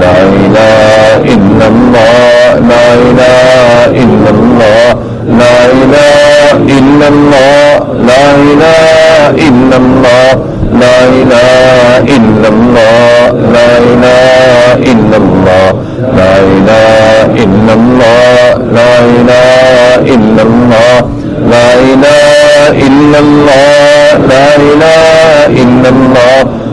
لا إله إلا الله لا إله إلا الله لا إله إلا الله لا إله إلا الله لا إله إلا الله لا إله إلا الله لا إله إلا الله لا إله إلا الله لا إله إلا الله لا إله إلا الله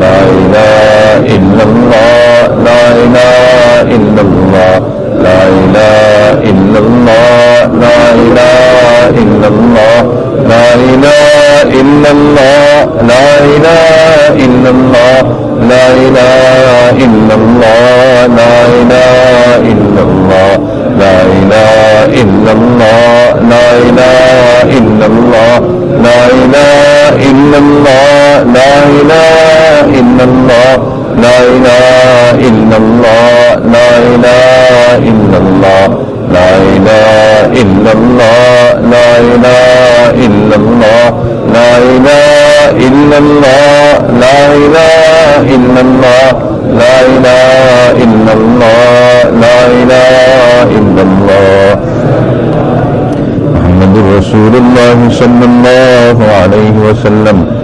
لا إله إلا الله لا إله إلا الله. لا إله إلا الله لا إله إلا الله لا إله إلا الله لا إله إلا الله لا إله إلا الله لا إله إلا الله لا إله إلا الله لا إله إلا الله لا إله إلا الله لا إله إلا الله لا إله إلا الله، لا إله إلا الله، لا إله إلا الله، لا إله إلا الله، لا إله إلا الله، لا إله إلا الله، لا إله إلا الله، لا إله إلا الله. محمد رسول الله صلى الله عليه وسلم.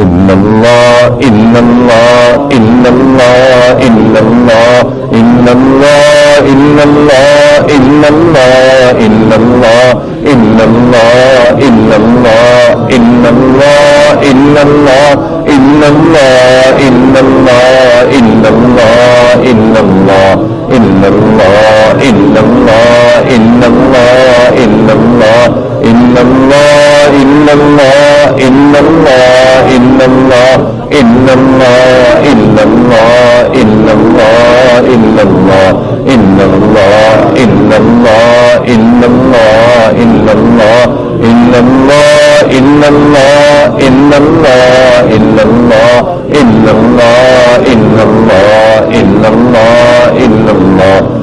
ان الله إن الله إن الله إن الله إن الله إن الله إن الله إن الله إن الله إن الله إن الله إلا الله إلا الله إلا الله إلا الله إلا الله إلا الله إلا الله إلا الله إلا الله إلا الله إلا الله إلا الله إلا الله إلا الله إلا الله إلا الله إلا الله إلا الله إلا الله إلا الله إلا الله إلا الله إلا الله إلا الله إلا الله إلا الله إلا الله إلا الله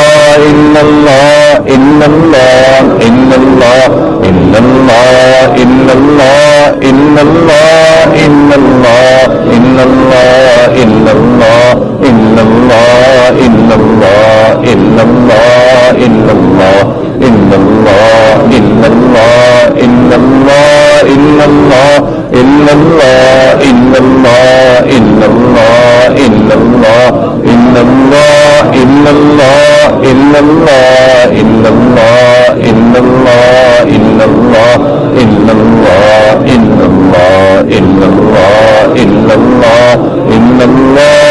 إلا الله إلا الله إلا الله إلا الله إلا الله إلا الله إلا الله إلا الله إلا الله إلا الله إلا الله إلا الله إلا الله إلا الله إلا الله إلا الله إلا الله إلا الله إلا الله إلا الله إلا الله إلا الله إلا الله إلا الله إلا الله إلا الله إلا الله إلا الله إلا الله إلا الله إلا الله إلا الله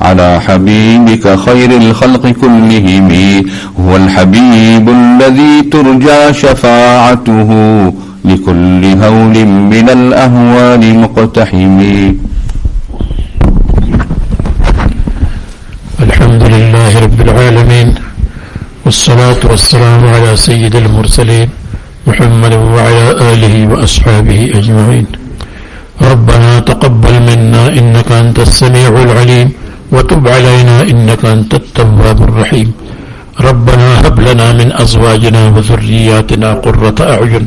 على حبيبك خير الخلق كلهم. هو الحبيب الذي ترجى شفاعته لكل هول من الأهوال مقتحم. الحمد لله رب العالمين والصلاة والسلام على سيد المرسلين محمد وعلى آله وأصحابه أجمعين. ربنا تقبل منا إنك أنت السميع العليم. وتب علينا إنك أنت التواب الرحيم. ربنا هب لنا من أزواجنا وذرياتنا قرة أعين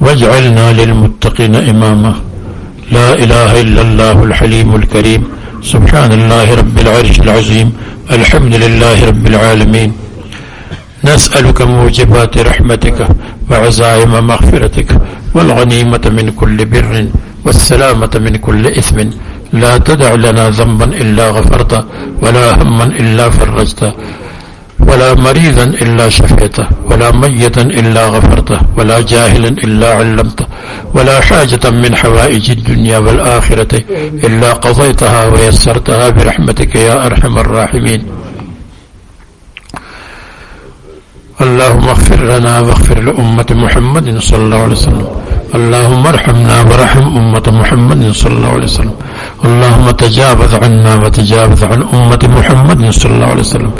واجعلنا للمتقين إماما. لا إله إلا الله الحليم الكريم. سبحان الله رب العرش العظيم. الحمد لله رب العالمين. نسألك موجبات رحمتك وعزائم مغفرتك والغنيمة من كل بر والسلامة من كل إثم. لا تدع لنا ذنبا إلا غفرته ولا هما إلا فرجته ولا مريضا إلا شفيته ولا ميتا إلا غفرته ولا جاهلا إلا علمته ولا حاجة من حوائج الدنيا والآخرة إلا قضيتها ويسرتها برحمتك يا أرحم الراحمين. اللهم اغفر لنا واغفر لأمة محمد صلى الله عليه وسلم. اللهم ارحمنا وارحم أمة محمد صلى الله عليه وسلم. اللهم تجاوز عنا وتجاوز عن أمة محمد صلى الله عليه وسلم.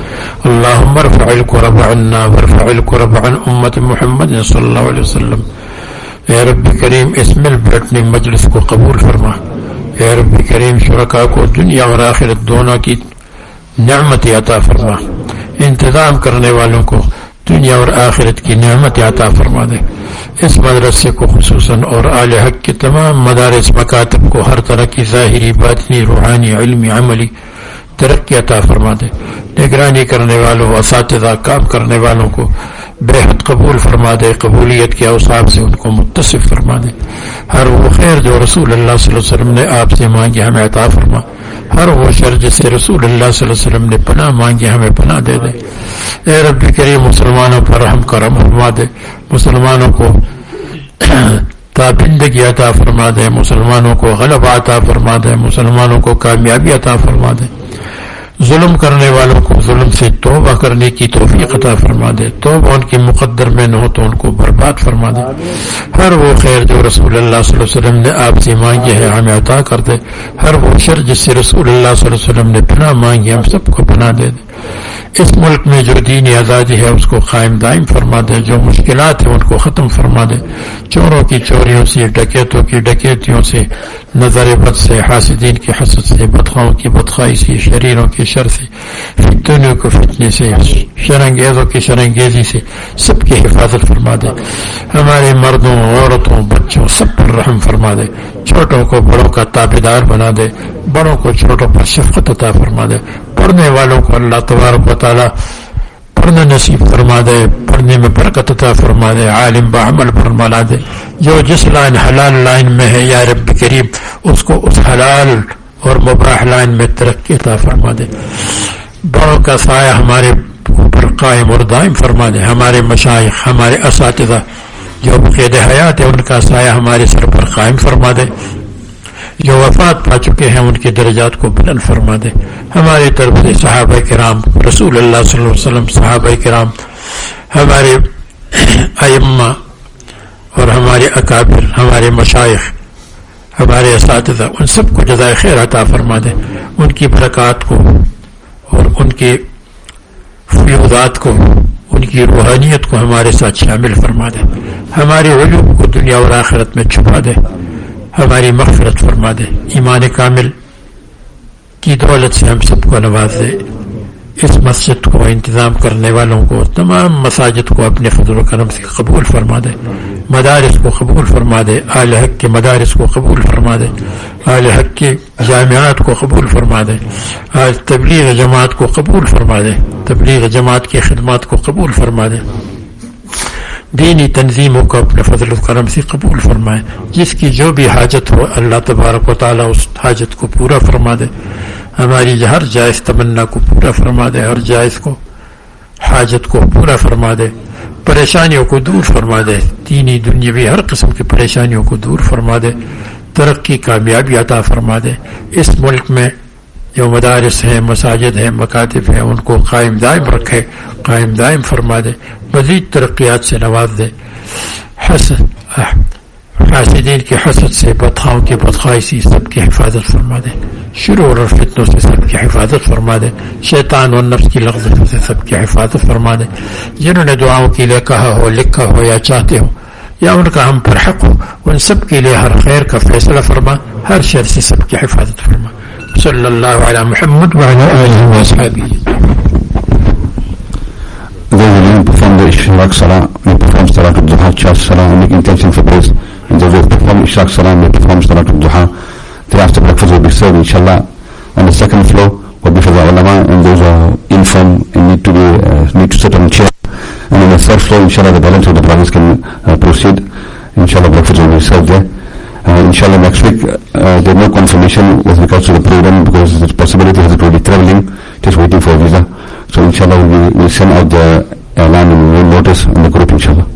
اللهم ارفع الكرب عنا وارفع الكرب عن أمة محمد صلى الله عليه وسلم. يا رب کریم اس مل بیٹھنے مجلس کو قبول فرما. یا رب کریم شرکا کو دنیا اور آخرت دونوں کی نعمت عطا فرما. انتظام کرنے والوں کو دنیا اور آخرت کی نعمت عطا فرما دے۔ اس مدرسے کو خصوصاً اور آل حق کے تمام مدارس مکاتب کو ہر طرح کی ظاہری، باطنی، روحانی، علمی، عملی ترقی عطا فرما دے۔ نگرانی کرنے والوں، اساتذہ، کام کرنے والوں کو بےحد قبول فرما دے۔ قبولیت کے اوصاف سے ان کو متصف فرما دے۔ ہر وہ خیر جو رسول اللہ صلی اللہ علیہ وسلم نے آپ سے مانگی، ہمیں عطا فرما۔ ہر وہ شر جسے رسول اللہ صلی اللہ علیہ وسلم نے پناہ مانگی، ہمیں پناہ دے دے۔ اے رب کریم، مسلمانوں پر ہم کرم فرما دے۔ مسلمانوں کو تابندگی عطا فرما دے۔ مسلمانوں کو غلب عطا فرما دے۔ مسلمانوں کو کامیابی عطا فرما دے۔ ظلم کرنے والوں کو ظلم سے توبہ کرنے کی توفیق عطا فرما دے۔ توبہ ان کے مقدر میں نہ ہو تو ان کو برباد فرما دے۔ ہر وہ خیر جو رسول اللہ صلی اللہ علیہ وسلم نے آپ سے مانگی ہے، ہمیں عطا کر دے۔ ہر وہ شر جس سے رسول اللہ صلی اللہ علیہ وسلم نے پناہ مانگی ہم سب کو پناہ دے دے۔ اس ملک میں جو دینی آزادی ہے، اس کو قائم دائم فرما دے، جو مشکلات ہیں، ان کو ختم فرما دے۔ چوروں کی چوریوں سے، ڈکیتوں کی ڈکیتیوں سے، نظر بد سے، حاسدین کی حسد سے، بدخواہوں کی بدخواہی سے شریروں کی شر سے، فتنوں کو فتنے سے، شرنگیزوں کی شرنگیزی سے سب کی حفاظت فرما دے۔ ہمارے مردوں، عورتوں، بچوں، سب پر رحم فرما دے۔ چھوٹوں کو بڑوں کا تابے دار بنا دے۔ بڑوں کو چھوٹوں پر شفقت عطا فرما دے۔ پڑھنے والوں کو اللہ تو تبارک و تعالی پڑھنا نصیب فرما دے، پڑھنے میں برکت عطا فرما دے، عالم بحمل فرما دے۔ جو جس لائن حلال لائن میں ہے، یا رب کریم، اس کو اس حلال اور مباح لائن میں ترقی عطا فرما دے۔ بڑوں کا سایہ ہمارے اوپر قائم اور دائم فرما دے۔ ہمارے مشائق، ہمارے اساتذہ، جو قید حیات ہے ان کا سایہ ہمارے سر پر قائم فرما دے۔ جو وفات پا چکے ہیں، ان کے درجات کو بلند فرما دے۔ ہمارے طرف سے صحابہ کرام، رسول اللہ صلی اللہ علیہ وسلم، صحابہ کرام، ہمارے ائمہ اور ہمارے اکابر، ہمارے مشائق ہمارے اساتذہ، ان سب کو جزائے خیر عطا فرما دے۔ ان کی برکات کو اور ان کے فیوزات کو، ان کی روحانیت کو ہمارے ساتھ شامل فرما دے۔ ہمارے علوم کو دنیا اور آخرت میں چھپا دے۔ ہماری مغفرت فرما دے، ایمان کامل کی دولت سے ہم سب کو نواز دے۔ اس مسجد کو انتظام کرنے والوں کو، تمام مساجد کو اپنے فضل و کرم سے قبول فرما دے۔ مدارس کو قبول فرما دے، آل حق کے مدارس کو قبول فرما دے۔ آل حق کے جامعات کو قبول فرما دے۔ آج تبلیغ جماعت کو قبول فرما دے۔ تبلیغ جماعت کی خدمات کو قبول فرما دے۔ دینی تنظیموں کو اپنے فضل و کرم سے قبول فرمائے۔ جس کی جو بھی حاجت ہو، اللہ تبارک و تعالیٰ اس حاجت کو پورا فرما دے۔ ہماری ہر جائز تمنا کو پورا فرما دے، ہر جائز کو، حاجت کو پورا فرما دے۔ پریشانیوں کو دور فرما دے۔ دینی دنیاوی ہر قسم کی پریشانیوں کو دور فرما دے۔ ترقی کامیابی عطا فرما دے۔ اس ملک میں جو مدارس ہیں، مساجد ہیں، مکاتب ہیں، ان کو قائم دائم رکھے، قائم دائم فرما دے۔ مزید ترقیات سے نواز دے۔ حسدین کی حسد سے بدخواہوں کی بدخواہشی سب کی حفاظت فرما دے۔ شروع اور فتنوں سے سب کی حفاظت فرما دے۔ شیطان اور نفس کی لغزتوں سے سب کی حفاظت فرما دے۔ جنہوں نے دعاؤں کے لیے کہا ہو، لکھا ہو یا چاہتے ہو، یا ان کا ہم پر حق ہو، ان سب کے لیے ہر خیر کا فیصلہ فرما۔ ہر شر سے سب کی حفاظت فرما۔ صلی اللہ علیہ محمد وعلی آلہ وصحبہ the Ishraq Salah, we perform Salat al-Duha, Chasht Salah, and make intention for praise. And will perform Ishraq Salah, we perform Salat al-Duha. Thereafter breakfast will be served, inshallah. On the second floor will be for the ulama and those who are infirm and need to be, uh, need to sit on a chair. And on the third floor, inshallah, the balance of the brothers can uh, proceed. Inshallah, breakfast will be served there. Uh, inshallah, next week, uh, there's no confirmation with regards to the program because there's possibility of the traveling, just waiting for a visa. So inshallah, we will send out the Elan notice in the group inshallah